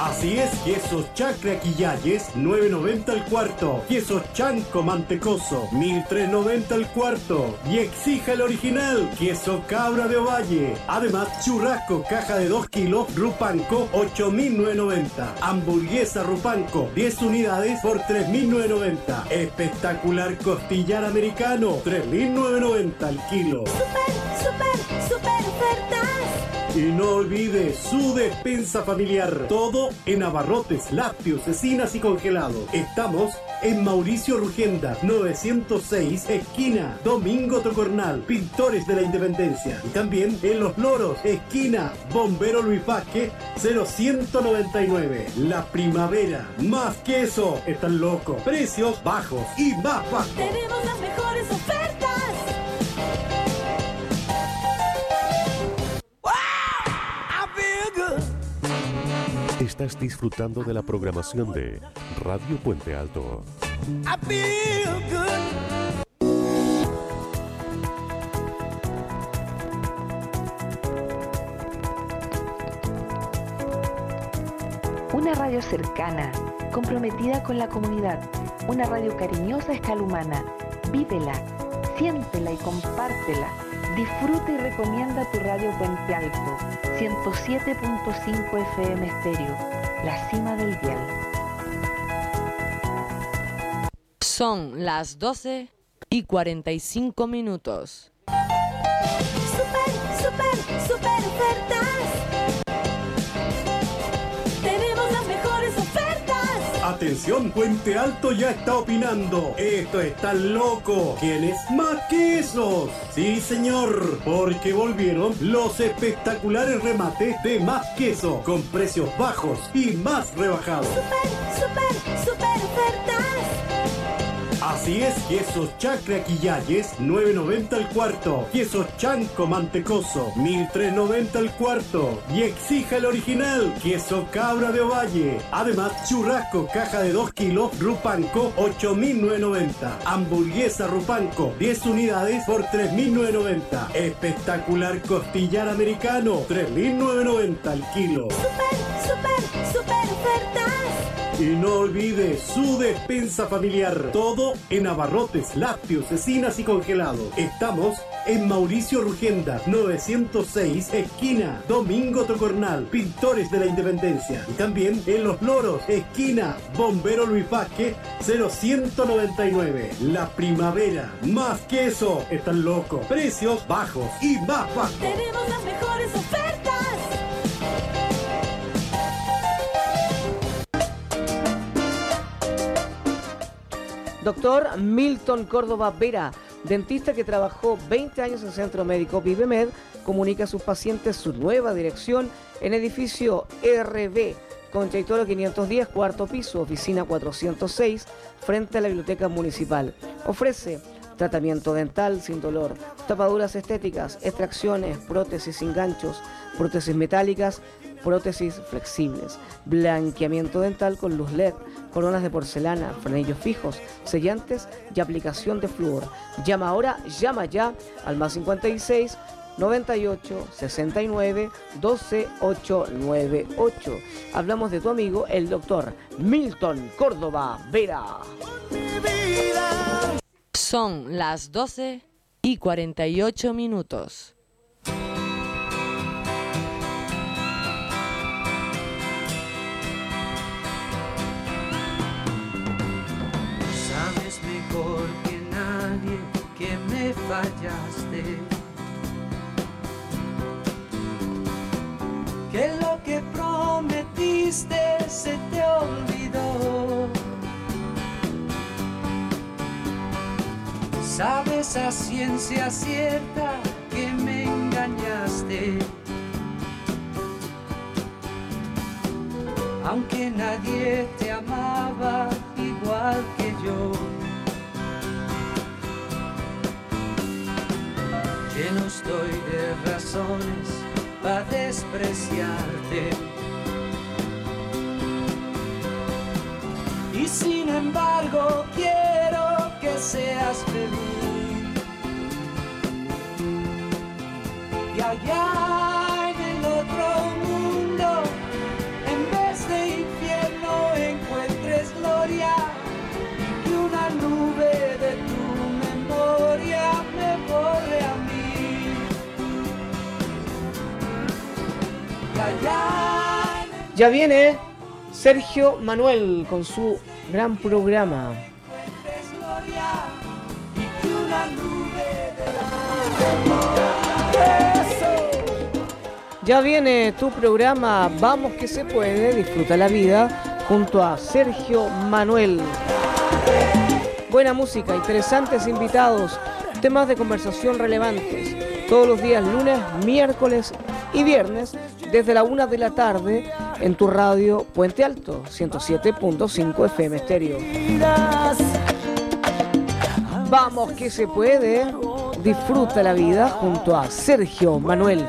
Así es, queso chacra quillayes, 9.90 al cuarto. Queso chanco mantecoso, 1.390 al cuarto. Y exija el original, queso cabra de ovalle. Además, churrasco, caja de 2 kilos, rupanco, 8.990. Hamburguesa rupanco, 10 unidades por 3.990. Espectacular costillar americano, 3.990 al kilo. Super, super ofertas. Y no olvide su despensa familiar. Todo en abarrotes, lácteos, cecinas y congelados. Estamos en Mauricio Rugenda, 906, esquina Domingo Tocornal, Pintores de la Independencia. Y también en Los Loros, esquina Bombero Luis Vázquez, 0199. La primavera, más que eso, están locos. Precios bajos y más bajos. Tenemos las mejores ofertas. Estás disfrutando de la programación de Radio Puente Alto. I feel good. Una radio cercana, comprometida con la comunidad. Una radio cariñosa a escala humana. Vívela, siéntela y compártela. Disfruta y recomienda tu radio Puente Alto, 107.5 FM Estéreo, la cima del dial. Son las 12 y 45 minutos. Puente Alto ya está opinando. Esto está loco. ¿Quién es más que esos? Sí, señor, porque volvieron los espectaculares remates de más queso con precios bajos y más rebajados. Super, super ofertas. Así es, queso chacra quillayes, 9.90 al cuarto. Queso chanco mantecoso, 1.390 al cuarto. Y exija el original, queso cabra de ovalle. Además, churrasco, caja de 2 kilos, rupanco, 8.990. Hamburguesa rupanco, 10 unidades por 3.990. Espectacular costillar americano, 3.990 al kilo. Super, super ofertas. Y no olvide su despensa familiar. Todo en abarrotes, lácteos, cecinas y congelados. Estamos en Mauricio Rugenda, 906, esquina Domingo Tocornal, Pintores de la Independencia. Y también en Los Loros, esquina Bombero Luis Vázquez, 0199. La primavera, más que eso, están locos. Precios bajos y más bajos. Tenemos las mejores ofertas. Doctor Milton Córdoba Vera, dentista que trabajó 20 años en Centro Médico Vivemed, comunica a sus pacientes su nueva dirección en edificio RB, Concha y Toro 510, cuarto piso, oficina 406, frente a la Biblioteca Municipal. Ofrece tratamiento dental sin dolor, tapaduras estéticas, extracciones, prótesis sin ganchos, prótesis metálicas, prótesis flexibles, blanqueamiento dental con luz LED, coronas de porcelana, frenillos fijos, sellantes y aplicación de flúor. Llama ahora, llama ya al más 56 98 69 12 898. Hablamos de tu amigo, el doctor Milton Córdoba Vera. Son las 12 y 48 minutos. Que me fallaste. Que lo que prometiste se te olvidó. Sabes a ciencia cierta que me engañaste. Aunque nadie te amaba igual que yo. Lleno estoy de razones para despreciarte. Y sin embargo quiero que seas feliz. Y allá Ya viene Sergio Manuel con su gran programa. Ya viene tu programa Vamos que se puede, disfruta la vida junto a Sergio Manuel. Buena música, interesantes invitados, temas de conversación relevantes. Todos los días lunes, miércoles y viernes desde la una de la tarde en tu radio Puente Alto 107.5 FM Estéreo. Vamos que se puede, disfruta la vida junto a Sergio Manuel.